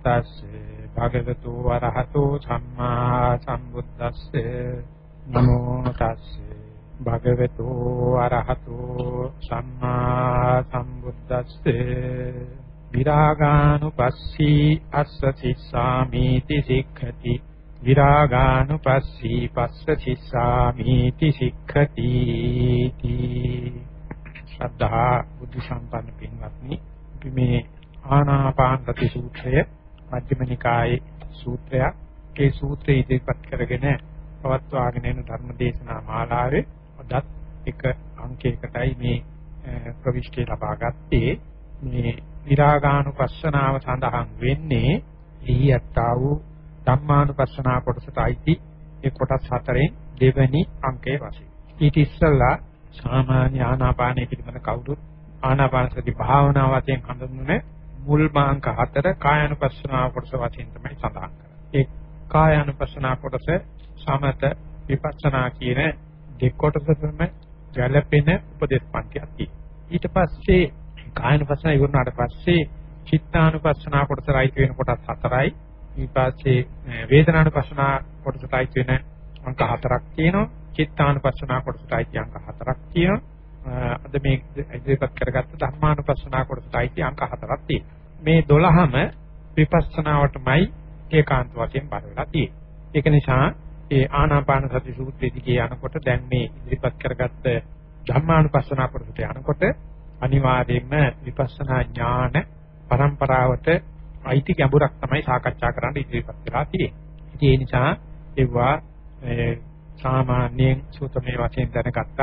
තස්සේ භගවතු වරහතෝ සම්මා සම්බුද්දස්සේ. නමෝ තස්සේ භගවතු වරහතෝ සම්මා සම්බුද්දස්සේ. විරාගානුපස්සී අස්ස සිස්සාමීති සික්ඛති. විරාගානුපස්සී පස්ස සිස්සාමීති සික්ඛති. ශ්‍රද්ධා බුද්ධ සම්පන්න පින්වත්නි අපි මේ ආනාපාන සති සූත්‍රය මජ්ක්‍ධිම නිකායේ සූත්‍රයක්. ඒ සූත්‍රය ඉදිරිපත් කරගෙන පවත්වාගෙන යන ධර්මදේශනා මාලාවේ අදත් එක අංකයකටයි මේ ප්‍රවිෂ්ටි ලබා ගත්තේ. මේ විරාගානුපස්සනාව සඳහන් වෙන්නේ එහි යත්තා වූ ධම්මානුපස්සනා කොටසට අයිති ඒ කොටස් හතරෙන් දෙවැනි අංකයේ වශයෙන්. ඊට ඉස්සෙල්ලා සාමාන්‍ය ආනාපානය පිළිබඳ කවුරුත් ආනාපාන සති භාවනාව වශයෙන් හඳුන්වන්නේ මුල් මාංක හතර කායानुපස්සනා කොටස වශයෙන් තමයි සඳහන් කරන්නේ. ඒ කායानुපස්සනා කොටස සමත විපස්සනා කියන දෙක කොටසම ගැළපෙන උපදේශ පන්තියක් තියෙනවා. ඊට පස්සේ කායानुපස්සනා ඉවරනාට පස්සේ චිත්තානුපස්සනා කොටස රයිති වෙන කොටස් හතරයි. ඊපස්සේ වේදනානුපස්සනා කොටස රයිති වෙන අංක හතරක් තියෙනවා. චිත්තානුපස්සනා කොටස රයිති අංක හතරක් තියෙනවා. අද මේ ඉදිරිපත් කරගත්ත ධර්මානුපස්සනා කොටසයි අංක හතරක් තියෙනවා. මේ 12ම විපස්සනාවටමයි ඒකාන්ත වශයෙන් බර වෙලා තියෙන්නේ. ඒක නිසා ඒ ආනාපාන සති සූත්‍රයේ දිගේ යනකොට දැන් මේ ඉදිරිපත් කරගත්ත ධර්මානුපස්සනා කොටසට යනකොට අනිවාර්යයෙන්ම විපස්සනා ඥාන પરම්පරාවට අයිති ගැඹුරක් තමයි සාකච්ඡා කරන්න ඉදිරිපත් වෙලා තියෙන්නේ. ඒ නිසා ඒවා සාමාන්‍යයෙන් සූත්‍රමය වශයෙන් දැනගත්තත්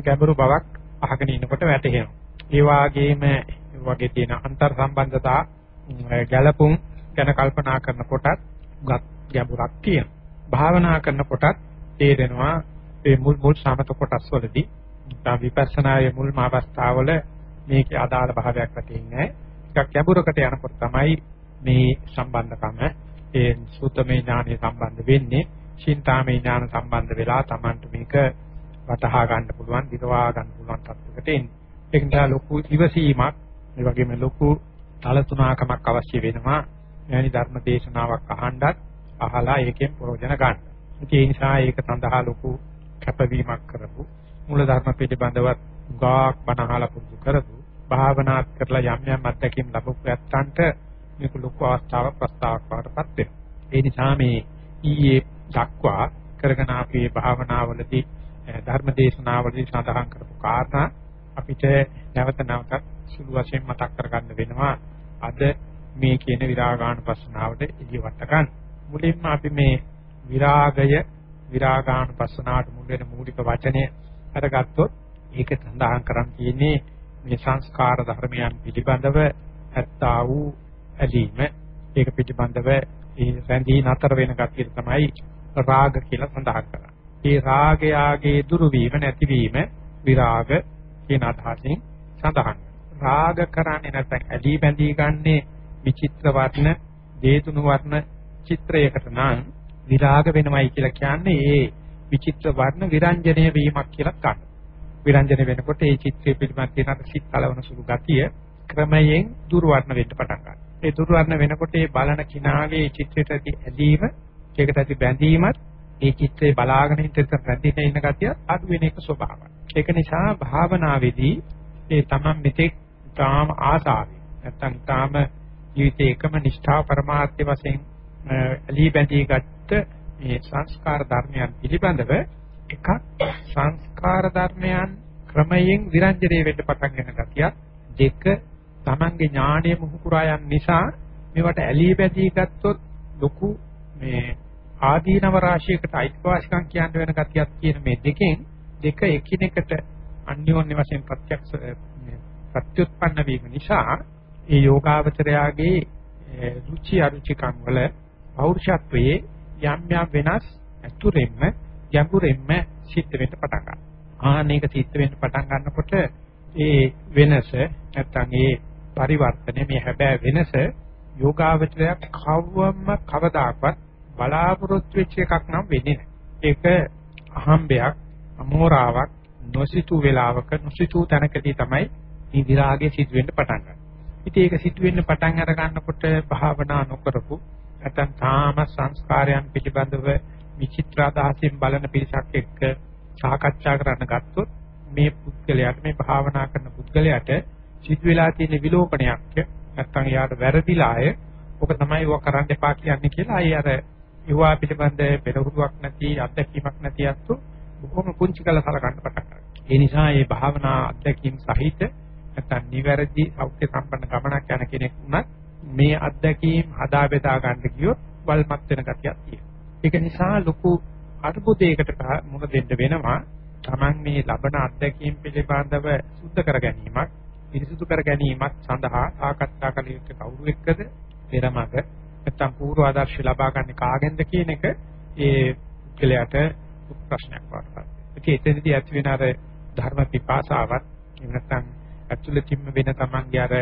ගැඹුරු බවක් අහගෙන ඉන්නකොට වැටහෙනවා. ඒ වාගේම වගේ තියෙන අන්තර් සම්බන්ධතා ගැළපුම් ගැන කල්පනා කරනකොටත් ගැඹුරක් තියෙනවා. භාවනා කරනකොටත් තේරෙනවා මේ මුල් මුල් සමත කොටස් වලදී තම විපස්සනායේ මුල්ම අවස්ථාවල මේකේ අදාළ භාවයක් වැටෙන්නේ නැහැ. ටිකක් ගැඹුරකට යනකොට තමයි මේ සම්බන්ධකම ඒ සූතමේ ඥානෙ සම්බන්ධ වෙන්නේ. චින්තාමේ ඥාන සම්බන්ධ වෙලා Tamanට මේක වටහා ගන්න පුළුවන්, දිරවා ගන්න පුළුවන් තත්යකට එන්නේ. ඒක නිසා ලොකු ඉවසීමක්, ඒ වගේම ලොකු තලතුණකමක් අවශ්‍ය වෙනවා. එවැනි ධර්ම දේශනාවක් අහන්නත් අහලා ඒකෙන් ප්‍රයෝජන ගන්න. ඒ නිසා ඒක සඳහා ලොකු කැපවීමක් කරපු මූල ධර්ම පිළිබඳව ගාක් බණහලා පුරුදු කරපු භාවනාත් කරලා යම් යම් අත්දැකීම් ලැබපු ඇත්තන්ට මේක ලොකු අවස්ථාවක් ප්‍රස්තාවක් වඩපත් වෙනවා. ඒ නිසා මේ ඊයේ දක්වා කරගෙන ආපේ භාවනාවලදී ධර්ම දේශනාවලදී සඳහන් කරපු කාරණා අපිට නැවත නැවතත් සුළු වශයෙන් මතක් කරගන්න වෙනවා අද මේ කියන විරාගානුපස්සනාවට ඉදිවට ගන්න. මුලින්ම අපි මේ විරාගය විරාගානුපස්සනාවට මුල් වෙන මූලික වචනය අරගත්තොත් ඒක සඳහන් කරන් තියෙන්නේ මේ සංස්කාර ධර්මයන් පිළිබඳව ඇත්තා වූ ඇලීම ඒක පිළිබඳව ඒ රැඳී නතර වෙන ගතිය තමයි රාග කියලා සඳහන් කරන්නේ. ඒ රාගයාගේ දුරු වීම නැතිවීම විරාග කියන අදහසින් සඳහන් රාග කරන්නේ නැත්නම් ඇලී බැඳී ගන්නේ විචිත්‍ර වර්ණ, දේතුණු වර්ණ චිත්‍රයකට නම් විරාග වෙනවයි කියලා කියන්නේ ඒ විචිත්‍ර වර්ණ විරංජනය වීමක් කියලා ගන්න. විරංජන වෙනකොට ඒ චිත්‍රය පිළිබඳ තියෙන සිත් කලවන සුළු ගතිය ක්‍රමයෙන් දුර්වර්ණ වෙන්න පටන් ගන්නවා. ඒ දුර්වර්ණ වෙනකොට ඒ බලන කිනාවේ චිත්‍රයට ඇති ඇලීම, ඒකට ඇති බැඳීමත් ඒ චිත්‍රේ බලාගෙන ඉඳන් රැඳිලා ඉන්න ගතිය අඩු වෙන එක ස්වභාවයි. ඒක නිසා භාවනාවේදී ඒ තමන් මෙතෙක් තාම ආසාවෙන්. නැත්තම් තාම ජීවිතේ එකම නිෂ්ඨා පරමාර්ථය වශයෙන් ඇලී බැඳී ගත්ත මේ සංස්කාර ධර්මයන් පිළිබඳව එකක් සංස්කාර ධර්මයන් ක්‍රමයෙන් විරංජනේ වෙන්න පටන් ගන්න ගතිය දෙක තමන්ගේ ඥාණය මුහුකුරා යන නිසා මේවට ඇලී බැඳී ගත්තොත් ලොකු මේ ආදීනව රාශියකට අයිතිවාසිකම් කියන්න වෙන ගතියක් කියන මේ දෙකෙන් දෙක එකිනෙකට අන්‍යෝන්‍ය වශයෙන් ප්‍රත්‍යක්ෂ ප්‍රත්‍යুৎපන්න වීම නිසා ඒ යෝගාවචරයාගේ රුචි අරුචිකම් වල පෞරුෂත්වයේ යම් යම් වෙනස් අතුරෙන්ම ගැඹුරෙන්ම සිද්ධ වෙන්න පටන් ගන්නවා. ආනේක සිද්ධ වෙන්න පටන් ගන්නකොට ඒ වෙනස නැත්තම් ඒ පරිවර්තනය මේ හැබෑ වෙනස යෝගාවචරයක් කවවම කවදාකවත් බලාපොරොත්තු වෙච්ච එකක් නම් වෙන්නේ නැහැ. ඒක අහම්බයක්, අමෝරාවක්, නොසිතු වේලාවක නොසිතු තැනකදී තමයි මේ විරාගය සිදු වෙන්න පටන් ගන්නේ. ඉතින් ඒක සිදුවෙන්න පටන් අර ගන්නකොට භාවනා නොකරපු නැත්නම් තාම සංස්කාරයන් පිළිබඳව විචිත්‍ර අදහසින් බලන පිරිසක් එක්ක සාකච්ඡා කරන්න ගත්තොත් මේ පුද්ගලයාට මේ භාවනා කරන පුද්ගලයාට සිදුවලා තියෙන විලෝපනයක් නැත්නම් යාට වැරදිලාය ඔක තමයි ඔය කරන්න එපා කියන්නේ කියලා අය අර ඒවා පිළිබඳ පෙරහුරුවක් නැති අත්දැකීමක් නැති අත්තු බොහොම පුංචි කළ සලකන්න පටන් ගන්නවා. ඒ නිසා මේ භාවනා අත්දැකීම් සහිත නැත්නම් නිවැරදි සෞඛ්‍ය සම්පන්න ගමනක් යන කෙනෙක් වුණත් මේ අත්දැකීම් හදා බෙදා ගන්න කියොත් වල්මත් වෙන ගතියක් තියෙනවා. ඒක නිසා ලොකු අර්බුදයකට මුහුණ දෙන්න වෙනවා. Taman මේ ලබන අත්දැකීම් පිළිබඳව සුද්ධ කර ගැනීමක්, පිරිසුදු කර ගැනීමක් සඳහා සාකච්ඡා කළ යුතු කවුරු එක්කද පෙරමග නැත්නම් පූර්ව ආදර්ශ ලබා ගන්න කාගෙන්ද කියන එක ඒ පුද්ගලයාට ප්‍රශ්නයක් වඩපත්. ඒක එතනදී ඇති වෙන අර ධර්ම පිපාසාවත් එහෙම නැත්නම් ඇතුළතින්ම වෙන තමන්ගේ අර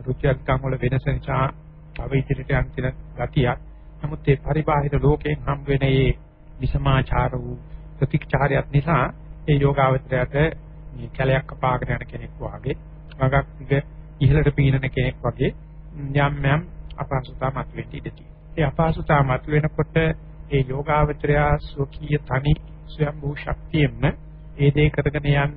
රුචියත්කම් වල වෙනස නිසා තව ඉදිරියට යන තියෙන ගතියක්. නමුත් ඒ පරිබාහිර ලෝකයෙන් හම් වෙන මේ විසමාචාර වූ ප්‍රතිචාරයත් නිසා ඒ යෝගාවචරයට මේ කැලයක් කපාගෙන යන කෙනෙක් වාගේ වගක් දිග ඉහළට පීනන කෙනෙක් වගේ යම් යම් අපහසුතා මතුවෙන්න ඉඩ තියෙනවා. ඒ අපහසුතා මතුවෙනකොට ඒ යෝගාවචරය සෝකීය තනි ස්වයංභූ ශක්තියෙන්ම ඒ දේ කරගෙන යන්න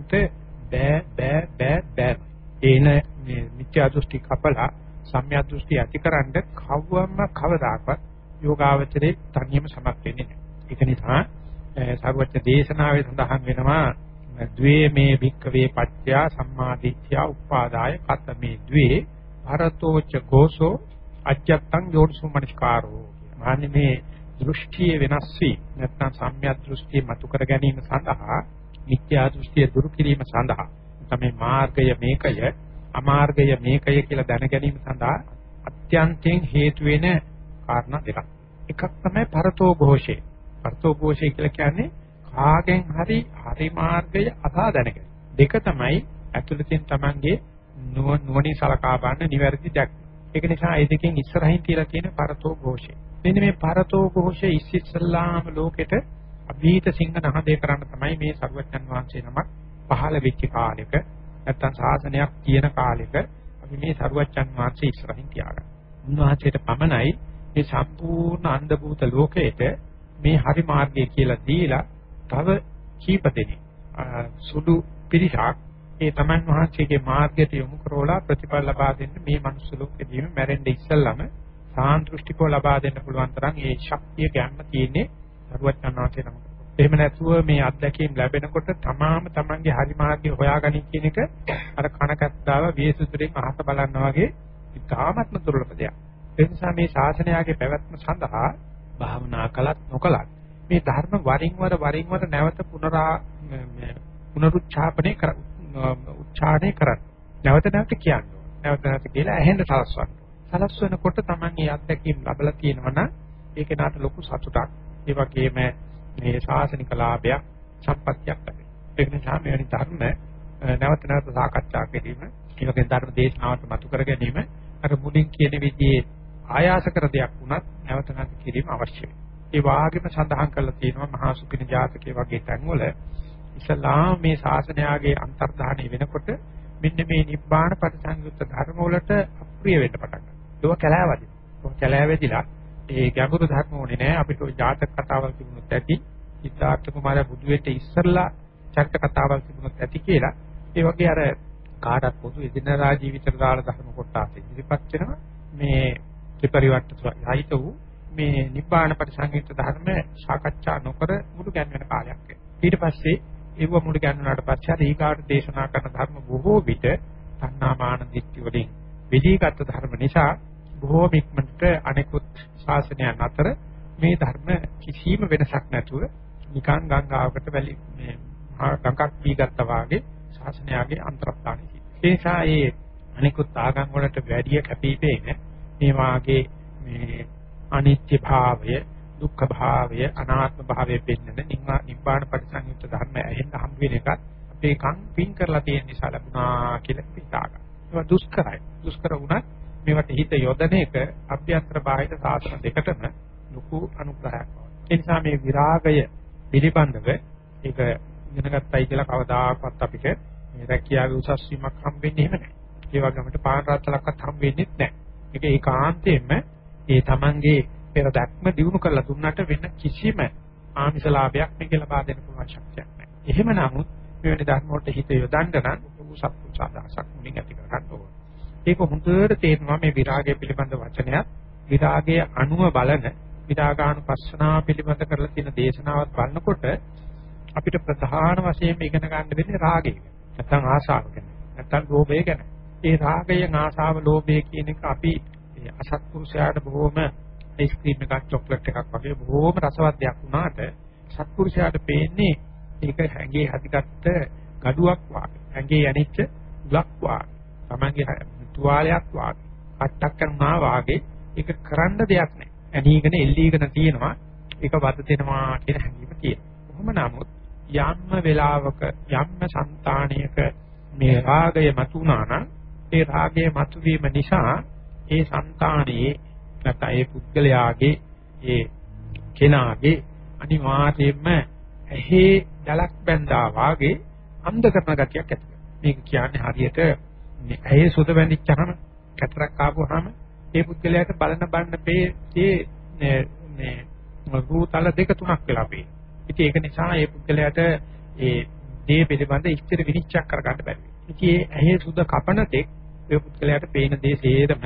බෑ බෑ බෑ බෑ. ඒන මේ මිත්‍යා දෘෂ්ටි කපලා සම්‍යක් දෘෂ්ටි ඇතිකරන්න කවවම කවදාකවත් යෝගාවචරේ තනියම සමත් වෙන්නේ නැහැ. ඒක නිසා සර්වඥ දේශනාවේ සඳහන් වෙනවා ද්වේ මේ භික්කවේ පත්‍යා සම්මාදිට්ඨිය උපාදාය කතමේ ද්වේ භරතෝච ഘോഷෝ අජ්ජත්තං යෝනිසෝ මනස්කාරෝ මාන්නේ මේ දෘෂ්ටිය වෙනස් වී නැත්නම් සම්‍යක් දෘෂ්ටිය මතු කර ගැනීම සඳහා මිත්‍යා දෘෂ්ටිය දුරු කිරීම සඳහා තමයි මාර්ගය මේකය අමාර්ගය මේකය කියලා දැන ගැනීම සඳහා අත්‍යන්තයෙන් හේතු වෙන කාරණා දෙකක්. එකක් තමයි පරතෝ ഘോഷේ. පරතෝ ഘോഷේ කියලා කියන්නේ කාගෙන් හරි හරි මාර්ගය අසා දැනගන්න. දෙක තමයි ඇතුළතින් Tamange නුවණින් සලකා බලන නිවැරදි දැක්ම. ඒක නිසා ඒ දෙකෙන් ඉස්සරහින් තියලා තියෙන පරතෝ ഘോഷේ. මෙන්න මේ පරතෝ ഘോഷේ ඉස්සෙල්ලාම ලෝකෙට අභීත සිංහ නහදේ කරන්න තමයි මේ සර්වඥන් වහන්සේ නමක් පහළ වෙච්ච කාලෙක නැත්තම් ශාසනයක් තියෙන කාලෙක අපි මේ සර්වඥන් වහන්සේ ඉස්සරහින් තියාගන්න. උන්වහන්සේට පමණයි මේ සම්පූර්ණ අන්ධ භූත ලෝකයට මේ හරි මාර්ගය කියලා දීලා තව කීප දෙනෙක් සුදු පිරිසක් ඒ තමන් වහන්සේගේ මාර්ගයට යොමු කරවලා ප්‍රතිඵල ලබා දෙන්න මේ මනුස්ස ලෝකෙදීම මැරෙන්න ඉස්සෙල්ලම සාන්දෘෂ්ටිකව ලබා දෙන්න පුළුවන් තරම් ඒ ශක්තිය ගැම්ම තියෙන්නේ සරුවචන් වහන්සේ නමක. එහෙම නැතුව මේ අත්දැකීම් ලැබෙනකොට තමාම තමන්ගේ හරි මාර්ගය හොයාගනි කියන එක අර කණකත්තාව වියසුතුරෙන් අහස බලනවා වගේ ඉතාමත්ම දුර්ලභ දෙයක්. ඒ නිසා මේ ශාසනයගේ පැවැත්ම සඳහා භාවනා කළත් නොකළත් මේ ධර්ම වරින් වර වරින් වර නැවත පුනරා පුනරුච්චාපනය කර උච්චාරණය කරන්න. නැවත නැවත කියන්නේ. නැවත නැවත කියලා ඇහෙන්න සලස්වන්න. සලස්වනකොට Taman මේ අත්දැකීම් ලැබලා තියෙනවනම් ඒක නාට ලොකු සතුටක්. ඒ වගේම මේ ශාසනික ලාභයක් සම්පත්තියක් ලැබෙනවා. ඒක නිසා මේ වැනි ධර්ම නැවත නැවත සාකච්ඡා කිරීම, ඒ වගේ ධර්ම දේශනාවට මතු කර ගැනීම අර මුලින් කියන විදිහේ ආයාස කර දෙයක් වුණත් නැවත නැවත කිරීම අවශ්‍යයි. ඒ වාගේම සඳහන් කරලා තියෙනවා මහා සුපින ජාතකයේ වගේ තැන්වල ඉස්ලාම මේ ශාසනයාගේ අන්තර්ධානය වෙනකොට මෙන්න මේ නිබ්බාන පරිසංයුක්ත ධර්ම වලට අප්‍රිය වෙන්න පටන් ගන්නවා. ඒක කැලෑවදී. ඒක කැලෑවැදිලා ඒ ගැඹුරු ධර්ම ඕනේ නෑ අපිට ජාතක කතාවල් තිබුණොත් ඇති. සිද්ධාර්ථ කුමාරයා බුදු වෙට ඉස්සරලා චරිත කතාවල් තිබුණොත් ඇති කියලා. ඒ වගේ අර කාටත් පොදු එදිනදා ජීවිතේට දාලා ධර්ම කොටස් ඉදිරිපත් වෙනවා. මේ ත්‍රිපරිවර්ත සහිත වූ මේ නිබ්බාන පරිසංයුක්ත ධර්ම සාකච්ඡා නොකර මුළු ගැන්වෙන කාලයක් ඊට පස්සේ ඒව මුළු ගැන්වුණාට පස්සේ අර ඊගාට දේශනා කරන ධර්ම බොහෝ විට තණ්හාමාන දිට්ඨි වලින් විදීගත් ධර්ම නිසා බොහෝ ඉක්මනට අනෙකුත් ශාසනයන් අතර මේ ධර්ම කිසිම වෙනසක් නැතුව නිකන් ගංගාවකට වැලි මේ ගඟක් පීගත්තා වාගේ ශාසනයගේ අන්තර්ථානෙ ඒ නිසා ඒ අනිකුත් ආගම් වලට වැඩි කැපිපෙන්නේ මේ වාගේ මේ අනිත්‍ය භාවය දුක්ඛ භාවය අනාත්ම භාවය පෙන්වන නිබ්බාන පරිසංයුක්ත ධර්ම ඇහෙන්න හම් වෙන එකත් අපේ කන් පින් කරලා තියෙන නිසා ලැබුණා කියලා හිතා ගන්න. ඒක දුෂ්කරයි. දුෂ්කර වුණත් මේවට හිත යොදන එක අභ්‍යන්තර බාහිර සාසන දෙකටම ලොකු අනුග්‍රහයක්. ඒ නිසා මේ විරාගය පිළිබඳව ඒක ඉගෙන ගත්තයි කියලා කවදාකවත් අපිට මේ රැකියාවේ උසස් වීමක් හම්බෙන්නේ එහෙම නැහැ. ඒ වගේමට පාන් රාත්තලක්වත් හම් වෙන්නේ නැහැ. මේක ඒකාන්තයෙන්ම ඒ Tamanගේ පෙර දැක්ම දිනු කරලා දුන්නට වෙන කිසිම ආමිෂ ලාභයක් මේක ලබා දෙන්න පුළුවන් ශක්තියක් නැහැ. එහෙම නමුත් මෙවැනි ධර්ම වලට හිත යොදන්න නම් සත්පුරුෂ සාදාසක් මුලින් ඇති කර ගන්න ඕන. ඒක හොඳට තේරෙනවා මේ විරාගය පිළිබඳ වචනයක් විරාගයේ අණුව බලන විරාගානුපස්සනා පිළිබඳ කරලා තියෙන දේශනාවත් බලනකොට අපිට ප්‍රධාන වශයෙන් ඉගෙන ගන්න වෙන්නේ රාගය. නැත්නම් ආශාව ගැන. නැත්නම් ලෝභය ගැන. ඒ රාගය, ආශාව, ලෝභය කියන එක අපි අසත්පුරුෂයාට බොහොම අයිස්ක්‍රීම් එකක් චොක්ලට් එකක් වගේ බොහොම රසවත් දෙයක් වුණාට සත්පුරුෂයාට පේන්නේ ඒක හැඟේ හදිගත්ත gaduwak වාගේ. හැඟේ යනිච්ච උලක් වාගේ. Tamange තුවාලයක් වාගේ අට්ටක් කරනවා වාගේ ඒක කරන්න දෙයක් නැහැ. ඇනීගෙන එල්ලීගෙන තියෙනවා ඒක වද දෙනවා කියන හැඟීම තියෙනවා. කොහොම නමුත් යම්ම වේලාවක යම්ම సంతාණයක මේ රාගය මතුණා නම් ඒ රාගය මතුවීම නිසා ඒ సంతාණයේ නැත්නම් ඒ පුද්ගලයාගේ ඒ කෙනාගේ අනිවාර්යයෙන්ම ඇහි දලක් බැඳා වාගේ අන්ධ කරන ගතියක් ඇති වෙනවා. මේක කියන්නේ හරියට මේ ඇහි සුද බැඳිච්චහම කතරක් ආපුවාම ඒ පුද්ගලයාට බලන බන්න පේ මේ රූතල දෙක තුනක් වෙලා පේ. ඉතින් ඒක නිසා ඒ පුද්ගලයාට ඒ දේ පිළිබඳ ඉස්තර විනිශ්චය කරගන්න බැරි. ඉතින් ඒ ඇහි සුද කපන දෙක් ඒ පුද්ගලයාට පේන දේ සේරම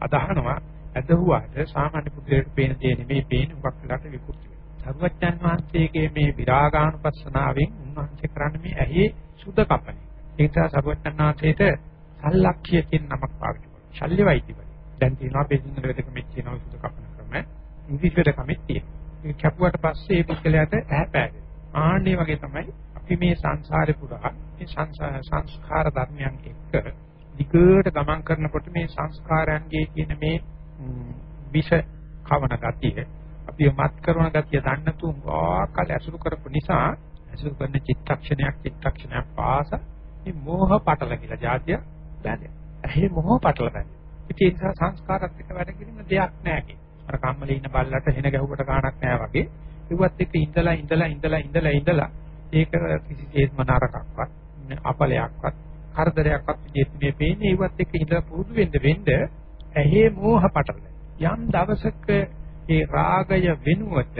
අදහනවා ඇදහුවාට සාමාන්‍ය පුද්ගලයාට පේන දේ නෙමෙයි පේන්නේ මොකක් වෙලාට විකෘති වෙනවා. සරුවච්චන් වහන්සේගේ මේ විරාගානුපස්සනාවෙන් උන්වහන්සේ කරන්නේ මේ ඇහි සුද කපන. ඒ නිසා සරුවච්චන් වහන්සේට සල්ලක්ෂ්‍ය කියන නමක් පාවිච්චි කරනවා. ශල්්‍ය වෛද්‍යවරය. දැන් තියෙනවා බෙදින්න වෙදකමෙත් තියෙනවා සුද කපන ක්‍රම. ඉංග්‍රීසි වෙදකමෙත් තියෙනවා. ඒ කැපුවට පස්සේ ඒ පුද්ගලයාට ඇහැ පෑදෙනවා. ආන්නේ වගේ තමයි අපි මේ සංසාරේ පුරා මේ සංස්කාර ධර්මයන් එක්ක දිගට ගමන් කරනකොට මේ සංස්කාරයන්ගේ කියන මේ විෂ කවන ගතිය අපි මත් කරන ගතිය දන්න තුන් වාකල් ඇසුරු කරපු නිසා ඇසුරු කරන චිත්තක්ෂණයක් චිත්තක්ෂණයක් පාස මේ මෝහ පටල කියලා જાතිය බැඳෙන. ඇහි මෝහ පටල බැඳෙන. ඉතින් ඒ නිසා සංස්කාරات එක්ක වැඩ කිරීම දෙයක් නෑ කියන. අර කම්මලේ ඉන්න බල්ලට හෙන ගැහුවට ගාණක් නෑ වගේ. ඒවත් එක්ක ඉඳලා ඉඳලා ඉඳලා ඉඳලා ඉඳලා ඒක කිසිසේත්ම නරකක්වත් අපලයක්වත් කරදරයක්වත් විදිහට මේ පේන්නේ ඒවත් එක්ක ඉඳලා පුරුදු වෙන්න වෙන්න ඇහි මෝහ පටල. යම් දවසක ඒ රාගය වෙනුවට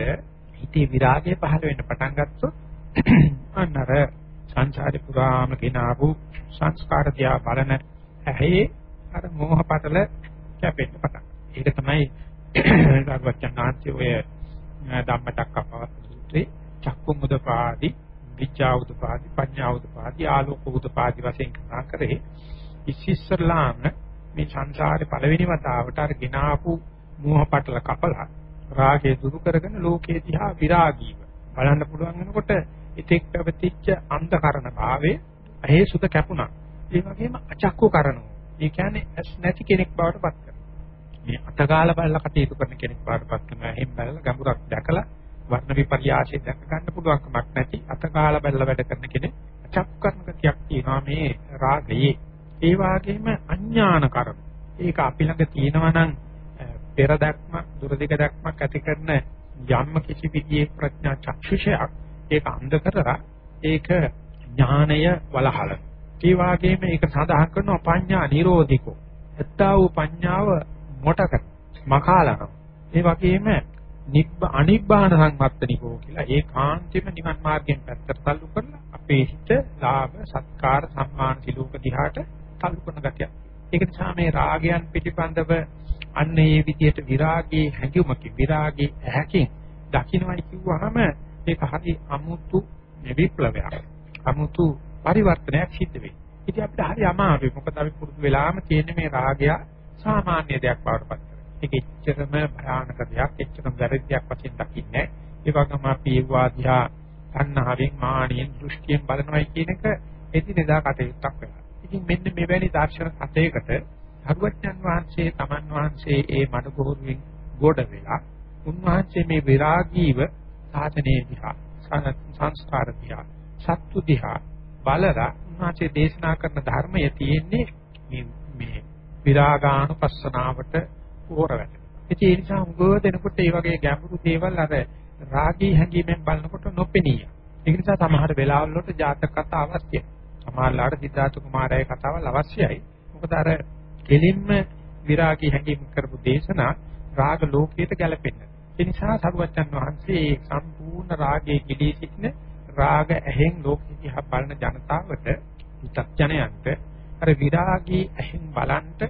හිතේ විරාගය පහළ වෙන්න පටන් ගත්තොත් අන්නර සංසාරේ පුරාම ගෙනාවු සංස්කාර දිහා බලන ඇහි අර මෝහ පටල කැපෙන්න පටන්. ඒක තමයි රාගවචනාන්ති ඔය ධම්මචක්කපවත්ත සූත්‍රේ චක්කු මුදපාදි විචා උදපාදි පඤ්ඤා උදපාදි ආලෝක උදපාදි වශයෙන් කතා කරේ ඉස්සෙල්ලාම මේ සංසාරේ පළවෙනි වතාවට අර ගෙනාපු මෝහ පටල කපලා රාගය දුරු කරගෙන ලෝකේ දිහා විරාගීව බලන්න පුළුවන් වෙනකොට ඉතෙක් පැවතිච්ච අන්ධකරණ භාවයේ ඇහි සුත කැපුණා. ඒ වගේම අචක්කු කරනෝ. ඒ කියන්නේ ඇස් නැති කෙනෙක් බවට පත් කරනවා. මේ අතගාල බලලා කටයුතු කරන කෙනෙක් බවට පත් කරනවා. එහෙන් බලලා ගැඹුරක් දැකලා වර්ණ විපර්යාසය දැක ගන්න පුළුවන්කමක් නැති අතගාල බලලා වැඩ කරන කෙනෙක් අචක්කු කරන ගතියක් තියෙනවා මේ රාගයේ. ඒ වගේම අඥාන කරන. ඒක අපි ළඟ තියෙනවා නම් පෙර දැක්ම දුරදිග දැක්මක් ඇති කරන යම්ම කිසි විදියේ ප්‍රඥා චක්ෂුෂයක් ඒක අන්ධ කරලා ඒක ඥානය වලහල. ඒ වගේම ඒක සඳහන් කරනවා පඤ්ඤා නිරෝධිකෝ. ඇත්තා වූ පඤ්ඤාව මොටක මකාලන. ඒ වගේම නිබ්බ අනිබ්බාන සංවත්තනිකෝ කියලා ඒ කාන්තිම නිවන් මාර්ගයෙන් පැත්තට තල්ලු කරලා අපේ හිත ලාභ සත්කාර සම්මාන සිලෝක දිහාට තල්ලු කරන ගතියක්. ඒක නිසා මේ රාගයන් පිටිපන්දව අන්න ඒ විදිහට විරාගයේ හැඟුමකින් විරාගයේ ඇහැකින් දකින්නයි කිව්වහම ඒක හරි අමුතු විප්ලවයක්. අමුතු පරිවර්තනයක් සිද්ධ වෙයි. ඉතින් අපිට හරි අමාරුයි. මොකද අපි පුරුදු වෙලාම තියෙන්නේ මේ රාගය සාමාන්‍ය දෙයක් බවට පත් කරගන්න. ඒක එච්චරම භයානක දෙයක්, එච්චරම වැරදියක් වශයෙන් දකින්නේ ඒ වගේම අපි ඒවා දිහා තණ්හාවෙන්, මානියෙන්, දෘෂ්ටියෙන් බලනවායි කියන එක එදිනෙදා කටයුත්තක් වෙනවා. ඉතින් මෙන්න මෙවැනි දර්ශන කතයකට භගවත්යන් වහන්සේ තමන් වහන්සේ ඒ මඩගොහරුවෙන් ගොඩ වෙලා උන්වහන්සේ මේ විරාගීව සාධනයේ දිහා සංස්කාර දිහා සත්තු දිහා බලලා උන්වහන්සේ දේශනා කරන ධර්මය තියෙන්නේ මේ මේ විරාගානුපස්සනාවට පෝර වැටෙනවා. ඒ නිසා උගව දෙනකොට මේ වගේ ගැඹුරු දේවල් අර රාගී හැඟීමෙන් බලනකොට නොපෙනිය. ඒ නිසා සමහර වෙලාවල් වලට ජාතක කතා අවශ්‍යයි. සමහරලාට සිද්ධාර්ථ කුමාරයාගේ කතාවල් අවශ්‍යයි. මොකද අර කෙලින්ම විරාගී හැඟීම් කරපු දේශනා රාග ලෝකයට ගැලපෙන්නේ. ඒ නිසා සරුවච්චන් වහන්සේ සම්පූර්ණ රාගයේ ගිලී සිටින රාග ඇහෙන් ලෝකෙ දිහා බලන ජනතාවට විචක්ජනයන්ට අර විරාගී ඇහෙන් බලන්ට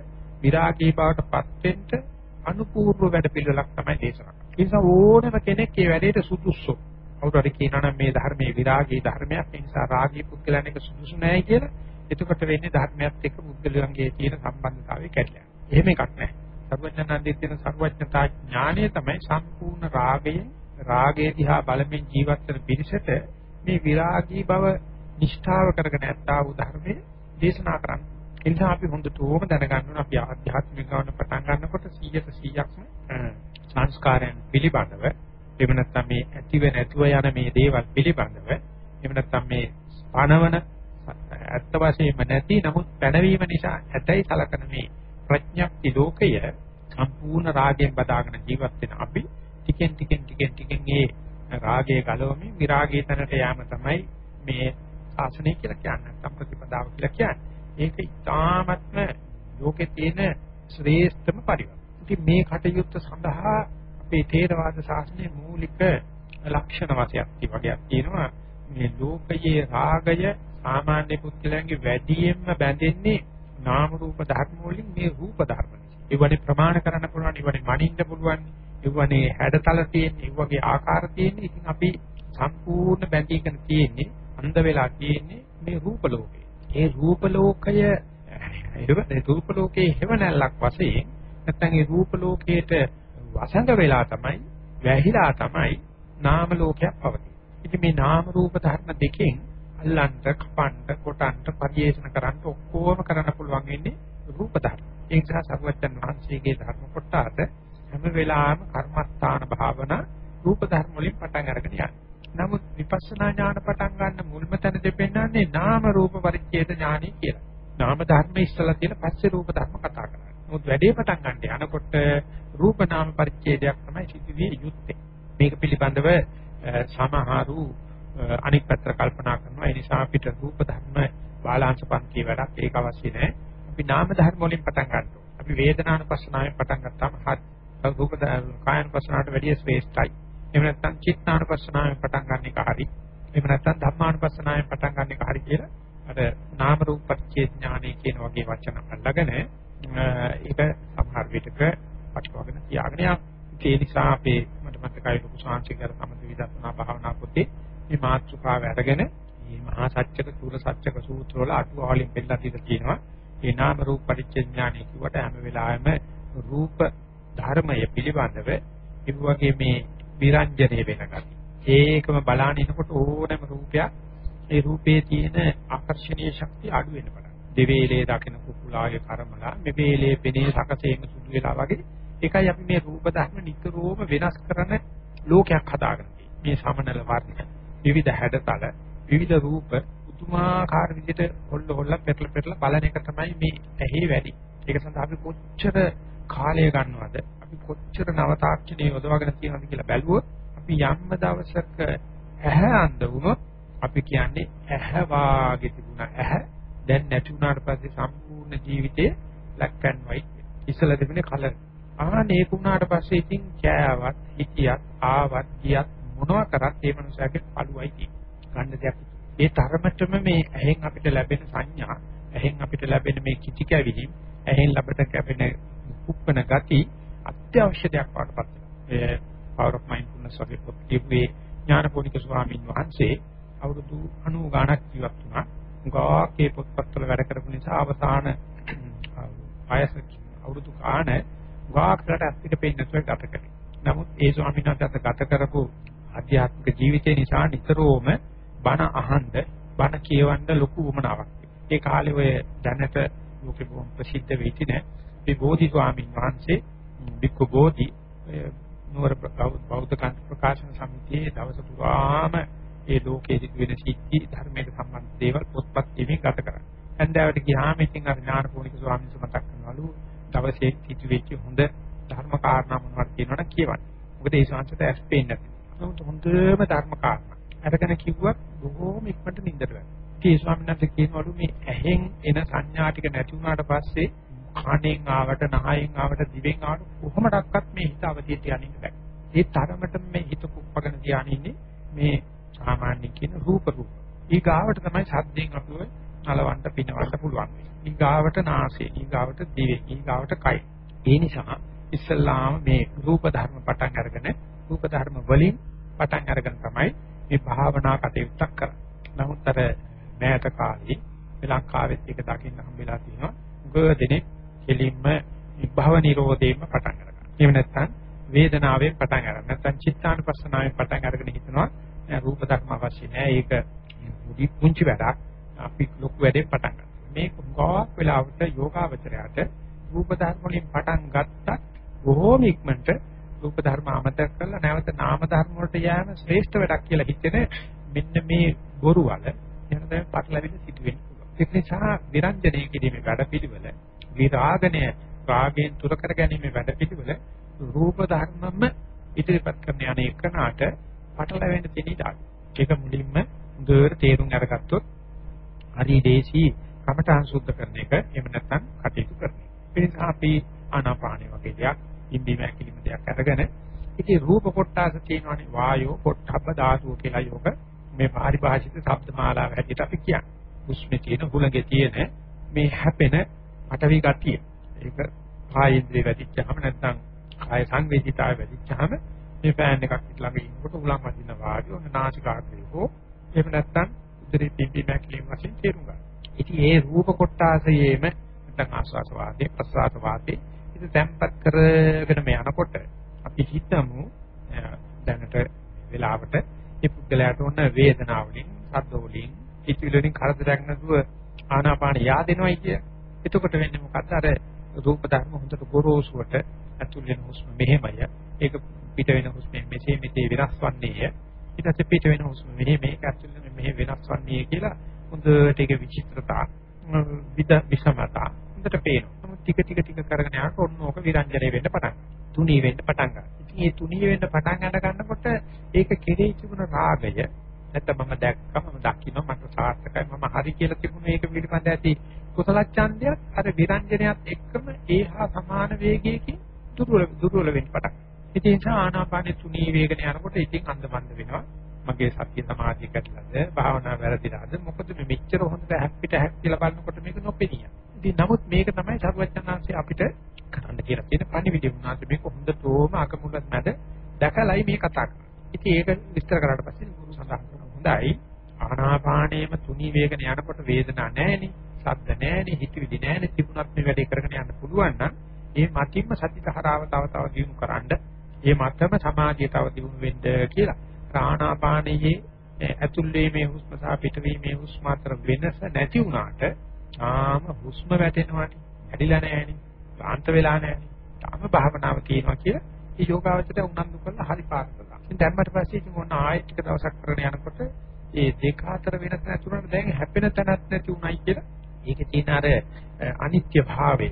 විරාගී බවට පත් වෙන්න අනුපූර්ව වැඩ පිළිවෙලක් තමයි දේශනා කරන්නේ. ඒ නිසා ඕනම කෙනෙක් මේ වැඩේට සුදුසු. කවුරු හරි කියනවා නම් මේ ධර්මයේ විරාගී ධර්මයක් ඒ නිසා රාගී පුද්ගලයන් එක සුදුසු නැහැ කියලා එතකොට වෙන්නේ ධර්මයත් එක්ක පුද්ගලයන්ගේ තියෙන සම්බන්ධතාවය කැඩලා. එහෙම එකක් නැහැ. සර්වඥාන්දේ තියෙන සර්වඥතා ඥානය තමයි සම්පූර්ණ රාගයෙන් රාගයේ දිහා බලමින් ජීවත් වෙන පිරිසට මේ විරාගී බව නිෂ්ඨාව කරගෙන ඇත්තා වූ ධර්මයේ දේශනා කරන්නේ. ඒ නිසා අපි හොඳටම දැනගන්න ඕන අපි ආධ්‍යාත්මික ගමන පටන් ගන්නකොට 100ට 100ක්ම සංස්කාරයන් පිළිබඳව එහෙම නැත්නම් මේ ඇතිව නැතිව යන මේ දේවල් පිළිබඳව එහෙම නැත්නම් මේ පණවන ඇත්ත වශයෙන්ම නැති නමුත් පැනවීම නිසා ඇතයි සලකන මේ ප්‍රඥප්ති ලෝකය සම්පූර්ණ රාගයෙන් බදාගෙන ජීවත් වෙන අපි ටිකෙන් ටිකෙන් ටිකෙන් ටිකෙන් මේ රාගයේ ගලවමින් විරාගයේ තැනට යාම තමයි මේ ශාසනය කියලා කියන්නේ සම්ප්‍රතිපදාව කියලා කියන්නේ. ඒක ඉතාමත්ම ලෝකේ තියෙන ශ්‍රේෂ්ඨම පරිවර්තන. ඉතින් මේ කටයුත්ත සඳහා අපේ ථේරවාද ශාස්ත්‍රයේ මූලික ලක්ෂණ වශයෙන් වගේක් තියෙනවා. මේ ලෝකයේ රාගය සාමාන්‍ය පුද්ගලයන්ගේ වැඩියෙන්ම බැඳෙන්නේ නාම රූප ධර්ම වලින් මේ රූප ධර්ම. ඒවනේ ප්‍රමාණ කරන්න පුළුවන්, ඒවනේ මනින්න පුළුවන්, ඒවනේ හැඩතල තියෙන, ඒ වගේ ආකාර තියෙන. ඉතින් අපි සම්පූර්ණ බැඳීගෙන තියෙන්නේ, අන්ධ වෙලා තියෙන්නේ මේ රූප ලෝකේ. ඒ රූප ලෝකය ඒ රූප ලෝකයේ හැවණල්ලක් වශයෙන් නැත්නම් ඒ රූප ලෝකයට වසඟ වෙලා තමයි වැහිලා තමයි නාම ලෝකයක් පවතින්නේ. ඉතින් මේ නාම රූප ධර්ම දෙකෙන් අල්ලන්න, කපන්න, කොටන්න, පරිේෂණ කරන්න ඔක්කොම කරන්න පුළුවන් වෙන්නේ රූප ධර්ම. ඒ නිසා සර්වජන් වහන්සේගේ ධර්ම කොටස හැම වෙලාවෙම කර්මස්ථාන භාවනා රූප ධර්ම වලින් පටන් අරගෙන යනවා. නමුත් විපස්සනා ඥාන පටන් ගන්න මුල්ම තැන දෙපෙන්නන්නේ නාම රූප පරිච්ඡේද ඥානෙ කියලා. නාම ධර්ම ඉස්සලා කියලා පස්සේ රූප ධර්ම කතා කරන්නේ. නමුත් වැඩේ පටන් ගන්න යනකොට රූප නාම පරිච්ඡේදයක් තමයි සිදුවිය යුත්තේ. මේක පිළිබඳව සමහරු අනික් පැත්තට කල්පනා කරනවා. ඒ නිසා අපිට රූප ධර්ම බාලාංශ පන්ති වැඩක් ඒක අවශ්‍ය නැහැ. අපි නාම ධර්ම වලින් පටන් ගන්නවා. අපි වේදනානුපස්සනාවෙන් පටන් ගත්තාම හත් රූප කායනුපස්සනාවට වැඩිය ශ්‍රේෂ්ඨයි. එහෙම නැත්නම් චිත්තානුපස්සනාවෙන් පටන් ගන්න එක හරි. එහෙම නැත්නම් ධම්මානුපස්සනාවෙන් පටන් ගන්න එක හරි කියලා අර නාම රූප පරිච්ඡේද ඥානය කියන වගේ වචන අල්ලගෙන ඒක සමහර විටක පටවගෙන තියාගෙන යනවා. ඒ නිසා අපේ මට මතකයි ලොකු ශාන්තිකර සමථ විදර්ශනා භාවනා පොතේ මේ මාතෘකාව අරගෙන මේ මහා සත්‍යක සූර සත්‍යක සූත්‍ර වල අටුවාවලින් පෙන්නලා දීලා තියෙනවා. ඒ නාම රූප පරිච්ඡේඥානය කිව්වට හැම වෙලාවෙම රූප ධර්මය පිළිබඳව ඒ වගේ මේ විරංජනේ වෙන ගතිය. ඒකම බලානිනකොට ඕනෑම රූපයක් ඒ රූපේ තියෙන ආකර්ෂණීය ශක්තිය අඩු වෙන බලන්න. දෙවේලේ දකින කුකුලාගේ කර්මලා මෙවේලේ පෙනේ සකසේම සුදු වෙලා වගේ ඒකයි අපි මේ රූප ධර්ම නිතරම වෙනස් කරන ලෝකයක් හදාගෙන මේ සමනල වර්ණ විවිධ හැඩතල විවිධ රූප පුදුමාකාර විදිහට හොල්ල හොල්ල පෙරල පෙරල බලන එක තමයි මේ ඇහි වැඩි. ඒක සඳහා අපි කොච්චර කාලය ගන්නවද? අපි කොච්චර නව තාක්ෂණය යොදවගෙන තියෙනවද කියලා බැලුවොත් අපි යම්ම දවසක ඇහැ අඳ වුණොත් අපි කියන්නේ ඇහැ වාගේ තිබුණ ඇහැ දැන් නැති වුණාට පස්සේ සම්පූර්ණ ජීවිතේ black and white ඉස්සලා තිබුණේ කලර්. ආ මේක වුණාට පස්සේ ඉතින් කෑවත් හිටියත් ආවත් ගියත් මොනවා කරත් ඒ මනුස්සයාගේ පළුවයි තියෙන්නේ. ගන්න දෙයක්. ඒ තරමටම මේ ඇහෙන් අපිට ලැබෙන සංඥා, ඇහෙන් අපිට ලැබෙන මේ කිචි කැවිලි, ඇහෙන් ලැබෙන කැපෙන කුප්පන ගති අත්‍යවශ්‍ය දෙයක් වඩපත් වෙනවා. ඒ power of mindfulness වගේ පොත් කියුවේ ඥානපෝනික ස්වාමීන් වහන්සේ අවුරුදු 90 ගාණක් ජීවත් වුණා. උගාකේ පොත්පත්වල වැඩ කරපු නිසා අවසාන ආයස අවුරුදු ගාණ උගාකට අපිට පෙන්නට ගත කළේ. නමුත් ඒ ස්වාමීන් වහන්සේ ගත කරපු ආධ්‍යාත්මික ජීවිතේ නිසා නිතරම බණ අහන්න බණ කියවන්න ලොකු උමනාවක්. ඒ කාලේ ඔය දැනට ලෝකෙ බොහොම ප්‍රසිද්ධ වෙයිති නේ. මේ බෝධි ස්වාමීන් වහන්සේ බික්කු බෝධි නුවර බෞද්ධ කාන්ත ප්‍රකාශන සමිතියේ දවස පුරාම ඒ ලෝකයේ සිදුවෙන සිද්ධි ධර්මයට සම්බන්ධ දේවල් පොත්පත් කියමින් ගත කරා. හන්දාවට ගියාම ඉතින් අර ඥානපෝනික ස්වාමීන් වහන්සේ මතක් කරනවලු දවසේ සිදුවෙච්ච හොඳ ධර්ම කාරණා මොනවද කියනවනම් කියවන්න. මොකද ඒ ශාන්සත ඇස්පෙන්නේ නැති. නමුත් හොඳම ධර්ම කාරණා. අරගෙන කිව්වත් බොහෝම ඉක්මනට නින්දට වැටෙනවා. ඉතින් ස්වාමීන් වහන්සේ කියනවලු මේ ඇහෙන් එන සංඥා ටික නැති වුණාට පස්සේ කනෙන් ආවට, නහයෙන් ආවට, දිවෙන් ආවට කොහොමඩක්වත් මේ හිත අවදියට යන්නේ නැහැ. ඒ තරමටම මේ හිත කුප්පගෙන තියානින්නේ මේ සාමාන්‍ය කියන රූප රූප. ඊගාවට තමයි ශබ්දයෙන් අපිව නලවන්න පිනවන්න පුළුවන්. ඊගාවට නාසය, ඊගාවට දිව, ඊගාවට කය. ඒ නිසා ඉස්සල්ලාම මේ රූප ධර්ම පටන් අරගෙන රූප ධර්ම වලින් පටන් අරගෙන තමයි මේ භාවනා කටයුත්තක් කරන්නේ. නමුත් අර මෑත කාලේ ලංකාවෙත් එක දකින්න හම්බෙලා තියෙනවා. උගව දෙනෙක් කෙලින්ම භව නිරෝධයෙන්ම පටන් ගන්නවා. එහෙම නැත්නම් වේදනාවෙන් පටන් ගන්නවා. නැත්නම් චිත්තානුපස්සනාවෙන් පටන් අරගෙන හිතනවා රූප ධර්ම අවශ්‍ය නැහැ. ඒක මුදි පුංචි වැඩක්. අපි ලොකු වැඩේ පටන් ගන්නවා. මේ ගොඩක් වෙලාවට යෝගාවචරයට රූප ධර්ම වලින් පටන් ගත්තත් බොහෝම ඉක්මනට රූප ධර්ම අමතක කරලා නැවත නාම ධර්ම වලට යෑම ශ්‍රේෂ්ඨ වැඩක් කියලා හිතෙන මෙන්න මේ බොරු වල එහෙනම් දැන් පටලැවිලි සිදු වෙන්න පුළුවන්. ඒ නිසා විරංජනයේ කිරීමේ වැඩපිළිවෙල විරාගණය රාගයෙන් තුර කර ගැනීමේ වැඩපිළිවෙල රූප ධර්මම ඉදිරිපත් කරන යන එකනට පටලැවෙන්න තියෙන ඉඩ. ඒක මුලින්ම හොඳට තේරුම් අරගත්තොත් හරි දේශී කමඨං සුද්ධ කරන එක එහෙම නැත්නම් කටයුතු කරන එක. ඒ නිසා අපි ආනාපානෙ වගේ දෙයක් ඉන්දීම ඇකිලිම දෙයක් අරගෙන ඉතින් රූප කොටස තියෙනවානේ වායෝ පොට්ටබ්බ ධාතුව කියලා යෝග මේ පාරිභාෂිත ශබ්ද මාලාව හැටියට අපි කියන්නේ. හුස්මේ තියෙන හුලඟේ තියෙන මේ හැපෙන පටවි ගතිය. ඒක කායේන්ද්‍රේ වැඩිච්චාම නැත්නම් කාය සංවේදිතාව වැඩිච්චාම මේ පෑන් එකක් ළඟ ඉන්නකොට උලන් වදින වාගේ ඔන්න නාසිකාග්‍රේ හෝ එහෙම නැත්නම් උදරේ පිම්බි මැක්ලීම් වශයෙන් තේරුම් ගන්න. ඉතින් ඒ රූප කොටාසයේම නැත්නම් ආස්වාස වාදේ ප්‍රසආස වාදේ ඉතින් තැම්පත් කරගෙන මේ යනකොට අපි හිතමු දැනට වෙලාවට මේ පුද්ගලයාට ඕන වේදනාවලින්, ශබ්ද වලින්, හිතවිලි වලින් කරදරයක් නැතුව ආනාපාන yaadෙනවයි කිය. එතකොට වෙන්නේ මොකද්ද? අර රූප ධර්ම හොඳට ගොරෝසුවට ඇතුල් වෙන හුස්ම මෙහෙමය. ඒක පිට වෙන හුස්මෙන් මෙසේ මෙතේ වෙනස් වන්නේය. ඊට පස්සේ පිට වෙන හුස්ම මෙහෙ මේක ඇතුල් වෙන මෙහෙ වෙනස් වන්නේ කියලා හොඳට ඒක විචිත්‍රතා විද විසමතා හොඳට පේනවා. නමුත් ටික ටික ටික කරගෙන යනකොට ඔන්න ඕක විරංජනේ වෙන්න පටන් ගන්නවා. තුනී වෙන්න පටන් ගන්නවා. ඉතින් මේ තුනී වෙන්න පටන් ගන්න ගන්නකොට ඒක කෙරෙහි තිබුණ රාගය නැත්නම් මම දැක්කම මම දකින්න මට සාර්ථකයි මම හරි කියලා තිබුණ මේක පිළිබඳ ඇති කුසල ඡන්දයක් අර විරංජනයත් එක්කම ඒහා සමාන වේගයකින් දුර්වල දුර්වල වෙන්න පටන් ගන්නවා. ඉතින් ඒ නිසා ආනාපානෙ තුනී වේගන යනකොට ඉතින් අන්දමන්ද වෙනවා. මගේ සත්‍ය සමාධිය කැඩලාද භාවනා වැරදිලාද මොකද මේ මෙච්චර හොඳට හැප්පිට හැප්පිලා බලනකොට මේක නොපෙනිය. ඉතින් නමුත් මේක තමයි සර්වඥාන්සේ අපිට කරන්න කියලා තියෙන පණිවිඩය. උනාට මේක හොඳටම අකමුලක් නැද දැකලයි මේ කතා කරන්නේ. ඉතින් ඒක විස්තර කරාට පස්සේ ගුරු සඳහන් කරනවා. හොඳයි. ආනාපානයේම තුනී වේගන යනකොට වේදනා නැහෙනේ, ශබ්ද නැහෙනේ, හිතවිලි නැහෙනේ. තිබුණත් මේ වැඩේ කරගෙන යන්න පුළුවන් නම් ඒ මතින්ම සති ධාරාව තව තව දියුණු කරන්න, ඒ මතම සමාධිය තව දියුණු වෙන්න කියලා. ආනාපානයේ ඇතුල් වීමේ හුස්ම සහ පිටවීමේ හුස්ම අතර වෙනස නැති වුණාට ආම හුස්ම වැටෙනවානේ. ඇදිලා නැහැනේ. ක්ලාන්ත වෙලා නැහැනේ. තාම භාවනාව තියෙනවා කියලා ඒ යෝගාවචරය උනන්දු කරලා හරි පාරකට දානවා. ඉතින් දැම්මට පස්සේ ඉතින් මොන ආයෙත් ටික දවසක් කරගෙන යනකොට ඒ දෙක අතර වෙනස නැතුනම දැන් හැපෙන තැනක් නැති උනායි කියලා. ඒකේ තියෙන අර අනිත්‍ය භාවය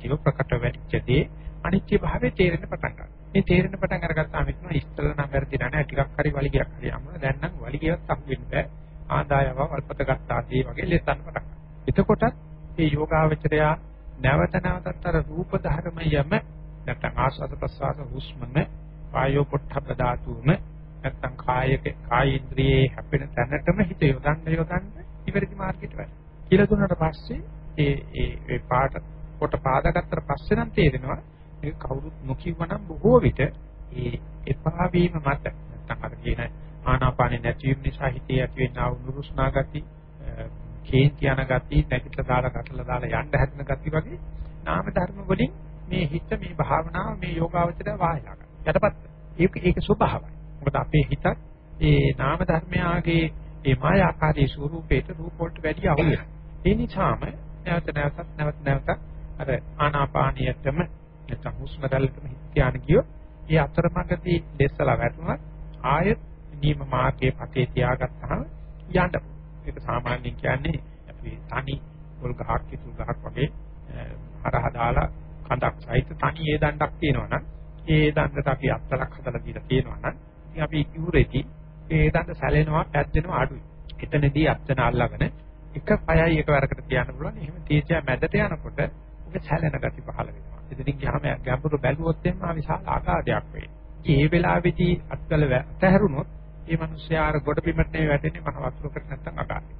ඒක ප්‍රකට වෙච්චදී අනිත්‍ය භාවය තේරෙන්න පටන් ගන්නවා. මේ තේරෙන්න පටන් අරගත්තාම ඉතන ඉස්සල නම් වැරදි නැහැ ටිකක් හරි වලිගයක් හරි යමුන දැන් නම් වලිගයක් අහු වෙන්න බෑ. ආදායව වල්පත ගත්තා ආදී වගේ ලෙසන්න පටන් ගන්නවා. එතකොටත් මේ යෝගාවචරයා නැවත නැවතත් අර රූප ධර්මයම නැත්නම් ආස්වාද ප්‍රසආස හුස්මම වායෝ පොට්ටබ්බ ධාතුම නැත්නම් කායක කායේන්ද්‍රියේ හැපෙන තැනටම හිත යොදන්න යොදන්න ඉවරදි මාර්ගයට වැඩ. කියලා දුන්නාට පස්සේ ඒ ඒ ඒ පාට කොට පාදාගත්තට පස්සේ නම් තේරෙනවා ඒක කවුරුත් නොකියවනම් බොහෝ විට ඒ එපා වීම මත නැත්නම් අර කියන ආනාපානෙ නැතිවීම නිසා හිතේ ඇතිවෙනා උනුරුස්නා ගති කේන්ති යන ගති නැගිටලා දාලා කටලා දාලා යන්න හැදෙන ගති වගේ නාම ධර්ම වලින් මේ හිත මේ භාවනාව මේ යෝගාවචරය වායලා ගන්න. යටපත් ඒක ඒක ස්වභාවයි. මොකද අපේ හිතත් ඒ නාම ධර්මයාගේ ඒ මායාකාරී ස්වરૂපේට රූප වලට වැඩි අහු වෙනවා. ඒ නිසාම නැවත නැවතත් නැවත නැවතත් අර ආනාපානියටම නැත්නම් හුස්ම රැල්ලටම හිත ධානය ගියොත් ඒ අතරමඟදී දෙස්සලා වැටුණා ආයෙත් නියම මාර්ගයේ පතේ තියාගත්තාම යන්න. ඒක සාමාන්‍යයෙන් කියන්නේ අපි තනි පොල් ගහක් කිතුල් ගහක් වගේ හරහ දාලා කඳක් සහිත තනි ඒ දණ්ඩක් තියෙනවා නම් ඒ දණ්ඩට අපි අත්තරක් හදලා දීලා තියෙනවා නම් ඉතින් අපි ඉවුරේදී ඒ දණ්ඩ සැලෙනවා පැද්දෙනවා අඩුයි. එතනදී අත්දන අල්ලගෙන එක පයයි එකවරකට තියන්න පුළුවන්. එහෙම තීජය මැදට යනකොට ඔක සැලෙන ගති පහළ වෙනවා. එතනින් ගියාම ගැඹුරු බැලුවොත් එම්මා විශාල ආකාරයක් වෙයි. ඒ වෙලාවේදී අත්වල වැටහැරුණොත් ඒ මිනිස්යා අර ගොඩ බිමට නෙවෙයි වැටෙන්නේ මහ වතුරකට නැත්තම් අකාරයි.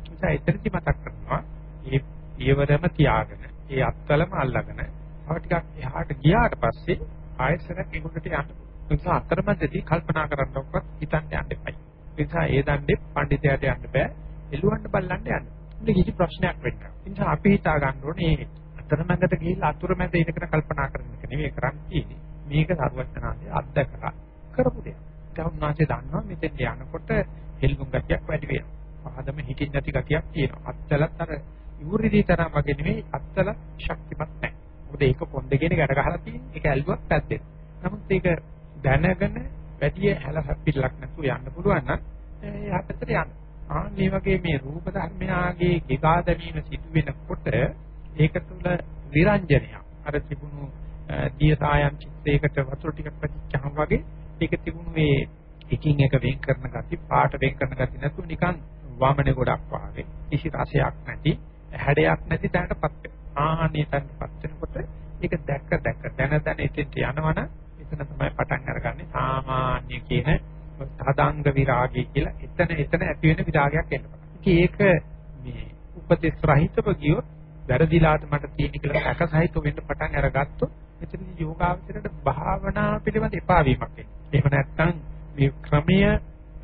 ඒ නිසා එතනදි මතක් කරනවා මේ පියවරම තියාගෙන ඒ අත්වලම අල්ලගෙන තව ටිකක් එහාට ගියාට පස්සේ ආයසරක් ඒකට යන්න. ඒ නිසා අතරමැදදී කල්පනා කරන්නවත් හිතන්න යන්න එපා. ඒ නිසා ඒ දණ්ඩේ පඬිතයාට යන්න බෑ. එළුවන්න බල්ලන්න යන්න. ඉතින් කිසි ප්‍රශ්නයක් වෙන්නේ නැහැ. ඒ නිසා අපි හිතා ගන්න ඕනේ අතරමැදට ගිහිල්ලා අතුරුමැද ඉඳගෙන කල්පනා කරන එක නෙවෙයි කරන්නේ. මේක සරුවචනාංශය අත්දකලා කරපු දෙයක්. උන්වහන්සේ දන්නවා මෙතෙන් යනකොට හෙල්ගුම් ගතියක් වැඩි වෙනවා. පහදම හිතින් නැති ගතියක් තියෙනවා. අත්තලත් අර ඉවුරිදී තරම් වගේ නෙවෙයි අත්තල ශක්තිමත් නැහැ. මොකද ඒක පොන් දෙකේනේ ගැට ගහලා තියෙන්නේ. ඒක ඇල්ලුවක් පැද්දෙන. නමුත් ඒක දැනගෙන වැඩි හැල හැපිලක් නැතුව යන්න පුළුවන් නම් එයා පැත්තට යන්න. ආ මේ වගේ මේ රූප ධර්මයාගේ ගිගා දැමීම සිදු වෙනකොට ඒක තුළ විරංජනයක්. අර තිබුණු දිය සායම් චිත්තයකට වතුර ටිකක් පැතිච්චාම වගේ ඒක තිබුණු මේ එකින් එක වෙන් කරන ගති, පාට වෙන් කරන ගති නැතුව නිකන් වමනේ ගොඩක් වාගේ. කිසි රසයක් නැති, හැඩයක් නැති තැනටපත් වෙනවා. ආහනේ තැනටපත් වෙනකොට ඒක දැක්ක දැක්ක දැන දැන ඉතින්ට යනවනම් එතන තමයි පටන් අරගන්නේ සාමාන්‍ය කියන තදාංග විරාගය කියලා එතන එතන ඇති වෙන විරාගයක් එන්න පටන්. ඒක මේ උපදේශ රහිතව ගියොත් වැරදිලාට මට තියෙන කියලා සැකසහිත වෙන්න පටන් අරගත්තොත් මෙතනදී යෝගාවචරයට භාවනා පිළිබඳ එපා වීමක් එනවා. එහෙම නැත්නම් මේ ක්‍රමය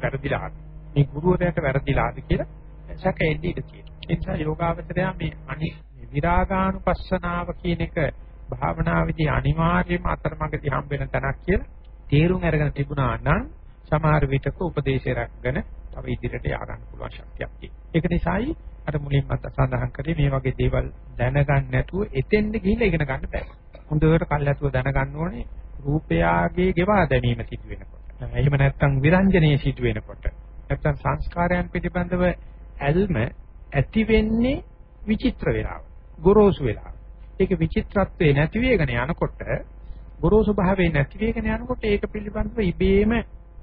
වැරදිලාද මේ ගුරුවරයාට වැරදිලාද කියලා සැකෙන්නේ ඉඳී තියෙනවා. ඒ නිසා යෝගාවචරය මේ අනි විරාගානුපස්සනාව කියන එක භාවනාවේදී අනිවාර්යයෙන්ම අතරමඟදී හම්බ වෙන තැනක් කියලා තේරුම් අරගෙන තිබුණා නම් සමහර විටක උපදේශය රැකගෙන තව ඉදිරියට යා ගන්න පුළුවන් ශක්තියක් තියෙනවා. ඒක නිසායි අර මුලින්ම සඳහන් කරේ මේ වගේ දේවල් දැනගන්න නැතුව එතෙන්ද ගිහිල්ලා ඉගෙන ගන්න බෑ. හොඳට කල්ැතුව දැනගන්න ඕනේ රූපයාගේ ගෙවා දැමීම සිදු වෙනකොට. එහෙම නැත්නම් විරංජනීය සිදු වෙනකොට. නැත්නම් සංස්කාරයන් පිළිබඳව ඇල්ම ඇති වෙන්නේ විචිත්‍ර වෙලාව. ගොරෝසු වෙලාව. ඒක විචිත්‍රත්වේ නැති වෙගෙන යනකොට ගොරෝසු භාවයේ නැති වෙගෙන යනකොට ඒක පිළිබඳව ඉබේම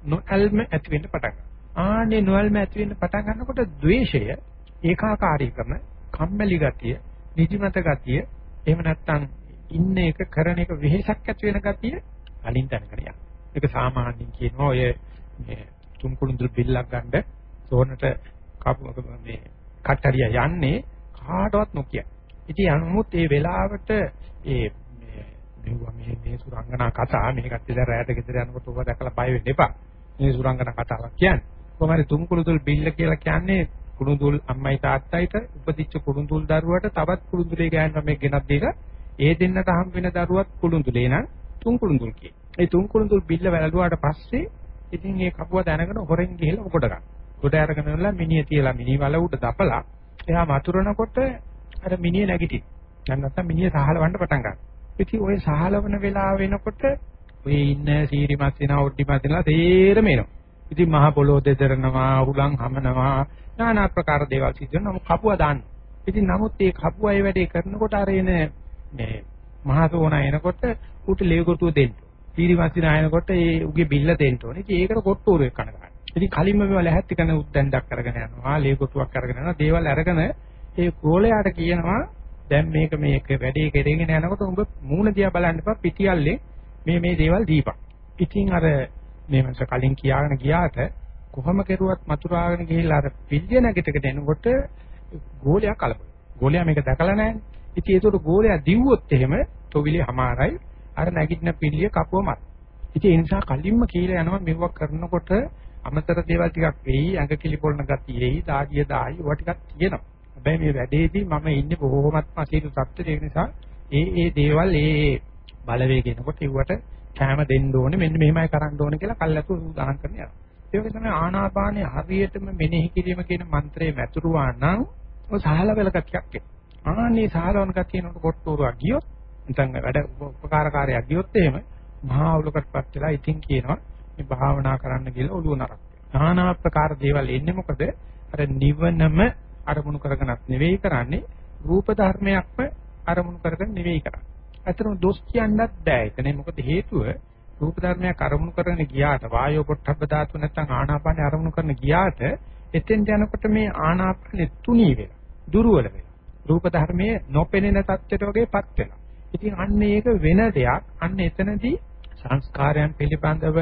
නොඇල්ම ඇති වෙන්න පටන් ගන්නවා. ආනේ නොඇල්ම ඇති වෙන්න පටන් ගන්නකොට ද්වේෂය ඒකාකාරීකම කම්මැලි ගතිය නිදිමත ගතිය එහෙම නැත්නම් ඉන්න එක කරන එක වෙහෙසක් ඇති වෙන ගතිය කලින් දැනගෙන යන්න. ඒක සාමාන්‍යයෙන් කියනවා ඔය මේ තුන් කුළුඳුරු බිල්ලක් ගන්න සෝනට කපු මේ කට්ටරිය යන්නේ කාටවත් නොකිය. ඉතින් අනුමුත් ඒ වෙලාවට ඒ මෙවුවා මේ මේ සුරංගනා කතා මේකත් ඉතින් රැයට ගෙදර යනකොට ඔබ දැකලා බය වෙන්න එපා. මේ සුරංගනා කතාවක් කියන්නේ. කොහොමද තුන් කුළුඳුරු බිල්ල කියලා කියන්නේ කුළුඳුල් අම්මයි තාත්තයිට උපදිච්ච කුළුඳුල් දරුවට තවත් කුළුඳුලේ ගෑනම මේ ගෙනත් දීලා ඒ දෙන්නට හම් වෙන දරුවත් කුළුඳුලේ නම් තුන් කුළුඳුල් කිය. ඒ තුන් කුළුඳුල් බිල්ල වැළලුවාට පස්සේ ඉතින් ඒ කපුව දැනගෙන හොරෙන් ගිහලා කොට ගන්න. කොට අරගෙන ඉන්නලා මිනිය තියලා මිනි වල උඩ දපලා එහා මතුරනකොට අර මිනිය නැගිටින්. දැන් නැත්තම් මිනිය සහලවන්න පටන් ගන්නවා. ඉතින් ওই සහලවන වෙලාව වෙනකොට ඔය ඉන්න සීරිමත් වෙනා ඔඩ්ඩිමත් වෙනවා තේරම එනවා. ඉතින් මහ පොළොව දෙදරනවා, උලන් හමනවා, নানা ආකාර දේවල් සිද්ධ වෙනවා. නමුත් කපුව දාන්න. ඉතින් නමුත් මේ කපුව ඒ වැඩේ කරනකොට අර එන මේ මහසෝනා එනකොට ඌට ලේගොටුව දෙන්න. පීරිවස්සින ආයනකොට ඒ උගේ බිල්ල දෙන්න ඕනේ. ඉතින් ඒකට කොට්ටෝරුවෙක් කන ගන්න. ඉතින් කලින්ම මේවා ලැහැත්ති කරන උද්දැන්ඩක් අරගෙන යනවා. ලේගොටුවක් අරගෙන යනවා. දේවල් අරගෙන ඒ ගෝලයාට කියනවා දැන් මේක මේක වැඩේ කෙරෙගෙන යනකොට උඹ මූණ දිහා බලන්න එපා පිටියල්ලේ මේ මේ දේවල් දීපන්. ඉතින් අර මේ මනස කලින් කියාගෙන ගියාට කොහොම කෙරුවත් මතුරාගෙන ගිහිල්ලා අර පිළිය නැගිටකට එනකොට ගෝලයා කලබල. ගෝලයා මේක දැකලා නැහැ. ඉතින් ඒකට ගෝලයා දිව්වොත් එහෙම තොවිලි හමාරයි අර නැගිටින පිළිය කපුවමත්. ඉතින් ඒ නිසා කලින්ම කියලා යනවා මෙවුවක් කරනකොට අමතර දේවල් ටිකක් වෙයි ඇඟ කිලිපොළන ගතියෙයි දාඩිය දායි ඒවා ටිකක් තියෙනවා. හැබැයි මේ වැඩේදී මම ඉන්නේ බොහෝමත්ම අසීරු තත්ත්වයක නිසා ඒ ඒ දේවල් ඒ ඒ බලවේගෙනකොට ඒවට කැම දෙන්න ඕනේ මෙන්න මෙහෙමයි කරන්න ඕනේ කියලා කල්ලාතු උදාහරණ කරන යනවා. ඒ වගේ තමයි ආනාපානයේ හරියටම මෙනෙහි කිරීම කියන මන්ත්‍රයේ වැතුරුවා නම් ඔය සහල වෙල ගතියක් එනවා. ආන්නේ සාරවන ගතියනට කොට්ටෝරුවක් ගියොත් නැත්නම් වැඩ උපකාරකාරයක් ගියොත් එහෙම මහා අවුලකටපත් වෙලා ඉතින් කියනවා මේ භාවනා කරන්න කියලා ඔළුව නරක් වෙනවා. নানা ආකාර දේවල් එන්නේ මොකද? අර නිවනම අරමුණු කරගෙනත් නෙවෙයි කරන්නේ රූප ධර්මයක්ම අරමුණු කරගෙන නෙවෙයි කරන්නේ. අතරම දොස් කියන්නත් බෑ. එතන මොකද හේතුව රූප ධර්මයක් අරමුණු කරගෙන ගියාට වායෝ පොට්ටබ්බ ධාතු නැත්නම් ආනාපාන අරමුණු කරන ගියාට එතෙන් යනකොට මේ ආනාපානෙ තුනී වෙලා දුර්වල වෙලා රූප ධර්මයේ නොපෙනෙන තත්ත්වයට වගේපත් වෙනවා. ඉතින් අන්න ඒක වෙන දෙයක්. අන්න එතනදී සංස්කාරයන් පිළිබඳව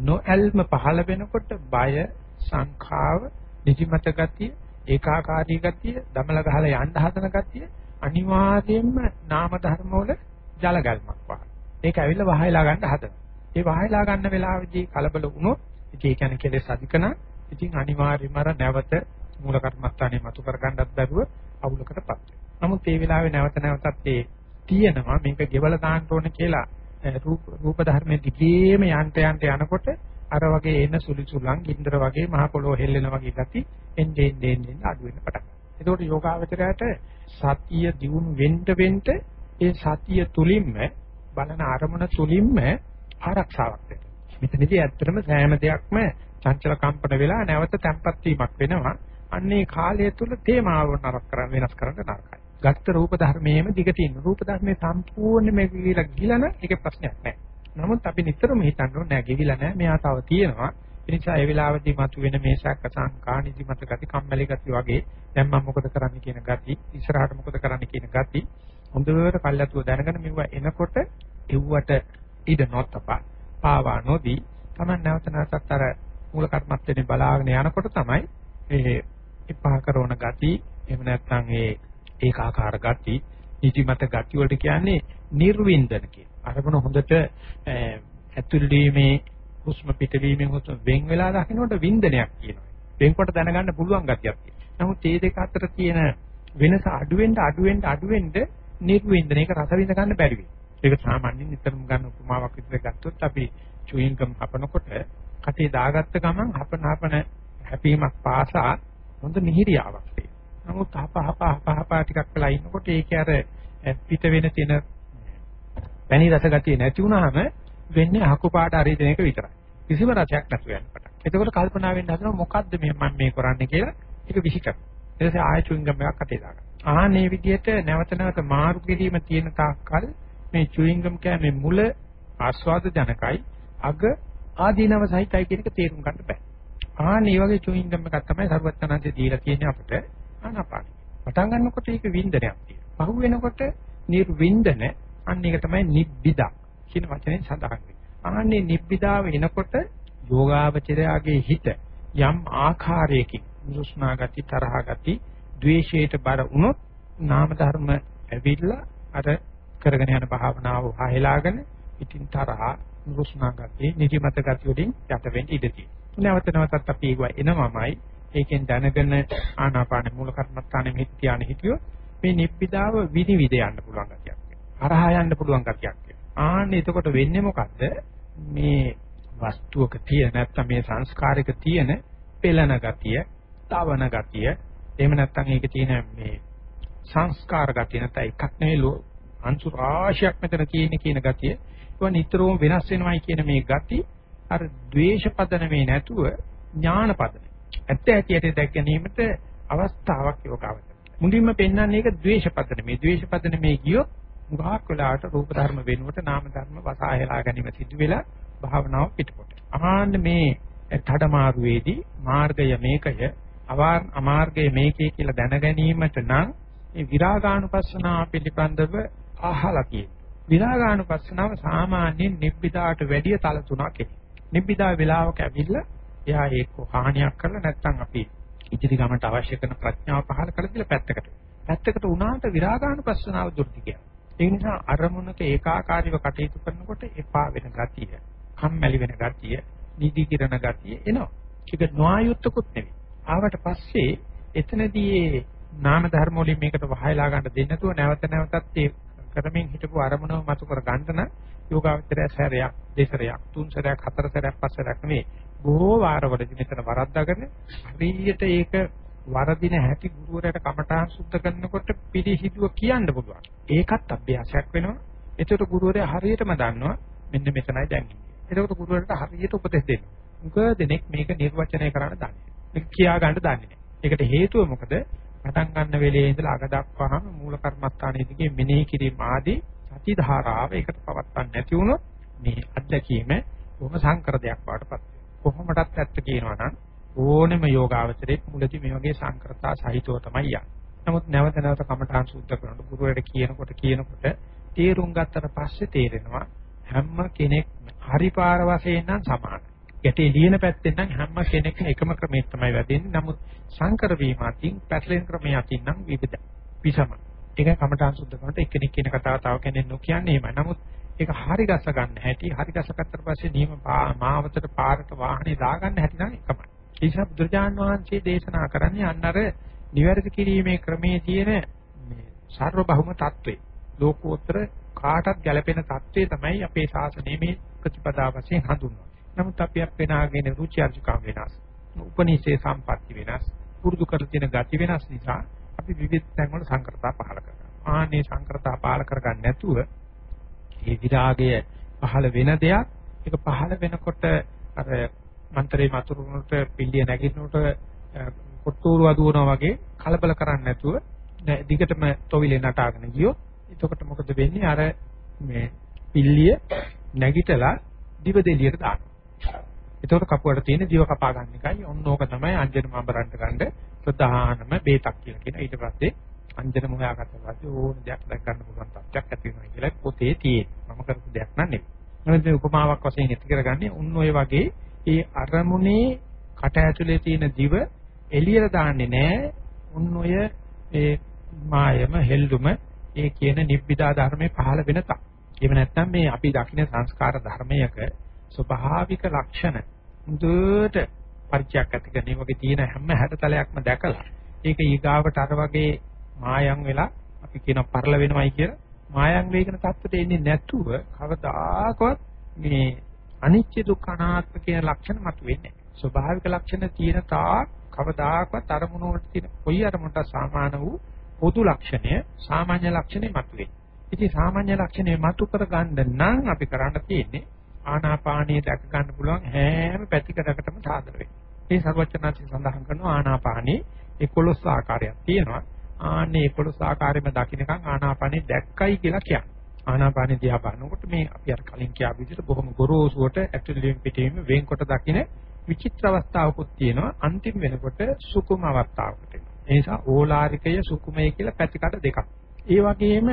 නොඇල්ම පහළ වෙනකොට බය, සංඛාව, නිදිමත ගතිය, ඒකාකාරී ගතිය, දමල ගහලා යන්න හදන ගතිය අනිවාර්යයෙන්ම නාම ධර්ම වල ජල ගැල්මක් වහන. ඒක ඇවිල්ලා වහයලා ගන්න හදනවා. ඒ වහයලා ගන්න වෙලාවේදී කලබල වුණොත් ඉතින් ඒ කියන්නේ කෙලෙස් අධිකන ඉතින් අනිවාර්යයෙන්ම අර නැවත මූල කර්මස්ථානේ මතු කර ගන්නත් බැරුව අවුලකටපත් වෙනවා. නමුත් මේ වෙලාවේ නැවත නැවතත් ඒ තියෙනවා මේක ගෙවල දාන්න ඕන කියලා රූප රූප ධර්මයේ දිගේම යන්ට යන්ට යනකොට අර වගේ එන සුළි සුළං ගින්දර වගේ මහ පොළොව හෙල්ලෙන වගේ ගති එන්නේ එන්නේ එන්නේ අඩු වෙන පටන් ගන්නවා. ඒකෝට යෝගාවචරයට සතිය දියුණු වෙන්න වෙන්න ඒ සතිය තුලින්ම බලන අරමුණ තුලින්ම ආරක්ෂාවක් වෙනවා. මෙතනදී ඇත්තටම සෑම දෙයක්ම චංචල කම්පන වෙලා නැවත තැම්පත් වීමක් වෙනවා. අන්නේ කාලය තුල තේමාව නරක කරන්න වෙනස් කරන්න නරකයි. ගත්ත රූප ධර්මයේම දිගට ඉන්න රූප ධර්මයේ සම්පූර්ණයෙන්ම ගිවිලා ගිලන ඒකේ ප්‍රශ්නයක් නැහැ. නමුත් අපි නිතරම හිතන්න ඕනේ නෑ ගිවිලා නෑ මෙයා තව තියෙනවා. ඒ නිසා ඒ වෙලාවදී මතුවෙන මේ ශක්ක සංකානිදි මත ගති කම්මැලි ගති වගේ දැන් මම මොකද කරන්න කියන ගති ඉස්සරහට මොකද කරන්න කියන ගති හොඳට කල්ලාතුව දැනගෙන මෙවුවා එනකොට එව්වට ඉඩ නොතපා පාවා නොදී තමයි නැවත නැවතත් අර මූල කර්මත්තේනේ බලාගෙන යනකොට තමයි ඒ එපා කරන ගති එහෙම නැත්නම් ඒ ඒකාකාර ගති නිදිමත ගති වලට කියන්නේ නිර්වින්දන කියන. අරමුණ හොඳට ඇතුල් වීමේ හුස්ම පිටවීමෙන් හුස්ම වෙන් වෙලා දකින්නකොට වින්දනයක් කියනවා. වෙන්කොට දැනගන්න පුළුවන් ගතියක් තියෙනවා. නමුත් මේ දෙක අතර තියෙන වෙනස අඩු වෙන්න අඩු වෙන්න අඩු වෙන්න නිර්වින්දන ඒක රස විඳ ගන්න බැරි වෙනවා. ඒක සාමාන්‍යයෙන් නිතරම ගන්න උපමාවක් විදිහට ගත්තොත් අපි චුයින් ගම් හපනකොට කටේ දාගත්ත ගමන් හපන හපන හැපීමක් පාසා හොඳ මිහිරියාවක් තියෙනවා. නමුත් හප හප හප හප ටිකක් වෙලා ඉන්නකොට ඒකේ අර පිට වෙන තියෙන පැණි රස ගතිය නැති වුනහම වෙන්නේ අහකු පාට හරි දෙන එක විතරයි. කිසිම රසයක් නැතු වෙන පටන්. එතකොට කල්පනා වෙන්න හදනවා මොකද්ද මේ මම මේ කරන්නේ කියලා ඒක විහිකර. ඊට පස්සේ ආය චුයින්ගම් එකක් අතේ දාගන්න. ආන්නේ විදිහට නැවත නැවත මාරු කිරීම තියෙන තාක්කල් මේ චුයින්ගම් කියන්නේ මුල ආස්වාද ජනකයි අග ආදීනව සහිතයි කියන එක තේරුම් ගන්න බෑ. ආන්නේ වගේ චුයින්ගම් එකක් තමයි සර්වඥාන්සේ දීලා තියෙන්නේ අපිට ආනාපාන. පටන් ගන්නකොට ඒක වින්දනයක් තියෙනවා. පහු වෙනකොට නිර්වින්දන අන්න ඒක තමයි නිබ්බිදා කියන වචනේ සඳහන් වෙන්නේ. ආන්නේ නිබ්බිදාව එනකොට යෝගාවචරයාගේ හිත යම් ආකාරයකින් නුස්නා ගති තරහ ගති ද්වේෂයට බර වුණොත් නාම ධර්ම ඇවිල්ලා අර කරගෙන යන භාවනාව වහලාගෙන ඉතින් තරහ නුස්නා ගති නිදිමත ගති වලින් යට වෙන්න ඉඩ තියෙනවා. නැවත නැවතත් අපි ඒව එනවමයි ඒකෙන් දැනගෙන ආනාපාන මූල කර්මස්ථානෙ මෙත් ධානය හිටියොත් මේ නිබ්බිදාව විනිවිද යන්න පුළුවන් ගතියක්. හරහා යන්න පුළුවන් ගතියක්. ආන්න එතකොට වෙන්නේ මොකද්ද? මේ වස්තුවක තියෙන නැත්නම් මේ සංස්කාරයක තියෙන පෙළන ගතිය, තවන ගතිය, එහෙම නැත්නම් ඒකේ තියෙන මේ සංස්කාර ගතිය නැත්නම් එකක් නෙවෙයි අංශු රාශියක් මෙතන තියෙන කියන ගතිය. ඒක නිතරම වෙනස් වෙනවයි කියන මේ ගති අර ද්වේෂ පදනමේ නැතුව ඥාන පදන. ඇත්ත ඇතියට දැක ගැනීමට අවස්ථාවක් යෝගාවචර. මුලින්ම පෙන්වන්නේ ඒක ද්වේෂ පදනමේ. ද්වේෂ පදනමේ ගියොත් මුගාක් වෙලාවට රූප ධර්ම වෙනුවට නාම ධර්ම වසායලා ගැනීම සිදු වෙලා භාවනාව පිටකොට. අහන්න මේ තඩමාරුවේදී මාර්ගය මේකය අවාර් අමාර්ගය මේකේ කියලා දැන ගැනීමට නම් මේ විරාගානුපස්සනාව පිළිබඳව අහලා තියෙනවා. විරාගානුපස්සනාව සාමාන්‍යයෙන් නිබ්බිදාට වැඩිය තල තුනක් එයි. නිබ්බිදා වේලාවක ඇවිල්ලා එයා ඒක හානියක් කරලා නැත්නම් අපි ඉදිරි ගමනට අවශ්‍ය කරන ප්‍රඥාව පහල කරලා දීලා පැත්තකට. පැත්තකට උනාට විරාගානුපස්සනාව දුර්ති කියනවා. ඒ නිසා අරමුණක ඒකාකාරීව කටයුතු කරනකොට එපා වෙන ගතිය, කම්මැලි වෙන ගතිය, නිදි කිරණ ගතිය එනවා. ඒක නොආයුත්තකුත් නෙවෙයි. ආවට පස්සේ එතනදී නාම ධර්ම වලින් මේකට වහයලා ගන්න දෙන්න නැතුව නැවත නැවතත් ඒ කරමින් හිටපු අරමුණව මතු කර ගන්න නම් යෝගාවචරය සැරයක්, දෙසරයක්, තුන් සැරයක්, හතර සැරයක්, පස් සැරයක් නෙවෙයි. බොහෝ වාරවලදී මෙතන වරද්දාගෙන හරියට ඒක වරදින හැටි ගුරුවරයාට කමඨාන් සුද්ධ කරනකොට පිළිහිදුව කියන්න පුළුවන්. ඒකත් අභ්‍යාසයක් වෙනවා. එතකොට ගුරුවරයා හරියටම දන්නවා මෙන්න මෙතනයි දැන් ඉන්නේ. එතකොට ගුරුවරයාට හරියට උපදෙස් දෙනවා. උග දෙනෙක් මේක නිර්වචනය කරන්න දන්නේ. මේක කියා ගන්න දන්නේ නැහැ. ඒකට හේතුව මොකද? පටන් ගන්න වෙලේ ඉඳලා අග දක්වාම මූල කර්මස්ථානයේදී මෙනෙහි කිරීම ආදී සති ධාරාව ඒකට පවත්වන්න නැති වුණොත් මේ අත්දැකීම බොහොම සංකර දෙයක් වඩපත් වෙනවා. කොහොමඩත් ඇත්ත කියනවා නම් ඕනෙම යෝගාවචරයේ මුලදී මේ වගේ සංකෘතා සහිතව තමයි යන්නේ. නමුත් නැවත නැවත කමඨාන් සුද්ධ කරනකොට ගුරුවරට කියනකොට කියනකොට තේරුම් ගත්තට පස්සේ තේරෙනවා හැම කෙනෙක් හරි පාර වශයෙන් නම් සමානයි. යටේ ලියන පැත්තෙන් නම් හැම කෙනෙක්ම එකම ක්‍රමයේ තමයි වැදෙන්නේ. නමුත් සංකර වීම අතින් පැටලෙන ක්‍රමයේ අතින් නම් විවිධ විසම. ඒක කමඨාන් සුද්ධ කරනට එක්කෙනෙක් කියන කතාව තව කෙනෙක් නොකියන්නේ එහෙමයි. නමුත් ඒක හරි ගස ගන්න හැටි, හරි ගසකට පස්සේ නියම මාවතට පාරට වාහනේ දාගන්න හැටි නම් එකමයි. ඒ නිසා බුදුරජාණන් වහන්සේ දේශනා කරන්නේ අන්න අර නිවැරදි කිරීමේ ක්‍රමයේ තියෙන මේ සර්වබහුම தત્ත්වය. ලෝකෝත්තර කාටත් ගැලපෙන தત્ත්වය තමයි අපේ ශාසනයේ මේ ප්‍රතිපදාව වශයෙන් හඳුන්වන්නේ. නමුත් අපි අපේනාගෙන රුචි අරුචිකම් වෙනස්. උපනිෂේ සම්පatti වෙනස්. පුරුදු කර තියෙන ගති වෙනස් නිසා අපි විවිධ තැන් වල සංකරතා පහල කරනවා. ආනේ සංකරතා පහල කරගන්න නැතුව මේ විරාගය පහල වෙන දෙයක් ඒක පහල වෙනකොට අර මන්තරේ මතුරුනට පිළිය නැගිටිනකොට කොට්ටෝරු අදුවනවා වගේ කලබල කරන්නේ නැතුව දිගටම තොවිලේ නටාගෙන ගියොත් එතකොට මොකද වෙන්නේ අර මේ පිල්ලිය නැගිටලා දිව දෙලියට දානවා. එතකොට කපුවට තියෙන දිව කපා ගන්න එකයි ඔන්න ඕක තමයි අංජන මඹරන්ට ගන්න ප්‍රධානම බේතක් කියලා කියන. ඊට පස්සේ අංජන මොහයාකට පස්සේ ඕන දෙයක් දැක් ගන්න පුළුවන් තත්ත්වයක් ඇති වෙනවා කියලා පොතේ තියෙන. මම කරපු දෙයක් නන්නේ. මොකද උපමාවක් වශයෙන් ඉති කරගන්නේ උන් ඔය වගේ ඒ අරමුණේ කට ඇතුලේ තියෙන දිව එළියට දාන්නේ නැහැ. උන් ඔය ඒ මායම හෙල්ලුම ඒ කියන නිබ්බිදා ධර්මයේ පහළ වෙන තා. එහෙම නැත්නම් මේ අපි දකින්න සංස්කාර ධර්මයක ස්වභාවික ලක්ෂණ මුදුවට පරිචයක් ඇති කරගෙන වගේ තියෙන හැම හැඩතලයක්ම දැකලා ඒක ඊගාවට අර වගේ මායම් වෙලා අපි කියන පරල වෙනවයි කියලා මායම් වේගන தත්ත්වයට එන්නේ නැතුව කවදාකවත් මේ අනිත්‍ය දුක්ඛ අනාත්ම කියන ලක්ෂණ මතුවෙන්නේ නැහැ. ස්වභාවික ලක්ෂණ තියෙන තාක් කවදාකවත් අරමුණ වලට තියෙන කොයි අරමුණට සාමාන වූ පොදු ලක්ෂණය සාමාන්‍ය ලක්ෂණය මතුවේ. ඉතින් සාමාන්‍ය ලක්ෂණය මතු කර ගන්න නම් අපි කරන්න තියෙන්නේ ආනාපානිය දැක ගන්න පුළුවන් හැම පැතිකඩකටම සාදර වෙන්න. මේ සර්වචනාචි සඳහන් කරනවා ආනාපානී 11 ආකාරයක් තියෙනවා. ආන්නේ 11 ආකාරයෙන්ම දකින්නකම් ආනාපානිය දැක්කයි කියලා කියන්නේ. ආනාපානිය දිහා බලනකොට මේ අපි අර කලින් කියාපු විදිහට බොහොම ගොරෝසුවට ඇතුළෙන් පිටින් වෙන්කොට දකින්න විචිත්‍ර අවස්ථාවකුත් තියෙනවා. අන්තිම වෙනකොට සුකුම අවස්ථාවකට එනවා. ඒ නිසා ඕලාරිකය සුකුමය කියලා පැතිකඩ දෙකක්. ඒ වගේම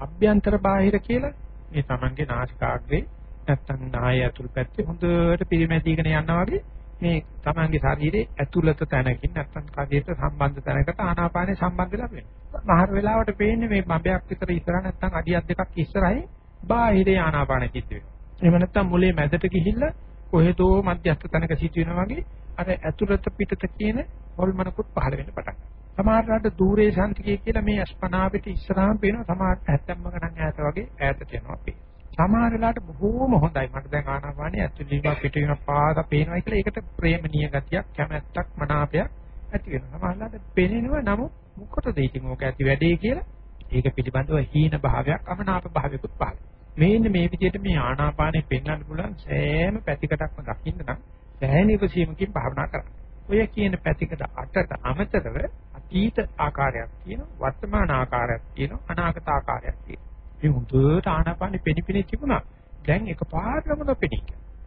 අභ්‍යන්තර බාහිර කියලා මේ Tamange නාසිකාග්‍රේ නැත්තම් නාය ඇතුල් පැත්තේ හොඳට පිරිමැදීගෙන යනවා වගේ මේ Tamange ශරීරයේ ඇතුළත තැනකින් නැත්තම් කඩේට සම්බන්ධ තැනකට ආනාපානේ සම්බන්ධ වෙලා වෙනවා. මහර වෙලාවට පේන්නේ මේ බඹයක් විතර ඉස්සරහ නැත්තම් අඩියක් දෙකක් ඉස්සරහින් බාහිරේ ආනාපාන චිත්ත වෙනවා. එහෙම නැත්තම් මුලේ මැදට ගිහිල්ලා කොහෙදෝ මධ්‍යස්ථ තැනක සිටිනවා වගේ අර ඇතුළත පිටත කියන හොල්මනකුත් පහළ වෙන්න පටන් ගන්නවා. සමහරවිට දූරේ ශාන්තිකය කියලා මේ අස්පනා පිට ඉස්සරහම පේනවා සමහරට 70ම ගණන් ඈත වගේ ඈතට යනවා අපි. සමහර වෙලාවට බොහෝම හොඳයි. මට දැන් ආනාපානිය ඇතුළේම පිට වෙන පාද පේනවා කියලා ඒකට ප්‍රේමණීය ගතියක්, කැමැත්තක්, මනාපයක් ඇති වෙනවා. සමහරවිට පේනව නමුත් මොකටද ඉතින් ඕක ඇති වැඩේ කියලා ඒක පිළිබඳව හීන භාවයක්, අමනාප භාවයකුත් පහළ. මේන්න මේ විදිහට මේ ආනාපානෙ පෙන්වන්න පුළුවන් සෑම පැතිකඩක්ම දකින්න නම් සෑහෙන ඉවසීමකින් භාවනා කරන්න. ඔය කියන පැතිකඩ අටට අමතරව අතීත ආකාරයක් තියෙනවා, වර්තමාන ආකාරයක් තියෙනවා, අනාගත ආකාරයක් තියෙනවා. මේ හොඳට ආනාපානෙ පෙනිපෙනී තිබුණා. දැන් එකපාරටම නොපෙනී.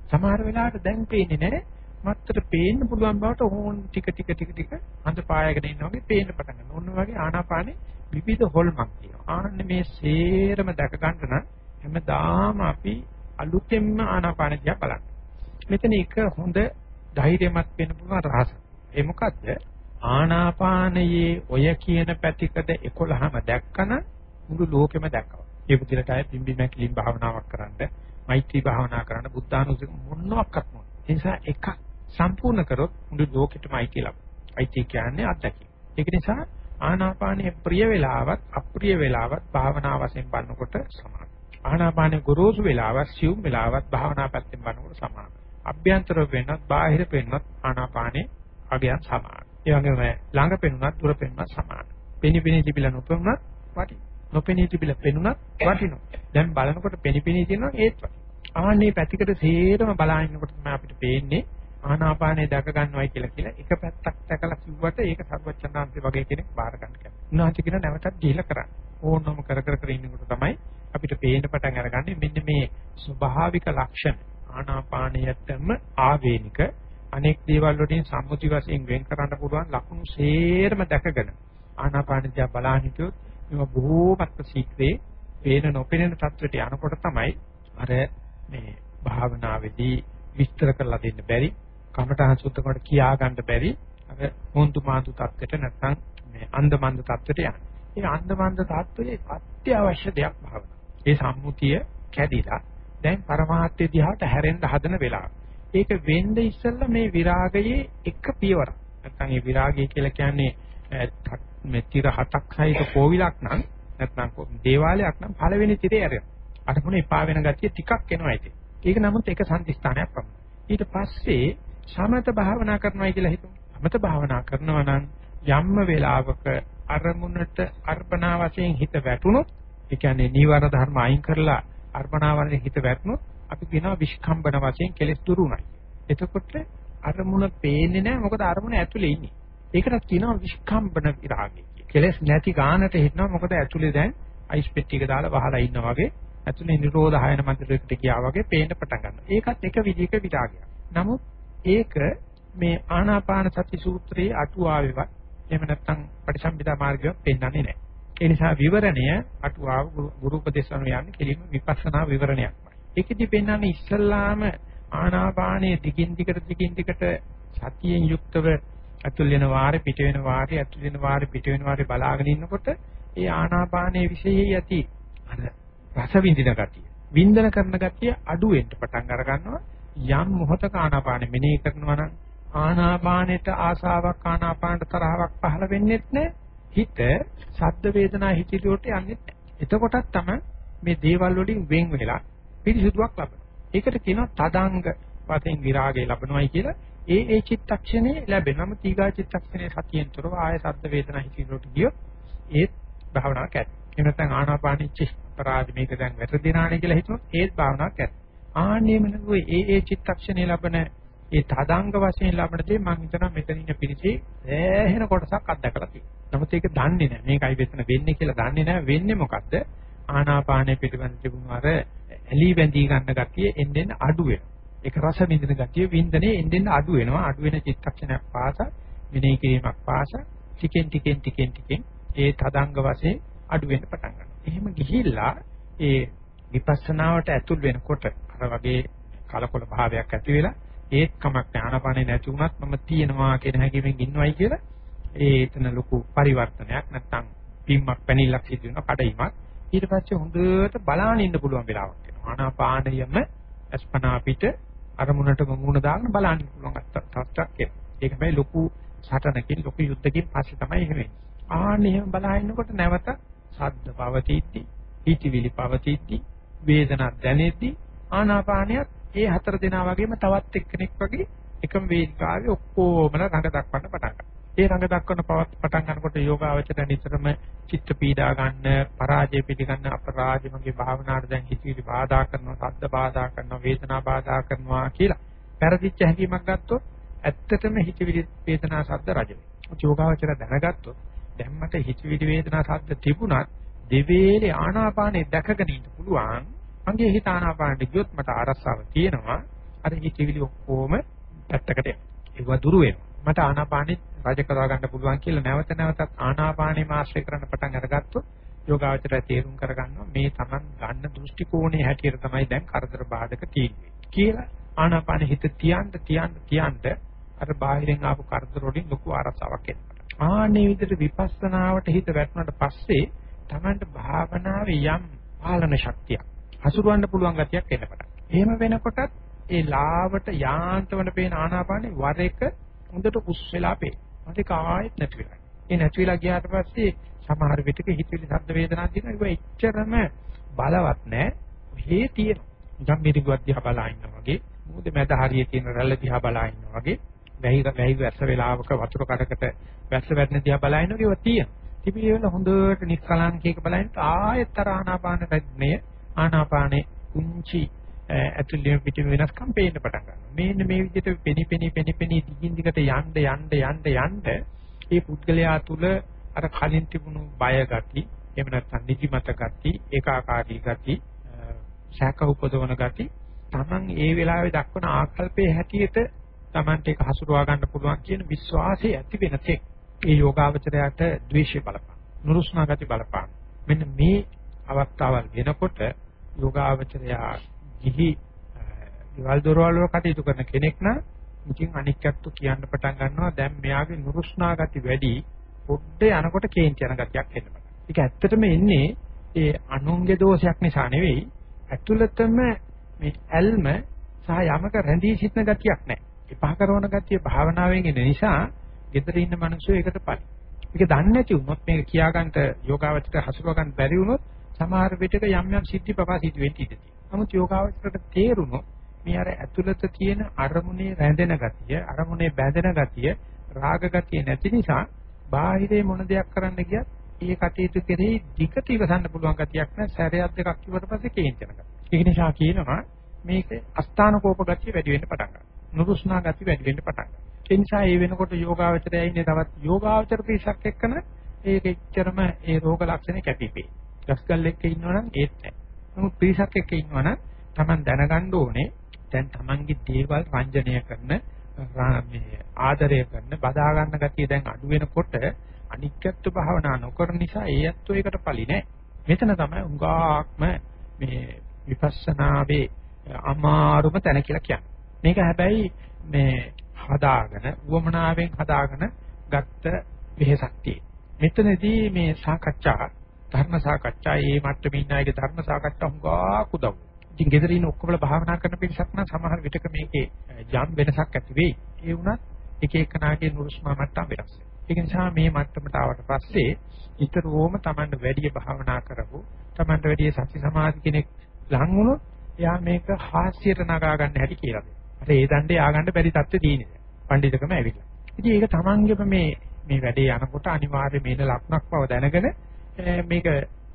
සමහර වෙලාවට දැන් පේන්නේ නැහැ. මත්තර පේන්න පුළුවන් බවට ඕන් ටික ටික ටික ටික හඳ පායගෙන ඉන්නා වගේ පේන්න පටන් ගන්නවා. ඔන්න වගේ ආනාපානෙ විවිධ හොල්මක් තියෙනවා. ආන්න මේ සේරම දැක ගන්න නම් හැමදාම අපි අලුතෙන්ම ආනාපාන දිහා බලන්න. මෙතන එක හොඳ ධෛර්යමත් වෙන්න පුළුවන් රහස. ඒ මොකද්ද? ආනාපානයේ ඔය කියන පැතිකඩ 11ම දැක්කන මුළු ලෝකෙම දැක්කවා. ඒ බුද්ධිලට ආයේ පිම්බි මැකිලින් භාවනාවක් කරන්න, මෛත්‍රී භාවනා කරන්න, බුද්ධානුසක මොනවාක්වත් මොන. ඒ නිසා එකක් සම්පූර්ණ කරොත් මුළු ලෝකෙටමයි කියලා. අයිති කියන්නේ අත්දැකීම. ඒක නිසා ආනාපානයේ ප්‍රිය වේලාවත් අප්‍රිය වේලාවත් භාවනා වශයෙන් බලනකොට සමානයි. ආනාපානයේ ගොරෝසු වේලාවත් සියුම් වේලාවත් භාවනා පැත්තෙන් බලනකොට සමානයි. අභ්‍යන්තර වෙනත් බාහිර වෙනත් ආනාපානයේ අගයන් සමානයි. ඒ වගේම ළඟ පෙනුනත් දුර පෙනුනත් සමානයි. පෙනිපෙනී තිබිලා නොපෙනුනත් වටි. නොපෙනී තිබිලා පෙනුනත් වටිනවා. දැන් බලනකොට පෙනිපෙනී තියෙනවා ඒත් වටි. ආන්නේ පැතිකඩ සේරම බලාගෙනකොට තමයි අපිට පේන්නේ ආනාපානය දැක ගන්නවයි කියලා කියලා එක පැත්තක් දැකලා කිව්වට ඒක සර්වචන්නාන්තේ වගේ කෙනෙක් බාර ගන්න කැමති. උන්වහන්සේ කියන නැවතත් ගිහිලා කරන්න. ඕනම කර කර කර ඉන්නකොට තමයි අපිට පේන්න පටන් අරගන්නේ මෙන්න මේ ස්වභාවික ලක්ෂණ ආනාපානයටම ආවේනික අනෙක් දේවල් වලින් සම්මුති වශයෙන් වෙන් කරන්න පුළුවන් ලක්ෂණ සේරම දැකගෙන ආනාපාන දිහා බලන හිටියොත් මේවා බොහෝමත්ම ශීක්‍රේ පේන නොපෙනෙන තත්වයට යනකොට තමයි අර මේ භාවනාවේදී විස්තර කරලා දෙන්න බැරි කමඨහං සුද්ධ කොට කියා ගන්න බැරි අර හොන්තු මාතු තත්ත්වයට නැත්නම් මේ අන්දමන්ද තත්ත්වයට යනවා. මේ අන්දමන්ද තත්ත්වයේ අත්‍යවශ්‍ය දෙයක් භාවනාව. ඒ සම්මුතිය කැඩිලා දැන් પરමාර්ථය දිහාට හැරෙන්න හදන වෙලාව. ඒක වෙන්න ඉස්සෙල්ලා මේ විරාගයේ එක පියවරක්. නැත්නම් මේ විරාගය කියලා කියන්නේ මේ tira හතක් සහිත කෝවිලක් නම් නැත්නම් දේවාලයක් නම් පළවෙනි tire ඇරෙනවා. අරමුණ එපා වෙන ගතිය ටිකක් එනවා ඉතින්. ඒක නමුත් එක සම්දිස්ථානයක් පමණයි. ඊට පස්සේ සමත භාවනා කරනවා කියලා හිතමු. සමත භාවනා කරනවා නම් යම්ම වේලාවක අරමුණට අර්පණා වශයෙන් හිත වැටුණොත් ඒ කියන්නේ නීවර ධර්ම අයින් කරලා අර්පණා වශයෙන් හිත වැටුණොත් අපි කියනවා විස්කම්බන වශයෙන් කෙලස් දුරුුණයි. එතකොට අරමුණ පේන්නේ නැහැ මොකද අරමුණ ඇතුලේ ඉන්නේ. ඒකටත් කියනවා විස්කම්බන විරාගය කියලා. කෙලස් නැති ගානට හිටනවා මොකද ඇතුලේ දැන් අයිස් පෙට්ටියක දාලා වහලා ඉන්නා වගේ ඇතුලේ නිරෝධායන මන්ත්‍රයකට ගියා වගේ පේන්න පටන් ගන්නවා. ඒකත් එක විදිහක විරාගයක්. නමුත් ඒක මේ ආනාපාන සති සූත්‍රයේ අටුවාවේවත් එහෙම නැත්නම් පටිසම්භිදා මාර්ගය පෙන්වන්නේ නැහැ. ඒ නිසා විවරණය අටුවාව ගුරු උපදේශ අනුව යන්නේ කෙලින්ම විපස්සනා විවරණයක්. ඒකෙදි පෙන්වන්නේ ඉස්සල්ලාම ආනාපානයේ දිගින් දිගට දිගින් දිගට සතියෙන් යුක්තව ඇතුල් වෙන වාරේ පිට වෙන වාරේ ඇතුල් වෙන වාරේ පිට වෙන වාරේ බලාගෙන ඉන්නකොට ඒ ආනාපානයේ විශේෂය යති අර රස විඳින ගතිය වින්දන කරන ගතිය අඩු වෙන්න පටන් අර ගන්නවා. යම් මොහතක ආනාපානෙ මෙනෙහි කරනවා නම් ආනාපානෙට ආසාවක් ආනාපානට තරහවක් පහළ වෙන්නේත් නැහැ හිත සද්ද වේදනා හිතිලියට යන්නේ නැහැ එතකොටත් තමයි මේ දේවල් වලින් වෙන් වෙලා පිරිසුදුවක් ලබනවා. ඒකට කියනවා තදංග වශයෙන් විරාගය ලබනවායි කියලා. ඒ ඒ චිත්තක්ෂණේ ලැබෙනම තීගා චිත්තක්ෂණේ සතියෙන්තරව ආය සද්ද වේදනා හිතිලියට ගියොත් ඒත් භාවනාවක් ඇති එහෙම නැත්නම් ආනාපානිච්ච අපරාධ මේක දැන් වැටදිනානේ කියලා හිතුවොත් ඒත් භාවනාවක් ඇති. ආන්නේම නෙවෙයි ඒ ඒ චිත්තක්ෂණේ ලබන ඒ තදාංග වශයෙන් ලබන දේ මම හිතනවා මෙතන ඉන්න පිළිචේ සෑහෙන කොටසක් අත්දකලා තියෙනවා. නමුත් ඒක දන්නේ නැහැ. මේකයි වෙතන වෙන්නේ කියලා දන්නේ නැහැ. වෙන්නේ මොකද්ද? ආනාපානය පිළිබඳ තිබුණු අර ඇලි බැඳී ගන්න ගතිය එන්නෙන් අඩු වෙනවා. ඒක රස විඳින ගතිය වින්දනේ එන්නෙන් අඩු වෙනවා. අඩු වෙන චිත්තක්ෂණයක් පාස විනය කිරීමක් පාස ටිකෙන් ටිකෙන් ටිකෙන් ටිකෙන් ඒ තදාංග වශයෙන් අඩු වෙන්න පටන් ගන්නවා. එහෙම ගිහිල්ලා ඒ විපස්සනාවට ඇතුල් වෙනකොට අර වගේ කලකොල භාවයක් ඇති වෙලා ඒත් කමක් ඥානපණේ නැති වුණත් මම තියෙනවා කියන හැඟීමෙන් ඉන්නවයි කියලා ඒ එතන ලොකු පරිවර්තනයක් නැත්තම් පිම්මක් පැනිල්ලක් සිදු වෙනවා කඩයිමක් ඊට පස්සේ හොඳට බලාගෙන ඉන්න පුළුවන් වෙලාවක් එනවා ආනාපානයම අස්පනා පිට අරමුණට මුණ දාගෙන බලන්න පුළුවන් තත්ත්වයක් එනවා ඒක මේ ලොකු සටනකින් ලොකු යුද්ධකින් පස්සේ තමයි එහෙම වෙන්නේ ආන්නේ එහෙම බලා ඉන්නකොට නැවත සද්ද පවතිද්දි, හිතවිලි පවතිද්දි, වේදනා දැනෙද්දි ආනාපානියත් ඒ හතර දෙනා වගේම තවත් එක්කෙනෙක් වගේ එකම වේදිකාවේ ඔක්කොමල රඟ දක්වන්න පටන් ගන්නවා. ඒ රඟ දක්වන පටන් ගන්නකොට යෝගාවචර නිතරම චිත්ත පීඩා ගන්න, පරාජය පිළිගන්න අපරාජමගේ භාවනාවට දැන් හිතවිලි බාධා කරනවා, සද්ද බාධා කරනවා, වේදනා බාධා කරනවා කියලා. පෙරදිච්ච හැඟීමක් ගත්තොත් ඇත්තටම හිතවිලි වේදනා සද්ද රජ වෙනවා. යෝගාවචර දැනගත්තොත් දැම්මට හිතවිලි වේදනා සද්ද තිබුණත් දෙවේලේ ආනාපානෙ දැකගෙන ඉන්න පුළුවන්. මගේ හිත ආනාපානෙට ගියොත් මට අරසාව තියෙනවා. අර හිතවිලි ඔක්කොම පැත්තකට ඒව දුරු වෙනවා. මට ආනාපානෙ රජ කරවා ගන්න පුළුවන් කියලා නැවත නැවතත් ආනාපානෙම ආශ්‍රය කරන්න පටන් අරගත්තොත් යෝගාවචරය තේරුම් කරගන්නවා මේ Taman ගන්න දෘෂ්ටි කෝණේ හැටියට තමයි දැන් කරදර බාධක තියෙන්නේ කියලා ආනාපානෙ හිත තියන්න තියන්න තියන්න අර බාහිරින් ආපු කරදර වලින් ලොකු ආරසාවක් එනවා. ආනේ විදිහට විපස්සනාවට හිත වැටුණාට පස්සේ Tamanට භාවනාවේ යම් පාලන ශක්තියක් හසුරවන්න පුළුවන් ගතියක් එන්න පටන්. එහෙම වෙනකොටත් ඒ ලාවට යාන්තවන පේන ආනාපානේ වර එක හොඳට උස් වෙලා පේ. ඒක ආයෙත් නැති වෙලා. ඒ නැති වෙලා ගියාට පස්සේ සමහර විටක හිතවිලි ශබ්ද වේදනා තියෙනවා. ඒක එච්චරම බලවත් නෑ. ඔහේ තියෙන. නිකන් මිරිඟුවක් දිහා බලා ඉන්නා වගේ, මොකද මැද හරියේ තියෙන රැල්ල දිහා බලා ඉන්නා වගේ වැහි වැහි වැස්ස වේලාවක වතුර කඩකට වැස්ස වැටෙන දිහා බලනකොට ඒවා තියෙනවා. තිබිලි වල හොඳට නිස්කලංකයක බලනකොට ආයතර ආනාපාන රැද්නේ ආනාපානේ කුංචි ඇතුළේ පිටින් වෙනස්කම් පේන්න පටන් ගන්නවා. මේන්න මේ විදිහට පෙනි පෙනි පෙනි පෙනි දිගින් දිගට යන්න යන්න යන්න යන්න ඒ පුද්ගලයා තුල අර කලින් තිබුණු බය ගති, එහෙම නැත්නම් නිදිමත ගති, ඒකාකාරී ගති, ශාක උපදවන ගති Taman ඒ වෙලාවේ දක්වන ආකල්පයේ හැටියට Tamante එක හසුරවා ගන්න පුළුවන් කියන විශ්වාසය ඇති වෙන තෙක් ඒ යෝගාවචරයට ද්වේෂය බලපාන. නුරුස්නා ගති බලපාන. මෙන්න මේ අවස්ථාවල් වෙනකොට යෝගාවචරයා ගිහි ඊවල් දොරවල් වල කටයුතු කරන කෙනෙක් නම් ඉතින් අනික්කත්තු කියන්න පටන් ගන්නවා දැන් මෙයාගේ නුරුස්නා ගති වැඩි පොඩ්ඩේ යනකොට කේන්ති යන ගතියක් එන්න පටන්. ඒක ඇත්තටම එන්නේ ඒ අනුන්ගේ දෝෂයක් නිසා නෙවෙයි ඇතුළතම මේ ඇල්ම සහ යමක රැඳී සිටින ගතියක් නැහැ. එපා කරන ගතිය භාවනාවෙන් එන නිසා gedara ඉන්න මිනිස්සු ඒකට පරි. මේක දන්නේ නැති වුණොත් මේක කියාගන්න යෝගාවචරයට හසුරව ගන්න බැරි වුණොත් සමහර විටක යම් යම් සිද්ධි පවා සිදු වෙන්න ඉඩ තියෙනවා. නමුත් යෝගාවචරයට තේරුණොත් මේ අර ඇතුළත තියෙන අරමුණේ රැඳෙන ගතිය, අරමුණේ බැඳෙන ගතිය, රාග ගතිය නැති නිසා බාහිරේ මොන දෙයක් කරන්න ගියත් ඒ කටයුතු කෙරෙහි ධිකට ඉවසන්න පුළුවන් ගතියක් නැහැ. සැරයක් දෙකක් කිව්වට පස්සේ කේන්ති යනවා. ඒක නිසා කියනවා මේක අස්ථාන කෝප ගතිය වැඩි වෙන්න පටන් ගන්නවා. නුරුස්නා ගතිය වැඩි වෙන්න පටන් ගන්නවා. ඒ නිසා ඒ වෙනකොට යෝගාවචරය ඉන්නේ තවත් යෝගාවචර පිරිසක් එක්කන ඒක එච්චරම ඒ රෝග ලක්ෂණ කැපිපේ. ගස්කල් එක්ක ඉන්නවනම් ඒත් නැහැ. නමුත් පිරිසක් එක්ක ඉන්නවනම් Taman දැනගන්න ඕනේ දැන් Tamanගේ දේවල් රංජනය කරන මේ ආදරය කරන බදා ගන්න ගතිය දැන් අඩු වෙනකොට අනික්කත්ව භාවනා නොකරන නිසා ඒ ඇත්තෝ ඒකට පලි නෑ. මෙතන තමයි උඟාක්ම මේ විපස්සනාවේ අමාරුම තැන කියලා කියන්නේ. මේක හැබැයි මේ හදාගෙන උවමනාවෙන් හදාගෙන ගත්ත වෙහසක් තියෙන. මෙතනදී මේ සාකච්ඡා ධර්ම සාකච්ඡා මේ මට්ටමේ ඉන්න අයගේ ධර්ම සාකච්ඡා හුඟා කුදව්. ඉතින් ගෙදර ඉන්න ඔක්කොම භාවනා කරන පිරිසක් නම් සමහර විටක මේකේ ජම් වෙනසක් ඇති වෙයි. ඒ වුණත් එක එකනාගේ නුරුස්මා මට්ටම් වෙනස් වෙනවා. ඒක නිසා මේ මට්ටමට ආවට පස්සේ ඊතරෝම Tamanට වැඩි භාවනා කරපො Tamanට වැඩි සති සමාධි කෙනෙක් ලං වුණොත් එයා මේක හාස්‍යයට නගා ගන්න හැටි කියලා දෙනවා. අර ඒ දණ්ඩේ ආගන්න බැරි තත්ත්වෙ තියෙනවා. පඬිතුකම ඇවිල්ලා. ඉතින් ඒක Tamanගෙම මේ මේ වැඩේ යනකොට අනිවාර්යයෙන් මේන ලක්ෂණක් බව දැනගෙන මේක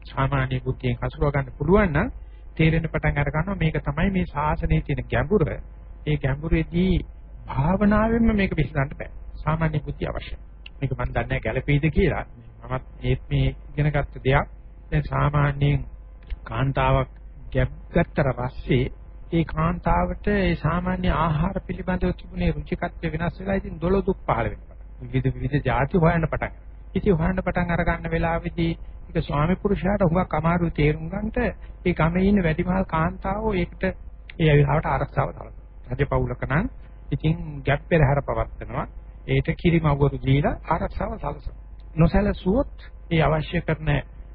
සාමාන්‍ය බුද්ධියෙන් හසුරව ගන්න පුළුවන් නම් තේරෙන පටන් අර ගන්නවා මේක තමයි මේ ශාසනයේ තියෙන ගැඹුර. ඒ ගැඹුරේදී භාවනාවෙන්ම මේක විසඳන්න බෑ. සාමාන්‍ය බුද්ධිය අවශ්‍යයි. මේක මම දන්නේ ගැළපෙයිද කියලා. මමත් ඒත් මේ ඉගෙන ගත්ත දෙයක්. දැන් සාමාන්‍යයෙන් කාන්තාවක් ගැබ් ගත්තට පස්සේ ඒ කාන්තාවට ඒ සාමාන්‍ය ආහාර පිළිබඳව තිබුණේ රුචිකත්වය වෙනස් වෙලා ඉතින් දොළ දුක් පහළ වෙනවා. විවිධ විවිධ ಜಾති හොයන්න පටන් ගන්නවා. ඉතින් හොයන්න පටන් අර ගන්න වෙලාවේදී ඒක ස්වාමි පුරුෂයාට හුඟක් අමාරු තේරුම් ගන්නට ඒ ගමේ ඉන්න වැඩිමහල් කාන්තාවෝ ඒකට ඒ අවිහාවට ආරක්ෂාව දරනවා. රජපෞලක නම් ඉතින් ගැප් පෙරහැර පවත්නවා. ඒට කිරිමවරු දීලා ආරක්ෂාව සලසනවා. නොසැලසුවොත් ඒ අවශ්‍ය කරන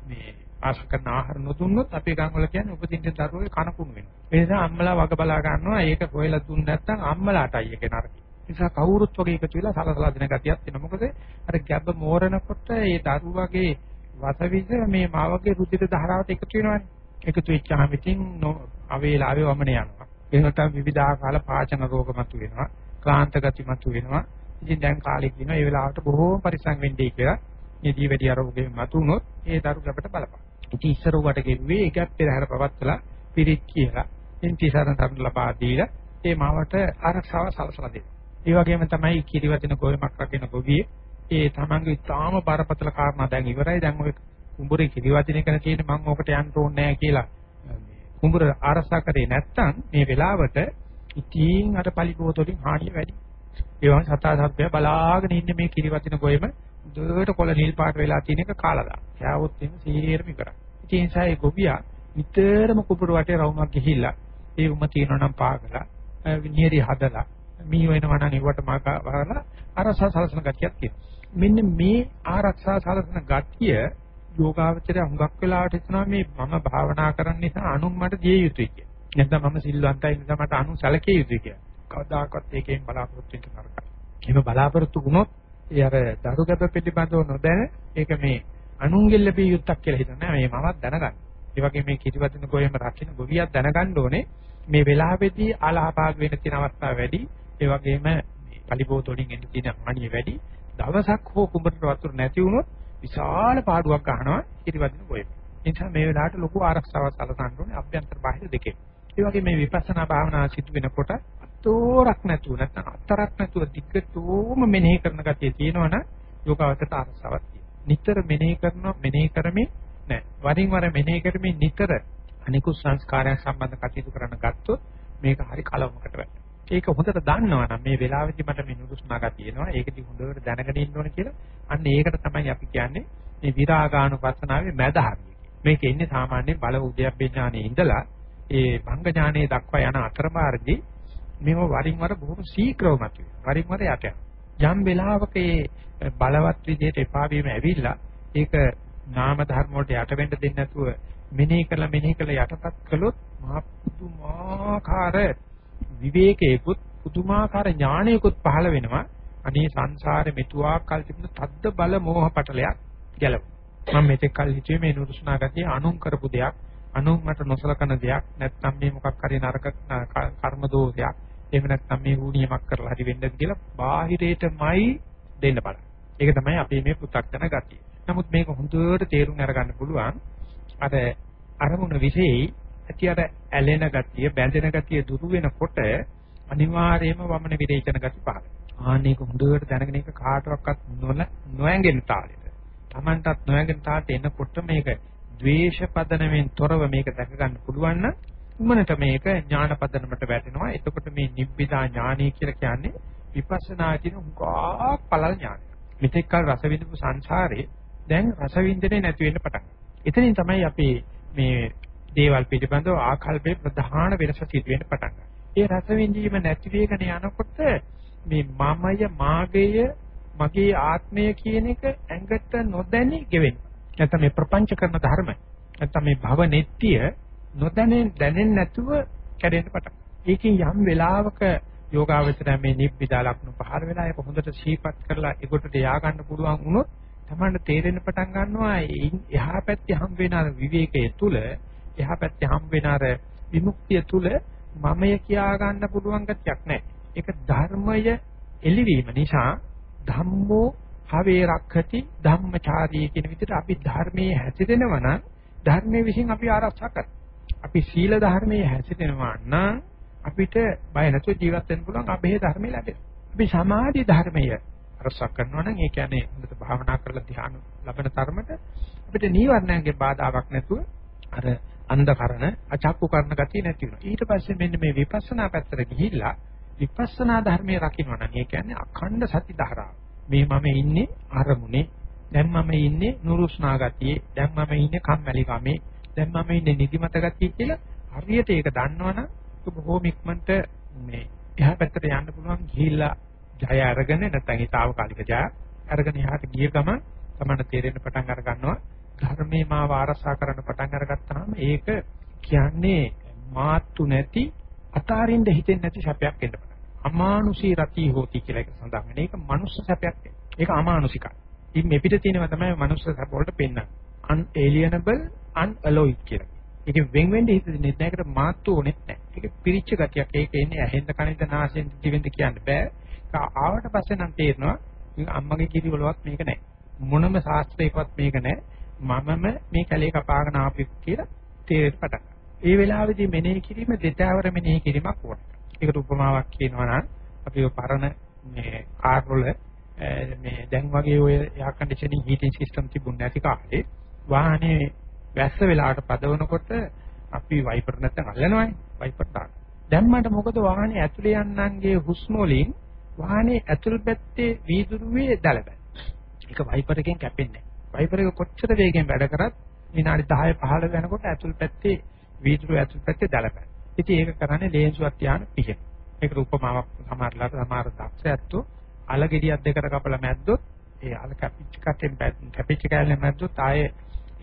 මේ ආශ කරන ආහාර නොදුන්නොත් අපේ ගම් වල කියන්නේ උපදින්න දරුවෝ කනකුණු වෙනවා. ඒ නිසා අම්මලා වග බලා ගන්නවා. ඒක හොයලා දුන්න නැත්නම් අම්මලාටයි ඒක නරකයි. ඒ නිසා කවුරුත් වගේ එකතු වෙලා සලසලා දෙන ගතියක් තියෙනවා. මොකද අර ගැබ්බ මෝරනකොට ඒ දරුවගේ වසවිස මේ මාවගේ රුධිර ධාරාවට එකතු වෙනවානේ. එකතු වෙච්චාම ඉතින් අවේලාවේ වමන යනවා. එහෙනම් විවිධාකාර පාචන රෝග මතුවෙනවා. ක්ලාන්ත ගති මතුවෙනවා. ඉතින් දැන් කාලේ කියනවා ඒ වෙලාවට බොහෝම පරිස්සම් වෙන්නයි කියලා. නිදී වැඩි ආරෝග්‍යෙ මතුනොත් ඒ දරු ගැබට බලපන්. ඉතින් ඉස්සර උවට ගෙව්වේ ඒකත් පෙරහැර පවත්ලා පිරිත් කියලා. ඉන්තිසාරන සම්ප ලබා දීලා ඒ මාවට ආරක්ෂාව සලසලා දෙනවා. ඒ වගේම තමයි කිරිවදින ගොයමක් රකින්න ගොවියේ ඒ තමන්ගේ තාම බරපතල කාරණා දැන් ඉවරයි දැන් ඔය කුඹුරේ කිරිවදින එක තියෙන මම ඕකට යන්න ඕනේ නැහැ කියලා කුඹුර ආරක්ෂා කරේ නැත්නම් මේ වෙලාවට ඉතින් අර පලිපෝතෝලින් හානිය වැඩි. ඒ වගේ සතා සත්‍ය බලාගෙන ඉන්නේ මේ කිරිවදින ගොයම දුවට කොළ නිල් පාට වෙලා තියෙන එක කාලා දාන. යාවොත් එන්න සීරම ඉවරයි. ඉතින් ඒ නිසා ඒ ගොවියා නිතරම කුඹුර වටේ රවුමක් ගිහිල්ලා ඒ උම තියෙනවා නම් පාගලා නියරි හදලා මී වෙනවා නම් ඒවට මාකා වහලා අරසා සලසන ගතියක් තියෙනවා. මෙන්න මේ ආරක්ෂා සලසන ගතිය යෝගාවචරය හුඟක් වෙලාවට හිතනවා මේ මම භාවනා කරන්න නිසා අනුන් මට දිය යුතුයි කියලා. නැත්නම් මම සිල්වන්තයි නිසා මට අනුන් සැලකිය යුතුයි කියලා. කවදාකවත් ඒකෙන් බලාපොරොත්තු වෙන්න නරකයි. එහෙම බලාපොරොත්තු වුණොත් ඒ අර දරුගැබ පිළිබඳව නොදැන ඒක මේ අනුන්ගෙන් ලැබිය යුත්තක් කියලා හිතන්නේ මේ මමත් දැනගන්න. ඒ වගේ මේ කිරිවදින ගොයම රකින්න ගොවියක් දැනගන්න ඕනේ මේ වෙලාවේදී ආලාපාග වෙන තියෙන අවස්ථා වැඩි. ඒ වගේම මේ පලිබෝත වලින් එන්න තියෙන හානිය වැඩි. දවසක් හෝ කුඹරට වතුර නැති වුණොත් විශාල පාඩුවක් ගන්නවා කිරිවදින ගොයම. ඒ නිසා මේ වෙලාවට ලොකු ආරක්ෂාවක් සලසන්න ඕනේ අභ්‍යන්තර බාහිර දෙකේ. ඒ වගේ මේ විපස්සනා භාවනා සිදු වෙනකොට තෝරක් නැතුව නැත්නම් අතරක් නැතුව දිග්ගතෝම මෙනෙහි කරන ගතිය තියෙනවනම් යෝගාවචරයට අරසාවක් තියෙනවා. නිතර මෙනෙහි කරනවා මෙනෙහි කරමින් නෑ. වරින් වර මෙනෙහි කරමින් නිතර අනිකුත් සංස්කාරයන් සම්බන්ධ කටයුතු කරන ගත්තොත් මේක හරි කලවමකට වැටෙනවා. ඒක හොඳට දන්නවනම් මේ වෙලාවේදී මට මේ නුරුස්නා ගතියනවා. ඒකදී හොඳට දැනගෙන ඉන්න ඕන කියලා. අන්න ඒකට තමයි අපි කියන්නේ මේ විරාගානුපස්සනාවේ මැද හරිය. මේක ඉන්නේ සාමාන්‍යයෙන් බල උද්‍යප්පේ ඥානයේ ඉඳලා ඒ භංග ඥානයේ දක්වා යන අතරමාර්ගදී මේව වරින් වර බොහොම ශීක්‍රව මතුවේ. වරින් වර යට යම් වෙලාවක ඒ බලවත් විදිහට එපා වීම ඇවිල්ලා ඒක නාම ධර්ම වලට යට වෙන්න දෙන්නේ නැතුව මෙනෙහි කළා මෙනෙහි කළා යටපත් කළොත් මහා පුදුමාකාර විවේකයකුත් පුදුමාකාර ඥානයකුත් පහළ වෙනවා. අනේ සංසාරෙ මෙතුආ කල් තිබුණ තද්ද බල මෝහ පටලයක් ගැලවුවා. මම මෙතෙක් කල් හිතුවේ මේ නුරුස්නා ගතිය අනුන් කරපු දෙයක්, අනුන් මට නොසලකන දෙයක්, නැත්නම් මේ මොකක් හරි නරක කර්ම දෝෂයක්. එහෙම නැත්නම් මේ ඌනියමක් කරලා හරි වෙන්නද කියලා බාහිරේටමයි දෙන්න බලන්න. ඒක තමයි අපි මේ පු탁තන ගතිය. නමුත් මේක හොඳට තේරුම් අරගන්න පුළුවන්. අර අරමුණ විශේෂයි ඇති අර ඇලෙන ගතිය, බැඳෙන ගතිය දුරු වෙනකොට අනිවාර්යයෙන්ම වමන විරේචන ගති පහළ. ආන්නේක හොඳට දැනගෙන ඒක කාටවත් නොන නොඇඟෙන තාලෙට. Tamanටත් නොඇඟෙන තාලට එනකොට මේක ද්වේෂ පදනමෙන් තොරව මේක දැක ගන්න පුළුවන් නම් උමනට මේක ඥාන පදනමට වැටෙනවා. එතකොට මේ නිබ්බිදා ඥානය කියලා කියන්නේ විපස්සනා කියන උගා පළල් ඥානය. මෙතෙක් කල රස විඳපු සංසාරේ දැන් රස විඳින්නේ නැති වෙන්න පටන් ගන්නවා. එතනින් තමයි අපි මේ දේවල් පිළිබඳව ආකල්පේ ප්‍රධාන වෙනස සිදු වෙන්න පටන් ගන්නවා. ඒ රස විඳීම නැති වෙගෙන යනකොට මේ මමය මාගය මගේ ආත්මය කියන එක ඇඟට නොදැනි ගෙවෙනවා. නැත්නම් මේ ප්‍රපංච කරන ධර්ම නැත්නම් මේ භව නෙත්‍ය නොදැනෙන් දැනෙන්නේ නැතුව කැඩෙන්න පටන් ඒකෙන් යම් වෙලාවක යෝගාවචරය මේ නිබ්බිදා ලක්ෂණ පහර වෙලා ඒක හොඳට සීපත් කරලා ඒකට යා ගන්න පුළුවන් වුණොත් තමයි තේරෙන්න පටන් ගන්නවා එහා පැත්තේ හම් වෙන විවේකයේ තුල එහා පැත්තේ හම් වෙන අර විමුක්තිය තුල මමය කියා ගන්න පුළුවන් ගතියක් නැහැ. ඒක ධර්මය එළිවීම නිසා ධම්මෝ හවේ රක්ඛති ධම්මචාරී කියන විදිහට අපි ධර්මයේ හැසිරෙනවා නම් ධර්මයේ විසින් අපි ආරක්ෂා කරනවා. අපි සීල ධර්මයේ හැසිරෙනවා නම් අපිට බය නැතුව ජීවත් වෙන්න පුළුවන් අභේ ධර්මය ලැබෙනවා. අපි සමාධි ධර්මය ආරක්ෂා කරනවා නම් ඒ කියන්නේ හොඳට භාවනා කරලා ධ්‍යාන ලබන තරමට අපිට නීවරණයන්ගේ බාධාවක් නැතුව අර අන්ධකරණ අචක්කු කරන ගතිය නැති වෙනවා. ඊට පස්සේ මෙන්න මේ විපස්සනා පැත්තට ගිහිල්ලා විපස්සනා ධර්මයේ රකින්නවා නම් ඒ කියන්නේ අඛණ්ඩ සති ධාරාව. මේ මම ඉන්නේ අරමුණේ. දැන් මම ඉන්නේ නුරුස්නා ගතියේ. දැන් මම ඉන්නේ කම්මැලි කමේ. දැන් මම ඉන්නේ නිදිමත ගතිය කියලා හරියට ඒක දන්නවනම් බොහෝම ඉක්මනට මේ එහා පැත්තට යන්න පුළුවන් ගිහිල්ලා ජය අරගෙන නැත්නම් ඒ తాවකාලික ජය අරගෙන එහාට ගිය ගමන් තමයි තේරෙන්න පටන් අර ගන්නවා ධර්මයේ මාව ආරසා කරන්න පටන් අරගත්තාම ඒක කියන්නේ මාතු නැති අතාරින්න හිතෙන්නේ නැති සැපයක් එන්න පටන් අමානුෂී රති හෝති කියලා එක සඳහන් වෙන. ඒක මනුස්ස සැපයක්. ඒක අමානුෂිකයි. ඉතින් මේ පිට තියෙනවා තමයි මනුස්ස සැප වලට පෙන්වන්නේ. unalienable unalloyed කියලා. ඒක වෙන් වෙන්න හිතෙන්නේ නැහැ. ඒකට මාතු ඕනෙත් නැහැ. ඒක පිරිච්ච ගතියක්. ඒක එන්නේ ඇහෙන්ද කනින්ද නාසයෙන් දිවෙන්ද කියන්න බෑ. ඒක ආවට පස්සේ නම් තේරෙනවා අම්මගේ කිරි වලවත් මේක නැහැ. මොනම ශාස්ත්‍රයකවත් මේක නැහැ. මමම මේ කැලේ කපාගෙන ආපු කියලා තේරෙන්න පටන් ඒ වෙලාවේදී මෙනෙහි කිරීම දෙතවර මෙනෙහි කිරීමක් ඕන. ඒකට උපමාවක් කියනවා නම් අපි ඔය පරණ මේ කාර් වල මේ දැන් වගේ ඔය එයා කන්ඩිෂනින් හීටින් සිස්ටම් තිබුණ නැති කාලේ වාහනේ වැස්ස වෙලාවට පදවනකොට අපි වයිපර් නැත්නම් අල්ලනවනේ වයිපර් දාන්න. දැම්මට මොකද වාහනේ ඇතුලේ යන්නන්ගේ හුස්ම වලින් වාහනේ ඇතුල් පැත්තේ වීදුරුවේ දලබැ. ඒක වයිපර් එකෙන් කැපෙන්නේ වයිපර් එක කොච්චර වේගෙන් වැඩ කරත් විනාඩි 10 15 යනකොට ඇතුල් පැත්තේ වීදුරු ඇතුල් පැත්තේ දලපැන. ඉතින් ඒක කරන්නේ ලේන්සුවක් තියාන පිහින. ඒක උපමාවක් සමහරලාට සමහර දක්ෂයත්තු අල ගෙඩියක් දෙකට කපලා මැද්දොත් ඒ අල කැපිච්ච කටෙන් කැපිච්ච කැලේ මැද්දොත් ආයේ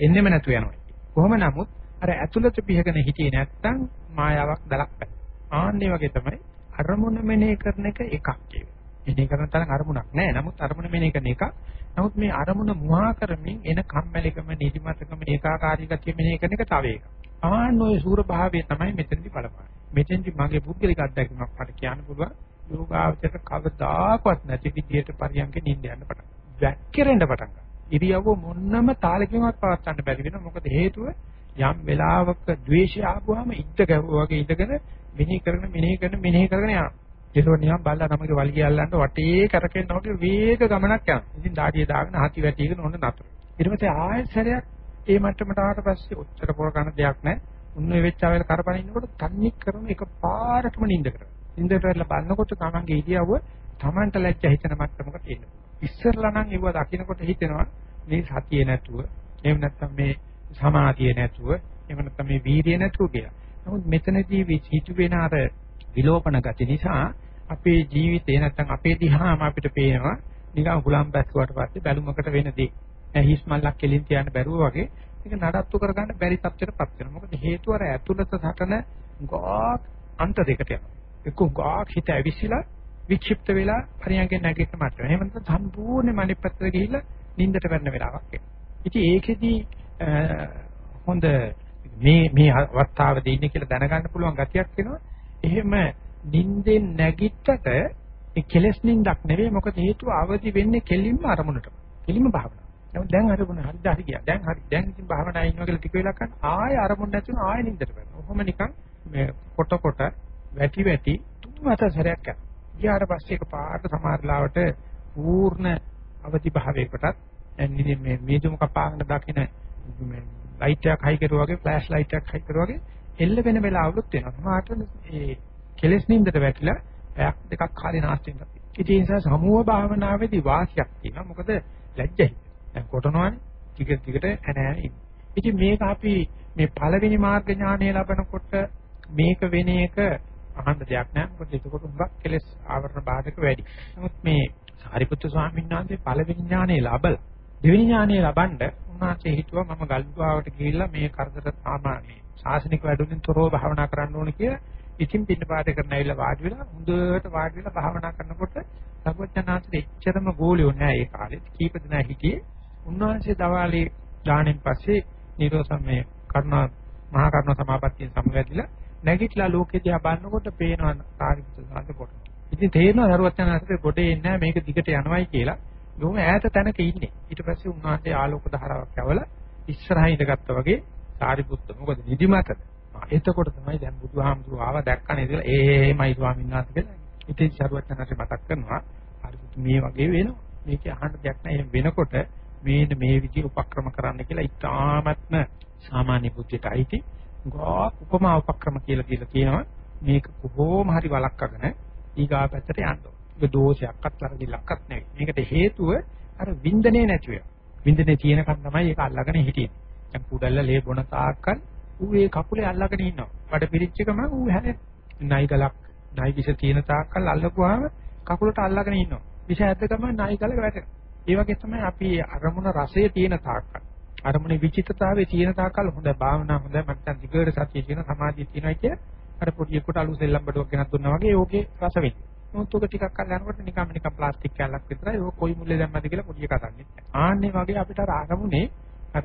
එන්නෙම නැතු වෙනවා. කොහොම නමුත් අර ඇතුළත පිහගෙන හිටියේ නැත්තම් මායාවක් දලක් පැන. ආන්නේ වගේ තමයි අරමුණ මෙනෙහි කරන එක එකක් කියන්නේ. මෙනෙහි කරන තරම් අරමුණක් නැහැ. නමුත් අරමුණ මෙනෙහි කරන එක නමුත් මේ අරමුණ මුවා කරමින් එන කම්මැලිකම නිදිමතකම ඒකාකාරී ගතිය මෙනෙහි කරන එක තව එකක්. ආන්න ඔය සූර භාවය තමයි මෙතනදි බලපාන්නේ. මෙතෙන්දි මගේ පුද්ගලික අත්දැකීමක් මට කියන්න පුළුවන්. යෝගාවචර කවදාකවත් නැති විදියට පරියන්ක නිින්ද යන්න පටන් ගන්නවා. වැක්කිරෙන්න පටන් ගන්නවා. ඉරියව්ව මොන්නම තාලකින්වත් පවත්වන්න බැරි වෙනවා. මොකද හේතුව යම් වෙලාවක ද්වේෂය ආවම ඉද්ද ගැහුවා වගේ ඉඳගෙන මෙනෙහි කරන මෙනෙහි කරන මෙනෙහි කරගෙන යනවා. ඒක නිකන් බල්ලා තමගේ වලිගය අල්ලන්න වටේ කරකෙන්න වගේ වේග ගමනක් යනවා. ඉතින් දාඩිය දාගෙන හති වැටිගෙන ඔන්න නතර. ඊට පස්සේ ආයෙත් සැරයක් ඒ මට්ටමට ආවට පස්සේ ඔච්චර පොර ගන්න දෙයක් නැහැ. උන්නේ වෙච්ච ආවෙල කරපණ ඉන්නකොට තන්නේ කරන එක පාරටම නිින්ද කරනවා. නින්දට වැටලා බලනකොට තමන්ගේ ඉරියව්ව තමන්ට ලැජ්ජ හිතෙන මට්ටමකට එන්න පුළුවන්. ඉස්සරලා නම් ඒව දකින්නකොට හිතෙනවා මේ සතිය නැතුව එහෙම නැත්නම් මේ සමාධිය නැතුව එහෙම නැත්නම් මේ වීර්යය නැතුව කියලා. නමුත් මෙතනදී විචිතු වෙන අර විලෝපන ගති නිසා අපේ ජීවිතේ නැත්නම් අපේ දිහාම අපිට පේනවා නිකන් හුලම් බැස්සුවට පස්සේ බැලුමකට වෙන දේ. හිස් මල්ලක් කෙලින් තියන්න බැරුව වගේ ඒක නඩත්තු කරගන්න බැරි තත්ත්වයකටපත් වෙනවා. මොකද හේතුව අර ඇතුළත සටන ගාක් අන්ත දෙකට යනවා. එක්ක ගාක් හිත ඇවිසිලා වික්ෂිප්ත වෙලා පරියන්ගෙන් නැගිට මට. එහෙම නැත්නම් සම්පූර්ණ මනිප් පැත්තට ගිහිල්ලා නිින්දට වැටෙන වෙලාවක් එනවා. ඉතින් ඒකෙදි හොඳ මේ මේ අවස්ථාවේදී ඉන්නේ කියලා දැනගන්න පුළුවන් ගතියක් වෙනවා. එහෙම නිින්දෙන් නැගිට්ටට ඒ කෙලස් නිින්දක් නෙවෙයි මොකද හේතුව අවදි වෙන්නේ කෙලින්ම අරමුණට. කෙලින්ම භාවනාව. නමුත් දැන් අරමුණ හරිද හරි ගියා. දැන් හරි. දැන් ඉතින් භාවනාවේ ඉන්නවා කියලා ටික වෙලා කරන ආයෙ අරමුණ නැතුන ආයෙ නිින්දට වැටෙනවා. ඔහොම නිකන් මේ කොට කොට වැටි වැටි තුන් හතර සැරයක් යනවා. ඊට පස්සේ එක පාට සමාරලාවට පූර්ණ අවදි භාවයකටත් මේ මේදුම කපාගෙන දකින්න මේ ලයිට් එකක් හයි කරුවා වගේ ෆ්ලෑෂ් ලයිට් එකක් හයි කරුවා වගේ එල්ල වෙන වෙලාවලුත් වෙනවා. සමහරට ඒ කෙලස් නින්දට වැටිලා පැයක් දෙකක් කාලේ නාස්ති වෙනවා. ඉතින් ඒ නිසා සමුහ භාවනාවේදී වාසියක් තියෙනවා. මොකද ලැජ්ජයි. දැන් කොටනවනේ ටික ටිකට ඇනෑ ඉන්නේ. ඉතින් මේක අපි මේ පළවෙනි මාර්ග ඥානය ලබනකොට මේක වෙන එක අහන්න දෙයක් නෑ. මොකද ඒකකොට උඹක් කෙලස් ආවරණ බාධක වැඩි. නමුත් මේ සාරිපුත්‍ර ස්වාමීන් වහන්සේ පළවෙනි ඥානය ලබලා දෙවෙනි ඥානය ලබනද උන්වහන්සේ හිතුවා මම ගල්ගුවාවට ගිහිල්ලා මේ කරදර සාමාන්‍ය ශාසනික වැඩුලින් තොරව භාවනා කරන්න ඕන කියලා ඉතින් පින්නපාත කරන ඇවිල්ලා වාඩි වෙලා හොඳට වාඩි වෙලා භාවනා කරනකොට සර්වඥාන්සේ එච්චරම ගෝලියෝ නෑ ඒ කාලේ කීප දෙනා හිටියේ උන්වහන්සේ දවාලේ ඥාණයෙන් පස්සේ නිරෝසමයේ කරුණා මහා කරුණා සමාපත්තිය සමවැදිලා නැගිටලා ලෝකෙ දිහා බලනකොට පේනවා සාරිපුත්‍ර සාන්ත කොට. ඉතින් තේරෙනවා සර්වඥාන්සේ ගොඩේ ඉන්නේ මේක දිගට යනවායි කියලා. බොහොම ඈත තැනක ඉන්නේ. ඊට පස්සේ උන්වහන්සේ ආලෝක ධාරාවක් යවලා ඉස්සරහින් ඉඳගත්තා වගේ සාරිපුත්ත මොකද නිදිමතද? එතකොට තමයි දැන් බුදුහාමුදුරුව ආව දැක්කනේ කියලා ඒමයි ස්වාමීන් වහන්සේ කියලා. ඉතින් සරුවචනන්සේ මතක් කරනවා සාරිපුත්ත මේ වගේ වෙනවා. මේකේ අහන්න දෙයක් නැහැ. එහෙම වෙනකොට මේ මේ විදිහ උපක්‍රම කරන්න කියලා ඉතාමත්ම සාමාන්‍ය බුද්ධියට අයිති ගා උපමා උපක්‍රම කියලා කියලා කියනවා. මේක කොහොම හරි වළක්වාගෙන ඊගා පැත්තට යන්න ඕන. ඒක දෝෂයක්වත් වැරදිලක්වත් නෙවෙයි. මේකට හේතුව අර වින්දනේ නැති වෙනවා. වින්දනේ තියෙනකන් තමයි ඒක අල්ලගෙන හිටියේ. දැන් කුඩල්ල ලේ බොන තාක්කල් ඌ ඒ කකුලේ අල්ලගෙන ඉන්නවා. බඩ පිරිච්ච ගම ඌ හැලෙන. නයි ගලක් නයි විස තියෙන තාක්කල් අල්ලපුවාම කකුලට අල්ලගෙන ඉන්නවා. විස ඇද්ද ගම නයි ගල වැටෙනවා. ඒ වගේ තමයි අපි අරමුණ රසයේ තියෙන තාක්කල් අරමුණේ විචිත්තතාවයේ තියෙන තාක්කල් හොඳ භාවනා හොඳ මත්තන් දිගට සතිය තියෙන සමාධිය තියෙනවා කිය අර පොඩි එකට අලු සෙල්ලම් බඩුවක් ගෙනත් දුන්නා වගේ ඕකේ රස වෙන්නේ. මොකද ඔක ටිකක් කල් යනකොට නිකම් නිකම් ප්ලාස්ටික් කැල්ලක් විතරයි ඔක කොයි මුල්ලේ දැම්මද කියලා පොඩි එකක් අතන්නේ. ආන්නේ වගේ අපිට අර අරමුණේ අර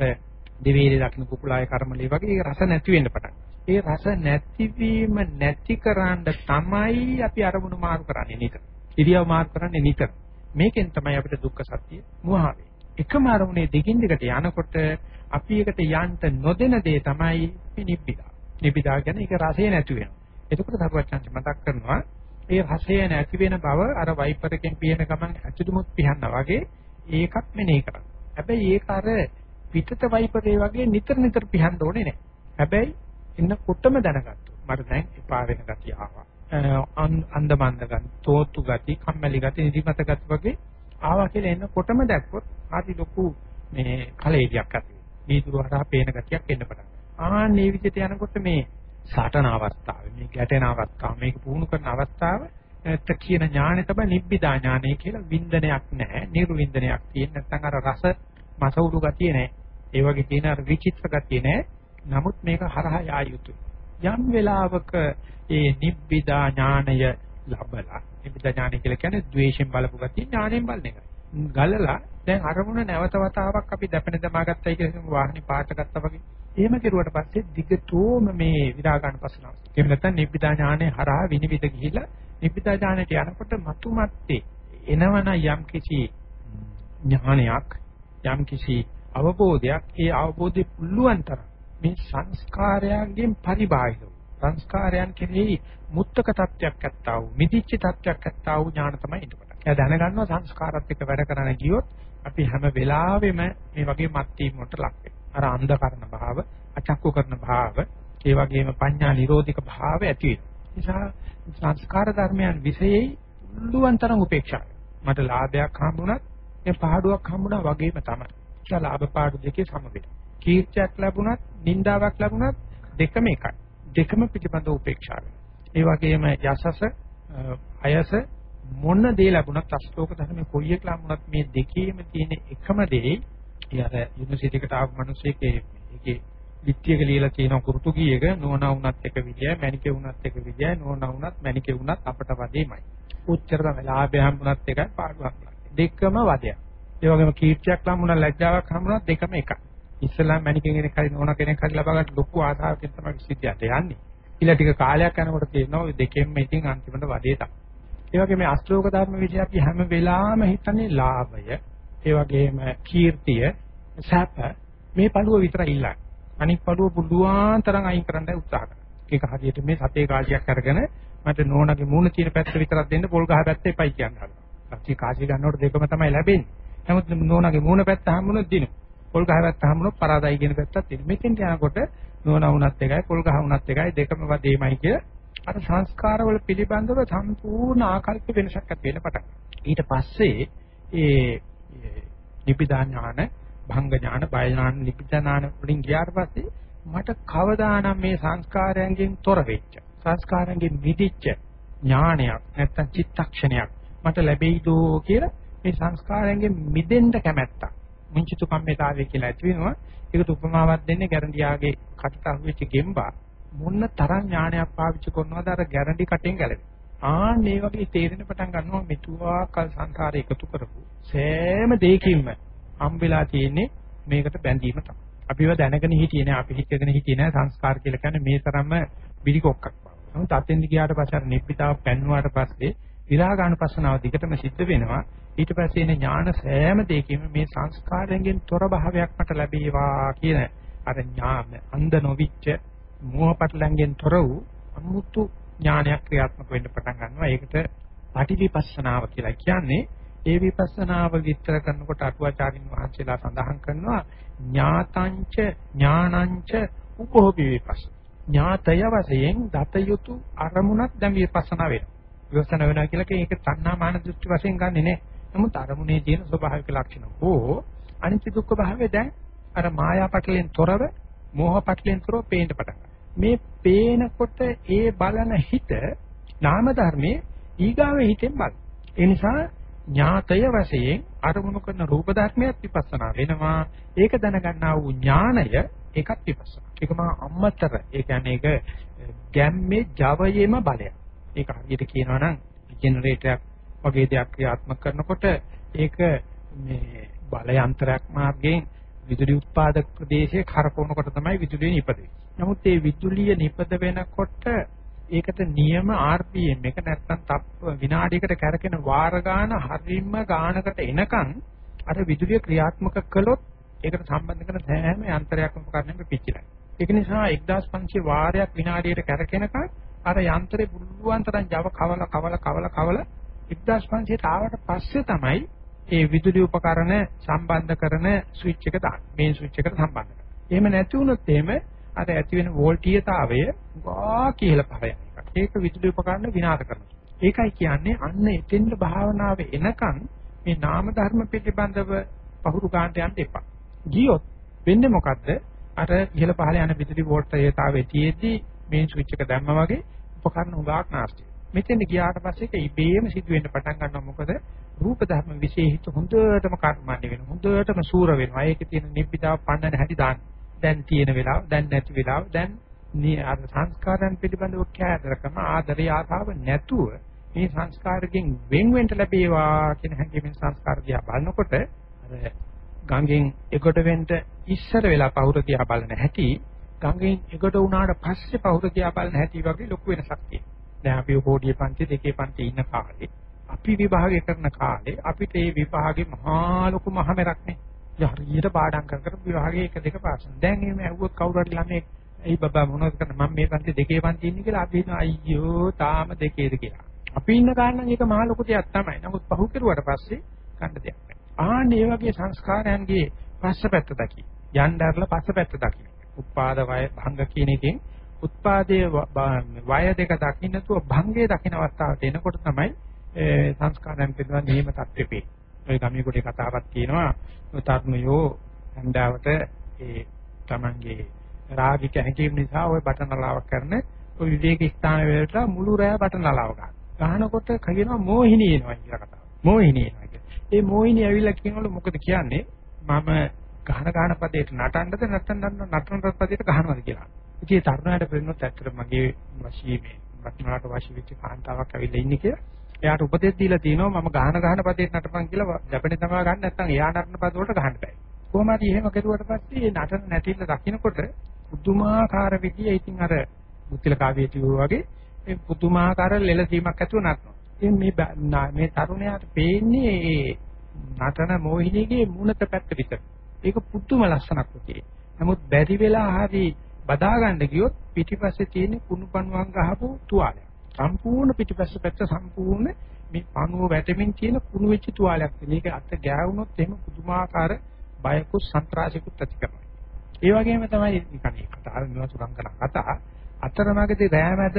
දිවේලේ දක්න කුකුලාය කර්මලේ වගේ රස නැති වෙන්න පටන් ඒ රස නැතිවීම නැති කරන්න තමයි අපි අරමුණු මාරු කරන්නේ නිතර. ඉරියව් මාරු කරන්නේ නිතර. මේකෙන් තමයි අපිට දුක්ඛ සත්‍ය මුවහවේ. එකම අරමුණේ දෙකින් දෙකට යනකොට අපි එකට යන්න නොදෙන දේ තමයි නිබ්බිදා. නිබ්බිදා කියන්නේ ඒක රසය නැති වෙනවා. එතකොට සරුවචන්ට මතක් කරනවා ඒ රසය නැති වෙන බව අර වයිපර් එකෙන් පියන ගමන් ඇතුළුමුත් පිහන්න වගේ ඒකත් මෙනෙහි කරන්න. හැබැයි ඒක අර පිටත වයිපරේ වගේ නිතර නිතර පිහන්න ඕනේ නැහැ. හැබැයි එන්නකොටම දැනගත්තා. මට දැන් එපා වෙන ගතිය ආවා. අන්දමන්ද ගන්න, තෝතු ගති, කම්මැලි ගති, නිදිමත ගති වගේ ආවා කියලා එන්නකොටම දැක්කොත් ආදි ලොකු මේ කලෙලියක් ඇති වෙනවා. දීතුරු හරහා පේන ගතියක් එන්න පටන් ගන්නවා. ආන්නේ විදිහට යනකොට මේ සටන අවස්ථාව, මේ ගැටෙන අවස්ථාව, මේක පුහුණු කරන අවස්ථාව ත කියන ඥානෙ තමයි නිබ්බිදා ඥානෙ කියලා වින්දනයක් නැහැ. නිර්වින්දනයක් තියෙන නැත්නම් අර රස මසවුරු ගතිය නැහැ. ඒ වගේ තියෙන අර විචිත්‍ර ගතිය නැහැ. නමුත් මේක හරහා යා යුතුයි. යම් වෙලාවක ඒ නිබ්බිදා ඥානය ලබලා නිබ්බිදා ඥානය කියලා කියන්නේ ද්වේෂයෙන් බලපු ගතිය ඥාණයෙන් බලන එක. ගලලා දැන් අරමුණ නැවත වතාවක් අපි දැපෙන දමාගත්තයි කියලා වාහනේ පාට ගත්තා වගේ. එහෙම කෙරුවට පස්සේ දිගටම මේ විරාගාන පස්සනාව. එහෙම නැත්නම් නිබ්බිදා ඥානය හරහා විනිවිද ගිහිලා නිබ්බිදා ඥානයට යනකොට මතුමත්තේ එනවන යම් කිසි ඥානයක් යම් කිසි අවබෝධයක් ඒ අවබෝධය පුළුවන් තරම් මේ සංස්කාරයන්ගෙන් පරිබාහිර සංස්කාරයන් කෙරෙහි මුත්තක තත්වයක් ඇත්තා වූ මිදිච්ච තත්වයක් ඇත්තා වූ ඥාන තමයි ඉන්නකොට. එයා දැනගන්නවා සංස්කාරات එක්ක වැඩ කරන ගියොත් අපි හැම වෙලාවෙම මේ වගේ මත්වීම වලට ලක් වෙනවා. අර අන්ධ කරන භාව, අචක්කු කරන භාව, ඒ වගේම පඤ්ඤා නිරෝධික භාව ඇති වෙනවා. නිසා සංස්කාර ධර්මයන් විශේෂයි පුළුවන්තරම් උපේක්ෂා මට ලාභයක් හම්බුණත් ඒ පහඩුවක් හම්බුණා වගේම තමයි. ඒ ලාභ පාඩු දෙකේ සම වෙනවා. කීර්තියක් ලැබුණත්, නිന്ദාවක් ලැබුණත් දෙකම එකයි. දෙකම පිටිපන්ද උපේක්ෂා ඒ වගේම යසස, අයස මොන දේ ලැබුණත් අශෝක ධර්මයේ කොයි එක ලැබුණත් මේ දෙකේම තියෙන එකම දේ ඒ අර යුනිවර්සිටි එකට ආපු මිනිස්සෙක් ඒකේ විත්තියක ලියලා තියෙන කුරුටු කීයක නෝනා වුණත් එක විදියයි මැනිකේ වුණත් එක විදියයි නෝනා වුණත් මැනිකේ වුණත් අපට වදේමයි. උච්චර තමයි ලාභය හම්බුණත් එකයි පාඩුවක්. දෙකම වදයක්. ඒ වගේම කීර්තියක් ලැබුණා ලැජ්ජාවක් හම්බුණත් දෙකම එකයි. ඉස්ලාම් මැනිකෙන් කෙනෙක් හරි නෝනා කෙනෙක් හරි ලබා ගන්න ලොකු ආසාවකින් තමයි සිද්ධියට යන්නේ. ඊළ ටික කාලයක් යනකොට තේරෙනවා ওই දෙකෙන්ම ඉතින් අන්තිමට වදේ තමයි. ඒ වගේ මේ අශ්ලෝක ධර්ම විදිහ අපි හැම වෙලාවෙම හිතන්නේ ලාභය, ඒ වගේම කීර්තිය, සැප මේ පළුව විතරයි ඉල්ලන්නේ. අනිත් පළුව පුළුවන් තරම් අයින් කරන්න උත්සාහ කරනවා. ඒක හරියට මේ සතේ කාසියක් අරගෙන මට නෝනගේ මූණ තියෙන පැත්ත විතරක් දෙන්න පොල් ගහ පැත්ත එපයි කියනවා. සත්‍ය කාසිය ගන්නකොට දෙකම තමයි ලැබෙන්නේ. නමුත් නෝනගේ මූණ පැත්ත හම්බුනොත් දිනු. පොල් ගහ පැත්ත හම්බුනොත් පරාදයි කියන පැත්තත් දිනු. මෙතෙන්ට යනකොට නෝන වුණත් එකයි පොල් ගහ වුණත් එකයි දෙකම වදේමයි කිය අර සංස්කාරවල පිළිබඳව සම්පූර්ණ ආකල්ප වෙනසක් ඇති වෙන පටන්. ඊට පස්සේ ඒ නිපිදා ඥාන භංග ඥාන, බය ඥාන, නිපිත ඥාන වලින් ගියාට පස්සේ මට කවදානම් මේ සංස්කාරයන්ගෙන් තොර වෙච්ච, සංස්කාරයන්ගෙන් මිදිච්ච ඥානයක් නැත්තම් චිත්තක්ෂණයක් මට ලැබෙයිදෝ කියලා මේ සංස්කාරයන්ගෙන් මිදෙන්න කැමැත්තක්. මුංචිතු කම්මිතාවය කියලා ඇති වෙනවා. ඒකට උපමාවක් දෙන්නේ ගැරන්ඩියාගේ කටට අහුවෙච්ච ගෙම්බා මොන්න තරම් ඥානයක් පාවිච්චි කරනවද අර ගැරන්ඩි කටෙන් ගැලවෙන්නේ. ආන් මේ වගේ තේරෙන පටන් ගන්නවා මෙතුවා කල් සංසාරේ එකතු කරපු සෑම දෙයකින්ම හම්බෙලා තියෙන්නේ මේකට බැඳීම තමයි. අපිව දැනගෙන හිටියේ නෑ අපි හිතගෙන හිටියේ නෑ සංස්කාර කියලා කියන්නේ මේ තරම්ම බිලිකොක්කක් වගේ. නමුත් අතෙන්දි ගියාට පස්සේ අර නිබ්බිතාව පැන්නුවාට පස්සේ විරාගාන පස්සනාව දිගටම සිද්ධ වෙනවා. ඊට පස්සේ එන ඥාන සෑම දෙයකින්ම මේ සංස්කාරයෙන් තොර භාවයක් මට ලැබේවා කියන අර ඥාන අන්ධ නොවිච්ච මෝහපටලංගෙන් තොර වූ අමුතු ඥානයක් ක්‍රියාත්මක වෙන්න පටන් ගන්නවා. ඒකට පටිවිපස්සනාව කියලා කියන්නේ ඒ විපස්සනාව විස්තර කරනකොට අටුවාචාරින් වහන්සේලා සඳහන් කරනවා ඥාතංච ඥානංච උපෝපි විපස්ස. ඥාතය වශයෙන් දත යුතු අරමුණක් දැන් විපස්සනා වෙනවා. විපස්සනා වෙනවා කියලා කියන්නේ ඒක තණ්හා මාන දෘෂ්ටි වශයෙන් ගන්නෙ නෑ. නමුත් අරමුණේ තියෙන ස්වභාවික ලක්ෂණ හෝ අනිත්‍ය දුක්ඛ භාවය දැන් අර මායා පටලෙන් තොරව මෝහ පටලෙන් තොරව පේන්න පටන් මේ පේනකොට ඒ බලන හිත නාම ධර්මයේ ඊගාවේ හිතෙන් බල. ඒ නිසා ඥාතය වශයෙන් අරමුණු කරන රූප ධර්මයක් විපස්සනා වෙනවා. ඒක දැනගන්නා වූ ඥානය ඒකත් විපස්සනා. ඒක මා අම්මතර. ඒ කියන්නේ ඒක ගැම්මේ ජවයේම බලය. ඒක හරියට කියනවා නම් ජෙනරේටරයක් වගේ දෙයක් ක්‍රියාත්මක කරනකොට ඒක මේ බල යන්ත්‍රයක් මාර්ගයෙන් විදුලි උත්පාදක ප්‍රදේශයේ කරකවනකොට තමයි විදුලිය නිපදෙන්නේ. නමුත් මේ විදුලිය නිපද වෙනකොට ඒකට නියම RPM එක නැත්තම් තප්ප විනාඩියකට කැරකෙන වාර ගාන හරිම ගානකට එනකන් අර විදුලිය ක්‍රියාත්මක කළොත් ඒකට සම්බන්ධ කරන සෑම යන්ත්‍රයක්ම උපකරණයක පිච්චිලා. ඒක නිසා 1500 වාරයක් විනාඩියට කැරකෙනකන් අර යන්ත්‍රේ පුළුවන් තරම් Java කවල කවල කවල කවල 1500ට ආවට පස්සේ තමයි ඒ විදුලි උපකරණ සම්බන්ධ කරන ස්විච් එක දාන්නේ. මේන් ස්විච් එකට සම්බන්ධ කරනවා. එහෙම නැති වුණොත් එහෙම අර ඇති වෙන වෝල්ටීයතාවය ගා කියලා පරයක්. ඒක විදුලි උපකරණ විනාශ කරනවා. ඒකයි කියන්නේ අන්න එතෙන්ද භාවනාව එනකන් මේ නාම ධර්ම පිළිබඳව පහුරු ගන්නට යන්න එපා. ගියොත් වෙන්නේ මොකද්ද? අර ඉහළ පහළ යන විදුලි වෝල්ටේජතාවයේ තියෙද්දි මේ ස්විච් එක දැම්මා වගේ උපකරණ උගාක් නාස්ති. මෙතෙන් ගියාට පස්සේ ඒක ඉබේම සිදුවෙන්න පටන් ගන්නවා. මොකද රූප ධර්ම විශේෂිත හොඳටම කර්මන්නේ වෙනවා. හොඳටම සූර වෙනවා. ඒකේ තියෙන නිබ්බිදාව පන්නන හැටි දාන්න. දැන් තියෙන වෙලාව, දැන් නැති වෙලාව, දැන් අර සංස්කාරයන් පිළිබඳව කෑදරකම ආදරය ආතාව නැතුව මේ සංස්කාරයෙන් වෙන් වෙන්න ලැබේවා කියන හැඟීමෙන් සංස්කාර දිහා බලනකොට අර ගංගෙන් එකට වෙන්න ඉස්සර වෙලා පහුර දිහා බලන හැටි ගංගෙන් එකට වුණාට පස්සේ පහුර දිහා බලන හැටි වගේ ලොකු වෙනසක් තියෙනවා. දැන් අපි කෝඩිය පන්ති දෙකේ පන්ති ඉන්න කාලේ අපි විභාගය කරන කාලේ අපිට මේ විභාගේ මහා ලොකු මහමෙරක් නේ. හරියට පාඩම් කර කර විභාගේ එක දෙක පාස්. දැන් එහෙම ඇහුවොත් කවුරු හරි ළමෙක් ඇයි බබා මොනවද කරන්නේ මම මේ පන්ති දෙකේ පන්ති ඉන්නේ කියලා අපි හිතන අයියෝ තාම දෙකේද කියලා. අපි ඉන්න කාරණා ඒක මහ ලොකු දෙයක් තමයි. නමුත් පහු කෙරුවට පස්සේ ගන්න දෙයක් නැහැ. ආන්න මේ වගේ සංස්කාරයන්ගේ පස්සපැත්ත දකි. යන්න ඇරලා පස්සපැත්ත දකි. උපාද වය භංග කියන එකෙන් උත්පාදයේ වය දෙක දකින්නතුව භංගයේ දකින්න අවස්ථාවට එනකොට තමයි සංස්කාරයන් පිළිබඳ නියම තත්ත්වෙපේ. ඔය ගමේ කොටේ කතාවක් තියෙනවා තරුණයෝ හන්දාවට ඒ Tamanගේ රාගික හැඟීම් නිසා ওই බටනලාවක් කරන ওই විවේක ස්ථාන වලට මුළු රෑ බටනලාව ගන්න. ගහනකොට කියනවා මෝහිනී එනවා කියලා කතාව. මෝහිනී එනවා කියලා. ඒ මෝහිනී ඇවිල්ලා කියනවලු මොකද කියන්නේ? මම ගහන ගහන පදයට නටන්නද නැත්නම් නටන පදයට ගහනවද කියලා. ඉතින් තරුණයාට පෙන්නොත් ඇත්තට මගේ වශී මේ වටනාට වශී වෙච්ච කාන්තාවක් ඇවිල්ලා ඉන්නේ කියලා. එයාට උපදෙස් දීලා තියෙනවා මම ගහන ගහන පදයට නටපන් කියලා ජපනේ තමයි ගන්න නැත්නම් එයා නටන පද වලට ගහන්න බෑ. කොහොම හරි එහෙම කරුවට පස්සේ නටන නැටිල්ල දකින්නකොට පුදුමාකාර විදිය ඉතින් අර මුත්තිල කාව්‍යයේ තියුවා වගේ ඒ පුදුමාකාර ලෙලසීමක් ඇතුව නටනවා. ඉතින් මේ මේ තරුණයාට පේන්නේ ඒ නටන මොහිනීගේ මුණත පැත්ත විතර. ඒක පුදුම ලස්සනක් වගේ. නමුත් බැරි වෙලා හරි බදා ගන්න ගියොත් පිටිපස්සේ තියෙන කුණු පණුවන් ගහපු තුවාලයක්. සම්පූර්ණ පිටිපස්ස පැත්ත සම්පූර්ණ මේ පණුව වැටෙමින් තියෙන කුණු වෙච්ච තුවාලයක්. මේක අත ගෑවුනොත් එහෙම පුදුමාකාර බයකුත් සන්ත්‍රාසිකුත් ඇති කරනවා. ඒ වගේම තමයි නිකන් කතාව නිවසුරංගන කතා අතරමඟදී රෑමැද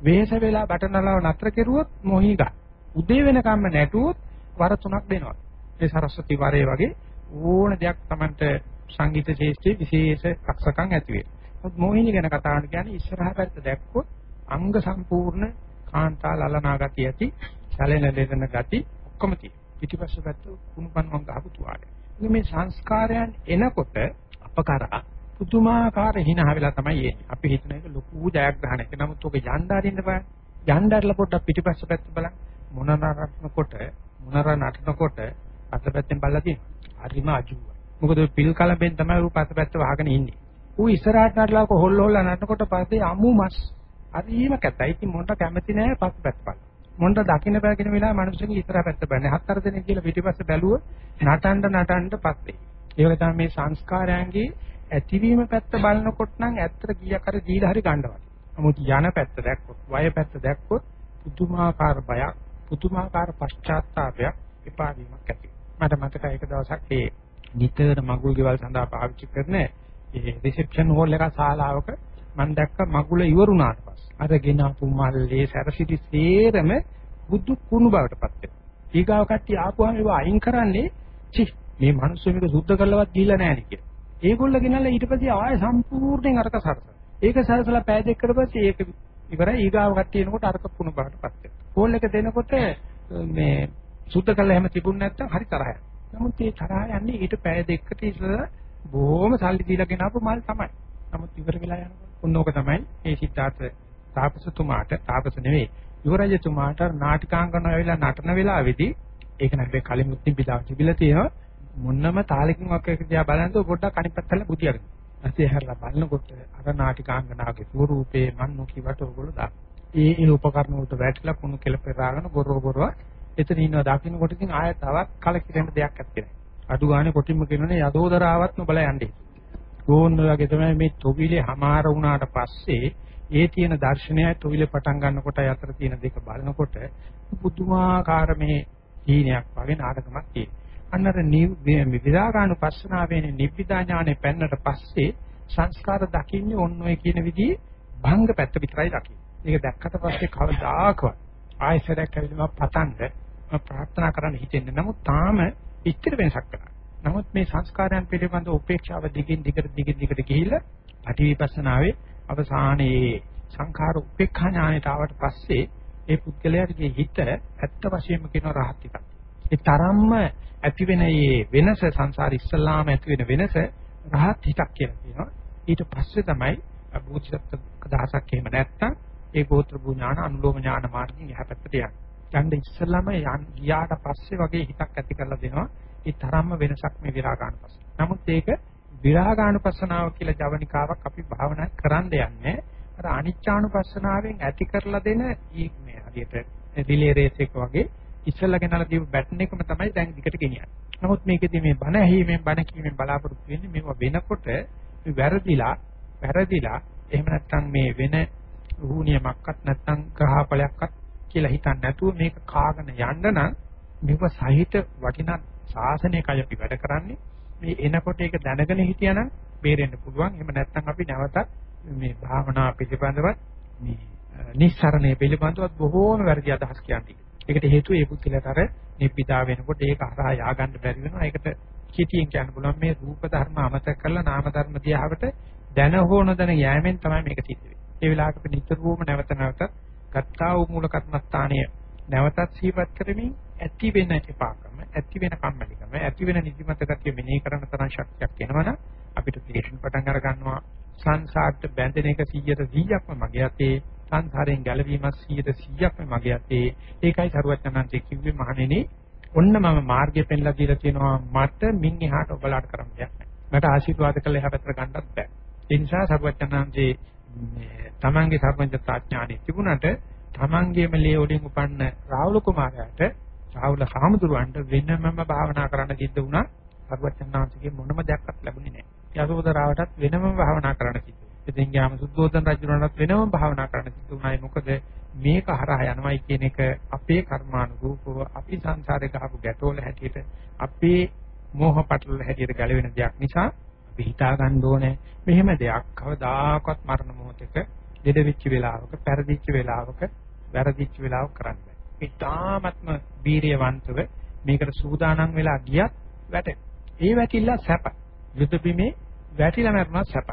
වෙහෙස වෙලා බටනලව නතර කෙරුවොත් මොහි ගන්න. උදේ වෙනකම්ම නැටුවොත් වර තුනක් දෙනවා. ඒ සරස්වති වරේ වගේ ඕන දෙයක් Tamanට සංගීත ශාස්ත්‍රයේ විශේෂ ලක්ෂකම් ඇති වෙනවා. මොකද මොහිනී ගැන කතා කරන කියන්නේ ඉස්සරහා පැත්ත දැක්කොත් අංග සම්පූර්ණ කාන්තා ලලනා ගතිය ඇති, සැලෙන දෙදෙන ගති ඔක්කොම තියෙනවා. පිටිපස්ස පැත්ත කුණුපන්වන් ගහපු තුවාලය. මේ සංස්කාරයන් එනකොට අපකරා පුදුමාකාර හිනහ වෙලා තමයි එන්නේ. අපි හිතන එක ලොකු ජයග්‍රහණයක්. නමුත් ඔක යන්න අරින්න බෑ. යන්න අරලා පොඩ්ඩක් පිටිපස්ස පැත්ත බලන්න. මොන නරනකොට මොනර නටනකොට අතපැත්තෙන් බලලා තියෙනවා. හරිම අජුවයි. මොකද පිල් කලඹෙන් තමයි ඌ පස්සපැත්ත වහගෙන ඉන්නේ. ඌ ඉස්සරහට නටලා කොහොල්ල හොල්ල නටනකොට පස්සේ අමු මස් හරිම කැතයි. ඉතින් මොන්ට කැමති නෑ පස්සපැත්ත බලන්න. මොන්ට දකින්න බෑ කියන වෙලාව මිනිස්සුන්ගේ ඉස්සරහ පැත්ත බලන්නේ. හතර දෙනෙක් කියලා පිටිපස්ස බැලුව නටන්න නටන්න පස්සේ. ඒක තමයි මේ සංස්කාරයන්ගේ ඇතිවීම පැත්ත බලනකොට නම් ඇත්තට කීයක් හරි දීලා හරි ගන්නවා. නමුත් යන පැත්ත දැක්කොත්, වය පැත්ත දැක්කොත් පුදුමාකාර බයක්, පුදුමාකාර පශ්චාත්තාවයක්, එපා වීමක් ඇති මට මතකයි එක දවසක් ඒ නිතර මගුල් ගෙවල් සඳහා පාවිච්චි කරන ඒ රිසෙප්ෂන් හෝල් එක ශාලාවක මම දැක්ක මගුල ඉවරුණාට පස්සේ අරගෙන ආපු මල්ලේ සැරසිටි සේරම බුදු කුණු බවට පත් වෙනවා. ඊගාව කට්ටිය ආපුවාම ඒවා අයින් කරන්නේ චි මේ මිනිස්සු මේක සුද්ධ කරලවත් දීලා නැහැ නේ ඒගොල්ලෝ ගෙනල්ලා ඊට පස්සේ ආය සම්පූර්ණයෙන් අරක සරසන. ඒක සරසලා පෑ දෙක කරපස්සේ ඒක ඉවරයි ඊගාව කට්ටිය එනකොට අරක කුණු බවට පත් වෙනවා. හෝල් එක දෙනකොට මේ සුද්ධ කළා එහෙම තිබුණ නැත්නම් හරි තරහයි. නමුත් මේ තරහ යන්නේ ඊට පැය දෙකකට ඉස්සෙල්ලා බොහොම සල්ලි දීලා ගෙනාපු මල් තමයි. නමුත් ඉවර වෙලා යනකොට උන්නෝක තමයි මේ සිද්ධාර්ථ තාපසතුමාට තාපස නෙවෙයි යුවරජතුමාට නාටිකාංගන වෙලා නටන වෙලාවේදී ඒක නැත්නම් කලින් මුත්‍ති පිටා තිබිලා තියෙනවා මොන්නම තාලකින් වක්ක දිහා බලනකොට පොඩ්ඩක් අනිත් පැත්තට බුදියාගෙන. ඇසේ හැරලා බලනකොට අර නාටිකාංගනාගේ ස්වරූපේ මන් නොකියට ඕගොල්ලෝ දාන. ඒ ඒ උපකරණ වලට වැටලා කුණු කෙල පෙරාගෙන බොරව බොරව එතන ඉන්නවා දකින්නකොට ඉතින් ආයෙත් තවත් කලකිරෙන දෙයක් නැත්තේ. අඩු ගානේ කොටින්ම කියනනේ යදෝදරාවත් නොබල යන්නේ. ඕන් වගේ තමයි මේ තොවිලේ හමාර වුණාට පස්සේ ඒ තියෙන දර්ශනයයි තොවිලේ පටන් ගන්නකොට අතර තියෙන දෙක බලනකොට පුදුමාකාර මේ හීනයක් වගේ නාටකමක් තියෙනවා. අන්නර විදාගානුපස්සනාවේ නිබ්බිදා ඥානෙ පෙන්නට පස්සේ සංස්කාර දකින්නේ ඔන්න ඔය කියන විදිහේ භංග පැත්ත විතරයි දකින්නේ. ඒක දැක්කට පස්සේ කවදාකවත් ආයසරයක් ඇවිල්ලා පතන්න ප්‍රාර්ථනා කරන්න හිතෙන්නේ. නමුත් තාම ඉච්ඡිත වෙනසක් කරනවා. නමුත් මේ සංස්කාරයන් පිළිබඳ උපේක්ෂාව දිගින් දිගට දිගින් දිගට ගිහිල්ලා අටිවිපස්සනාවේ අවසානයේ සංඛාර උපේක්ෂා ඥානයට ආවට පස්සේ ඒ පුද්ගලයාගේ හිත ඇත්ත වශයෙන්ම කියන රහත් එකක්. ඒ තරම්ම ඇති වෙන මේ වෙනස සංසාර ඉස්සල්ලාම ඇති වෙන වෙනස රහත් හිතක් කියලා කියනවා. ඊට පස්සේ තමයි අභූචිත දහසක් එහෙම නැත්තම් ඒ ගෝත්‍ර භූ ඥාන අනුලෝම ඥාන මාර්ගයෙන් එහා පැත්තට යනවා. යන්න ඉස්සෙල්ලාම ගියාට පස්සේ වගේ හිතක් ඇති කරලා දෙනවා. ඒ තරම්ම වෙනසක් මේ විරාගානුපස්සන. නමුත් ඒක විරාගානුපස්සනාව කියලා ජවනිකාවක් අපි භාවනා කරන්න යන්නේ. අර අනිච්චානුපස්සනාවෙන් ඇති කරලා දෙන මේ හරියට රිලේ රේස් එක වගේ ඉස්සෙල්ලා ගෙනලා දීපු බැටන් එකම තමයි දැන් දිගට ගෙනියන්නේ. නමුත් මේකෙදි මේ බණ ඇහිීමෙන් බණ කීමෙන් බලාපොරොත්තු වෙන්නේ මේවා වෙනකොට වැරදිලා වැරදිලා එහෙම නැත්නම් මේ වෙන රුහුණියමක්වත් නැත්නම් ග්‍රහඵලයක්වත් කියලා හිතන්නේ නැතුව මේක කාගෙන යන්න නම් මේක සහිත වටිනා ශාසනයකයි අපි වැඩ කරන්නේ මේ එනකොට ඒක දැනගෙන හිටියනම් බේරෙන්න පුළුවන් එහෙම නැත්නම් අපි නැවතත් මේ භාවනා පිළිබඳවත් මේ නිස්සරණය පිළිබඳවත් බොහෝම වැරදි අදහස් කියන්නේ. ඒකට හේතුව ඒ පුද්ගලයාට අර නිබ්බිදා වෙනකොට ඒක හරහා ය아가න්න බැරි වෙනවා. ඒකට කිටියෙන් කියන්න පුළුවන් මේ රූප ධර්ම අමතක කරලා නාම ධර්ම දිහාවට දැන හෝ නොදැන යෑමෙන් තමයි මේක සිද්ධ වෙන්නේ. ඒ වෙලාවකට නිතරම නැවත නැවත ගත්තා වූ මූල කර්මස්ථානීය නැවතත් සිහිපත් කරමින් ඇති වෙන එපාකම, ඇති වෙන කම්මැලිකම, ඇති වෙන නිදිමත ගතිය මෙනෙහි කරන තරම් ශක්තියක් එනවනම් අපිට තේරෙන්න පටන් අර ගන්නවා. සංසාරට බැඳෙන එක 100ට 100ක්ම මගේ අතේ සංසාරයෙන් ගැලවීමක් 100ට 100ක්ම මගේ අතේ. ඒකයි සරුවචනන්තේ කිව්වේ මහණෙනි ඔන්න මම මාර්ගය පෙන්ලා දීලා තියෙනවා. මට මින් එහාට ඔබලාට කරන්න දෙයක් නැහැ. මට ආශිර්වාද කළ එහා පැත්තට ගන්නත් බෑ. ඒ නිසා සරුවචනන්තේ තමන්ගේ සර්වඥතා ඥානෙ තිබුණාට තමන්ගේම ලේ වලින් උපන්න රාහුල කුමාරයාට රාහුල හාමුදුරුවන්ට වෙනමම භාවනා කරන්න සිද්ධ වුණා. සර්වඥාන්සේගේ මොනම දෙයක්වත් ලැබුණේ නැහැ. යසෝදරාවටත් වෙනමම භාවනා කරන්න සිද්ධ වුණා. ඉතින් යාම සුද්ධෝදන රජුණන්ට වෙනම භාවනා කරන්න සිද්ධ වුණායි මොකද මේක හරහා යනවයි කියන එක අපේ කර්මානුරූපව අපි සංසාරේ ගහපු ගැටවල හැටියට අපේ මෝහ පටල හැටියට ගැලවෙන දෙයක් නිසා අපි හිතා ගන්න ඕනේ මෙහෙම දෙයක් කවදාකවත් මරණ මොහොතක දෙද වෙච්ච වෙලාවක පෙරදිච්ච වෙලාවක වැරදිච්ච වෙලාවක කරන්න බෑ. ඉතාමත්ම වීරියවන්තව මේකට සූදානම් වෙලා ගියත් වැටෙන. ඒ වැටිලා සැප. යුද බිමේ වැටිලා මරනවා සැප.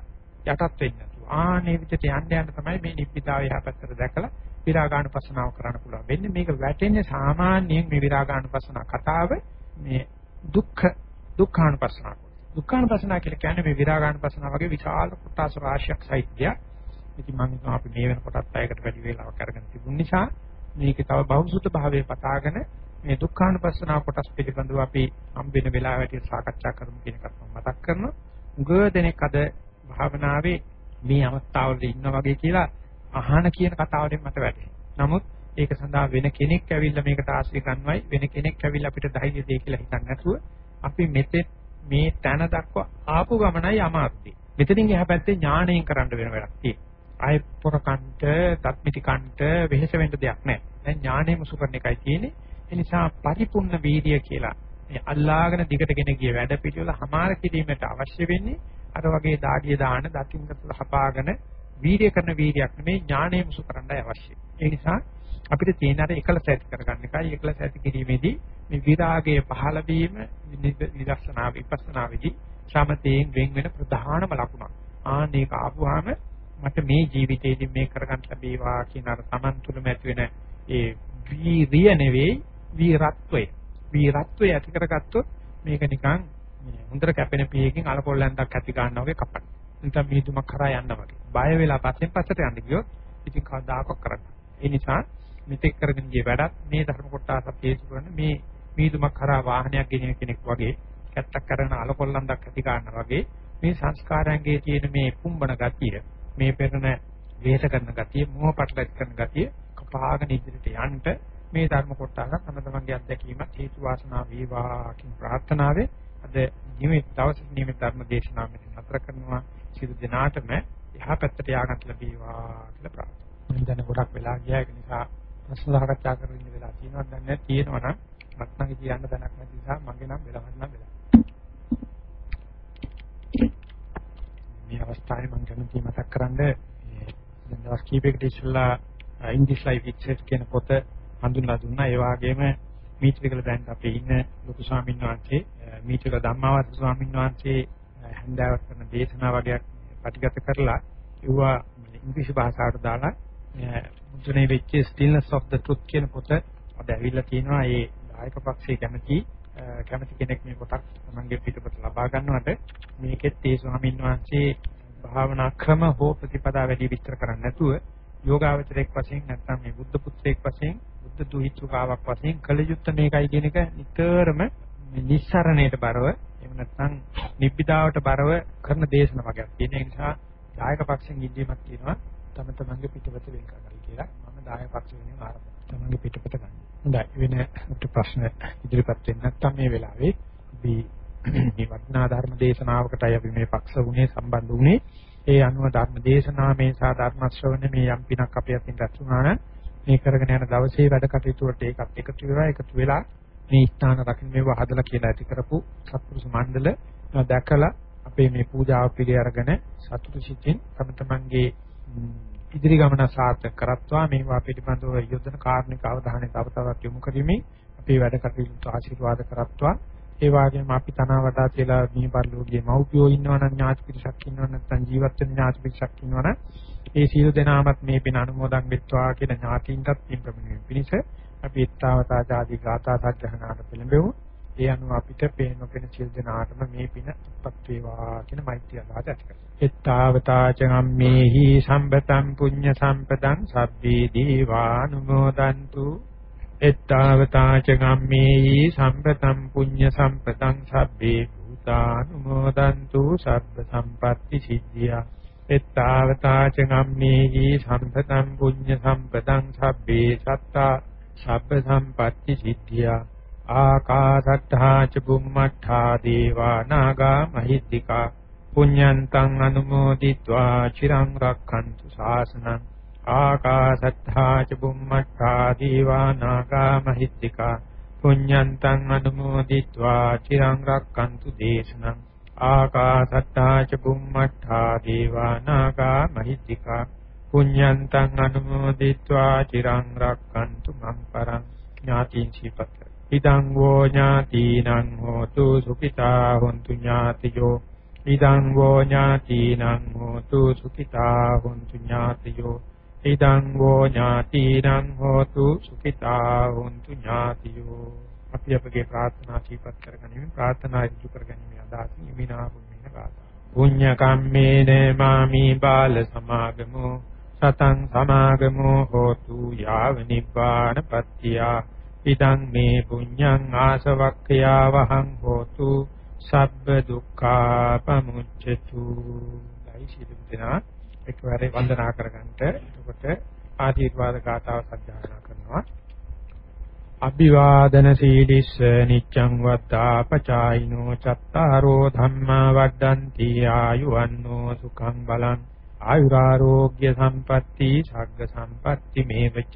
යටත් වෙන්නේ නැතුව. ආනේ විදිහට යන්න යන්න තමයි මේ නිබ්බිතාව යහපැත්තට දැකලා විරාගානුපස්සනාව කරන්න පුළුවන්. වෙන්නේ මේක වැටෙන්නේ සාමාන්‍යයෙන් මේ විරාගානුපස්සනා කතාව මේ දුක්ඛ දුක්ඛානුපස්සනාව. දුක්ඛානුපස්සනා කියලා කියන්නේ මේ විරාගානුපස්සනා වගේ විශාල කොටස් රාශියක් සහිතයක්. ඉතින් මම හිතනවා අපි මේ වෙනකොටත් පැයකට වැඩි වේලාවක් අරගෙන තිබුණ නිසා මේකේ තව බහුසුත භාවයේ පතාගෙන මේ දුක්ඛානුපස්සනාව කොටස් පිළිබඳව අපි හම්බෙන වෙලාවට සාකච්ඡා කරමු කියන එකත් මම මතක් කරනවා. උග දෙනෙක් අද භාවනාවේ මේ අවස්ථාවල ඉන්නා වගේ කියලා අහන කියන කතාවලින් මට වැටහෙනවා. නමුත් ඒක සඳහා වෙන කෙනෙක් ඇවිල්ලා මේකට ආශ්‍රය ගන්නවයි වෙන කෙනෙක් ඇවිල්ලා අපිට ධෛර්ය දෙයි කියලා හිතන්නේ නැතුව අපි මෙතෙන් මේ තැන දක්වා ආපු ගමනයි අමාරුයි. මෙතනින් එහා පැත්තේ ඥාණයෙන් කරන්න වෙන වැඩක් තියෙනවා. ආය පොරකන්ට, තත්මිතිකන්ට වෙහෙස වෙන්න දෙයක් නැහැ. දැන් ඥාණයම සුකරන එකයි තියෙන්නේ. ඒ නිසා පරිපූර්ණ වීර්ය කියලා මේ අල්ලාගෙන දිගට ගෙන ගිය වැඩ පිළිවෙල හමාර කිරීමට අවශ්‍ය වෙන්නේ අර වගේ දාඩිය දාන දකින්න හපාගෙන වීර්ය කරන වීර්යයක් නෙමෙයි ඥාණය මුසු කරන්නයි අවශ්‍ය. ඒ නිසා අපිට තියෙන අර එකලස ඇති කරගන්න එකයි එකලස ඇති කිරීමේදී මේ විරාගයේ පහළ වීම විදර්ශනා විපස්සනාවේදී සමතයෙන් වෙන් වෙන ප්‍රධානම ලකුණක්. ආනේක ආපුවාම මට මේ ජීවිතේදී මේ කරගන්න ලැබේවා කියන අර Taman තුලම ඇති වෙන ඒ වීරිය නෙවෙයි වීරත්වය. වීරත්වය ඇති කරගත්තොත් මේක නිකන් හොඳට කැපෙන පියකින් අලකොල්ලන්ක් ඇති ගන්නවා වගේ කපන්න. නැත්නම් මීදුමක් කරා යනවා වගේ. බය වෙලා පස්සෙන් පස්සට යන්න ගියොත් ඉතින් කවදාකවත් කරන්න. ඒ නිසා මෙතෙක් කරගෙන ගිය වැඩත් මේ ධර්ම කොටසත් හේතු කරන මේ මීදුමක් කරා වාහනයක් ගෙනියන කෙනෙක් වගේ කැත්තක් කරන අලකොල්ලන්ක් ඇති ගන්නවා වගේ මේ සංස්කාරයන්ගේ තියෙන මේ පුම්බන ගතිය මේ පෙරණ වේස කරන ගතිය මෝහ පටලක් කරන ගතිය කපාගෙන ඉදිරියට යන්න මේ ධර්ම කොටසක් තම තමන්ගේ අත්දැකීමත් හේතු වාසනා වේවා කියන ප්‍රාර්ථනාවේ අද නිමිත් දවසේ නිමිත් ධර්ම දේශනාව මෙතන නතර කරනවා. සියලු දෙනාටම එහා පැත්තට යාගන්න ලැබේවා කියලා ප්‍රාර්ථනා. මම දැන් ගොඩක් වෙලා ගියා. ඒක නිසා ප්‍රශ්න සාකච්ඡා කරන්න ඉන්න වෙලා තියෙනවා දැන් නැහැ තියෙනවා නම් මත්නම් කියන්න දැනක් නැති නිසා මගේ නම් වෙලවත් නම් වෙලා. මේ අවස්ථාවේ මම කැමති මතක් කරන්න දැන් දවස් කීපයකට ඉස්සෙල්ලා in this life itself කියන පොත හඳුන්ලා දුන්නා ඒ වගේම මීත්‍රිකල දැන් අපේ ඉන්න ලොකු ස්වාමීන් වහන්සේ මීත්‍රිකල ධම්මාවත ස්වාමීන් වහන්සේ හැන්දාවක් කරන දේශනා වගේක් පටිගත කරලා ඒවා ඉංග්‍රීසි භාෂාවට දාලා මුද්‍රණය වෙච්ච stillness of the truth කියන පොත අද ඇවිල්ලා තියෙනවා. ඒ දායක පක්ෂයේ කැමති කැමති කෙනෙක් මේ පොතක් තමන්ගේ පිටපත ලබා ගන්නවට මේකෙත් ඒ ස්වාමීන් වහන්සේ භාවනා ක්‍රම හෝ ප්‍රතිපදා වැඩි විස්තර කරන්නේ නැතුව යෝගාවචරයක් වශයෙන් නැත්නම් මේ බුද්ධ පුත්‍රයෙක් වශයෙන් බුද්ධ දුහිතෘකාවක් වශයෙන් කලයුත්ත මේකයි කියන එක නිතරම නිස්සරණයට බරව එහෙම නැත්නම් නිබ්බිදාවට බරව කරන දේශන වගේක් තියෙන නිසා දායක පක්ෂෙන් ඉල්ලීමක් තියෙනවා. තම තමන්ගේ පිටපත වෙන් කරගන්න කියලා මම දායක පක්ෂ වෙනුවෙන් ආරම්භ තමන්ගේ පිටපත ගන්න. හොඳයි. වෙන ප්‍රශ්න ඉදිරිපත් වෙන්නේ නැත්නම් මේ වෙලාවේ අපි මේ වටිනා ධර්ම දේශනාවකටයි අපි මේ පක්ෂ වුණේ සම්බන්ධ වුණේ. ඒ අනුව ධර්ම දේශනාවේ සහ ධර්ම ශ්‍රවණේ මේ යම් පිනක් අපේ අතින් රැස් වුණා නම් මේ කරගෙන යන දවසේ වැඩ කටයුතු වලට ඒකත් එකතු වෙලා එකතු වෙලා මේ ස්ථාන රකින්න මේව හදලා කියලා ඇති කරපු සත්පුරුෂ මණ්ඩල දැකලා අපේ මේ පූජාව පිළි අරගෙන සතුටු සිතින් තම තමන්ගේ ඉදිරි ගමන සාර්ථක කරත්වා මේවා පිළිබඳව යොදන කාරණික අවධානය තව තවත් යොමු කරමින් අපේ වැඩ කටයුතු ආශිර්වාද කරත්වා ඒ වගේම අපි තනවා වඩා කියලා මේ පරිලෝකයේ මව්පියෝ ඉන්නවනම් ඥාති පිරිසක් ඉන්නවනම් නැත්නම් ජීවත් වෙන ඥාති පිරිසක් ඉන්නවනම් ඒ සියලු දෙනාමත් මේ පින අනුමෝදන් වෙත්වා කියන ඥාතීන්ටත් පින් ප්‍රමිනුවෙන් පිණිස අපි ඊත්තාවතා ආදී ගාථා සජ්ජහනාට පෙළඹෙමු. ඒ අනුව අපිට පේන පෙන සියලු දෙනාටම මේ පින උත්පත් වේවා කියන මෛත්‍රිය අදහස ඇති කරගන්න. ඊත්තාවතා චම්මේහි සම්පතං පුඤ්ඤ සම්පතං සබ්බේ දීවානුමෝදන්තු. එත්තාවතා ච ගම්මේහි සම්පතං පුඤ්ඤ සම්පතං සබ්බේ භූතානුමෝදන්තු. සබ්බ සම්පatti සිද්ධියා. එත්තාවතා ච ගම්මේහි සම්පතං පුඤ්ඤ සම්පතං සබ්බේ සත්තා. සබ්බ සම්පatti සිද්ධියා. ආකාසට්ඨා ච බුම්මට්ඨා දේවා නාග මහිද්దికා පුඤ්ඤන්තං අනුමෝදිत्वा චිරං රක්ඛන්තු ශාසනං ආකාසට්ඨා ච බුම්මට්ඨා දේවා නාග මහිද්దికා පුඤ්ඤන්තං අනුමෝදිत्वा චිරං රක්ඛන්තු දේශනං ආකාසට්ඨා ච බුම්මට්ඨා දේවා නාග මහිද්దికා පුඤ්ඤන්තං අනුමෝදිत्वा චිරං රක්ඛන්තු මං පරං ඥාතින් සිපත ඉදං වෝ ඥාතිනං හෝතු සුඛිතා හොන්තු ඥාතියෝ. ඉදං වෝ ඥාතිනං හෝතු සුඛිතා හොන්තු ඥාතියෝ. ඉදං වූ ඥාතිනං හෝතු සුඛිතා හොන්තු ඥාතියෝ. අපි අපගේ ප්‍රාර්ථනා සීපත් කරගනිමින් ප්‍රාර්ථනා ඉදිරි කරගනිමින් අදාසින් ඉමිනා පුඤ්ඤ ගාථා පුඤ්ඤ කම්මේන මාමි බාල සමාගමෝ. සතං සමාගමෝ හෝතු යාව නිබ්බාන පත්‍තියා. ඉදං මේ පුඤ්ඤං ආසවක්ඛයා වහං හෝතු සබ්බ දුක්ඛා පමුච්ඡතු ලයි සිදු දෙනා එකවරේ වන්දනා කරගන්නට එතකොට ආශිර්වාද ගාතාව සජ්ජායනා කරනවා. අභිවාදන සීලිස්ස නිච්ඡං වත්තා පචායිනෝ චත්තාරෝ ධම්මා වඩ්ඩಂತಿ ආයුවන්නෝ සුඛං බලං. ආයුරාෝග්‍ය සම්පatti ශග්ග සම්පatti මේවච.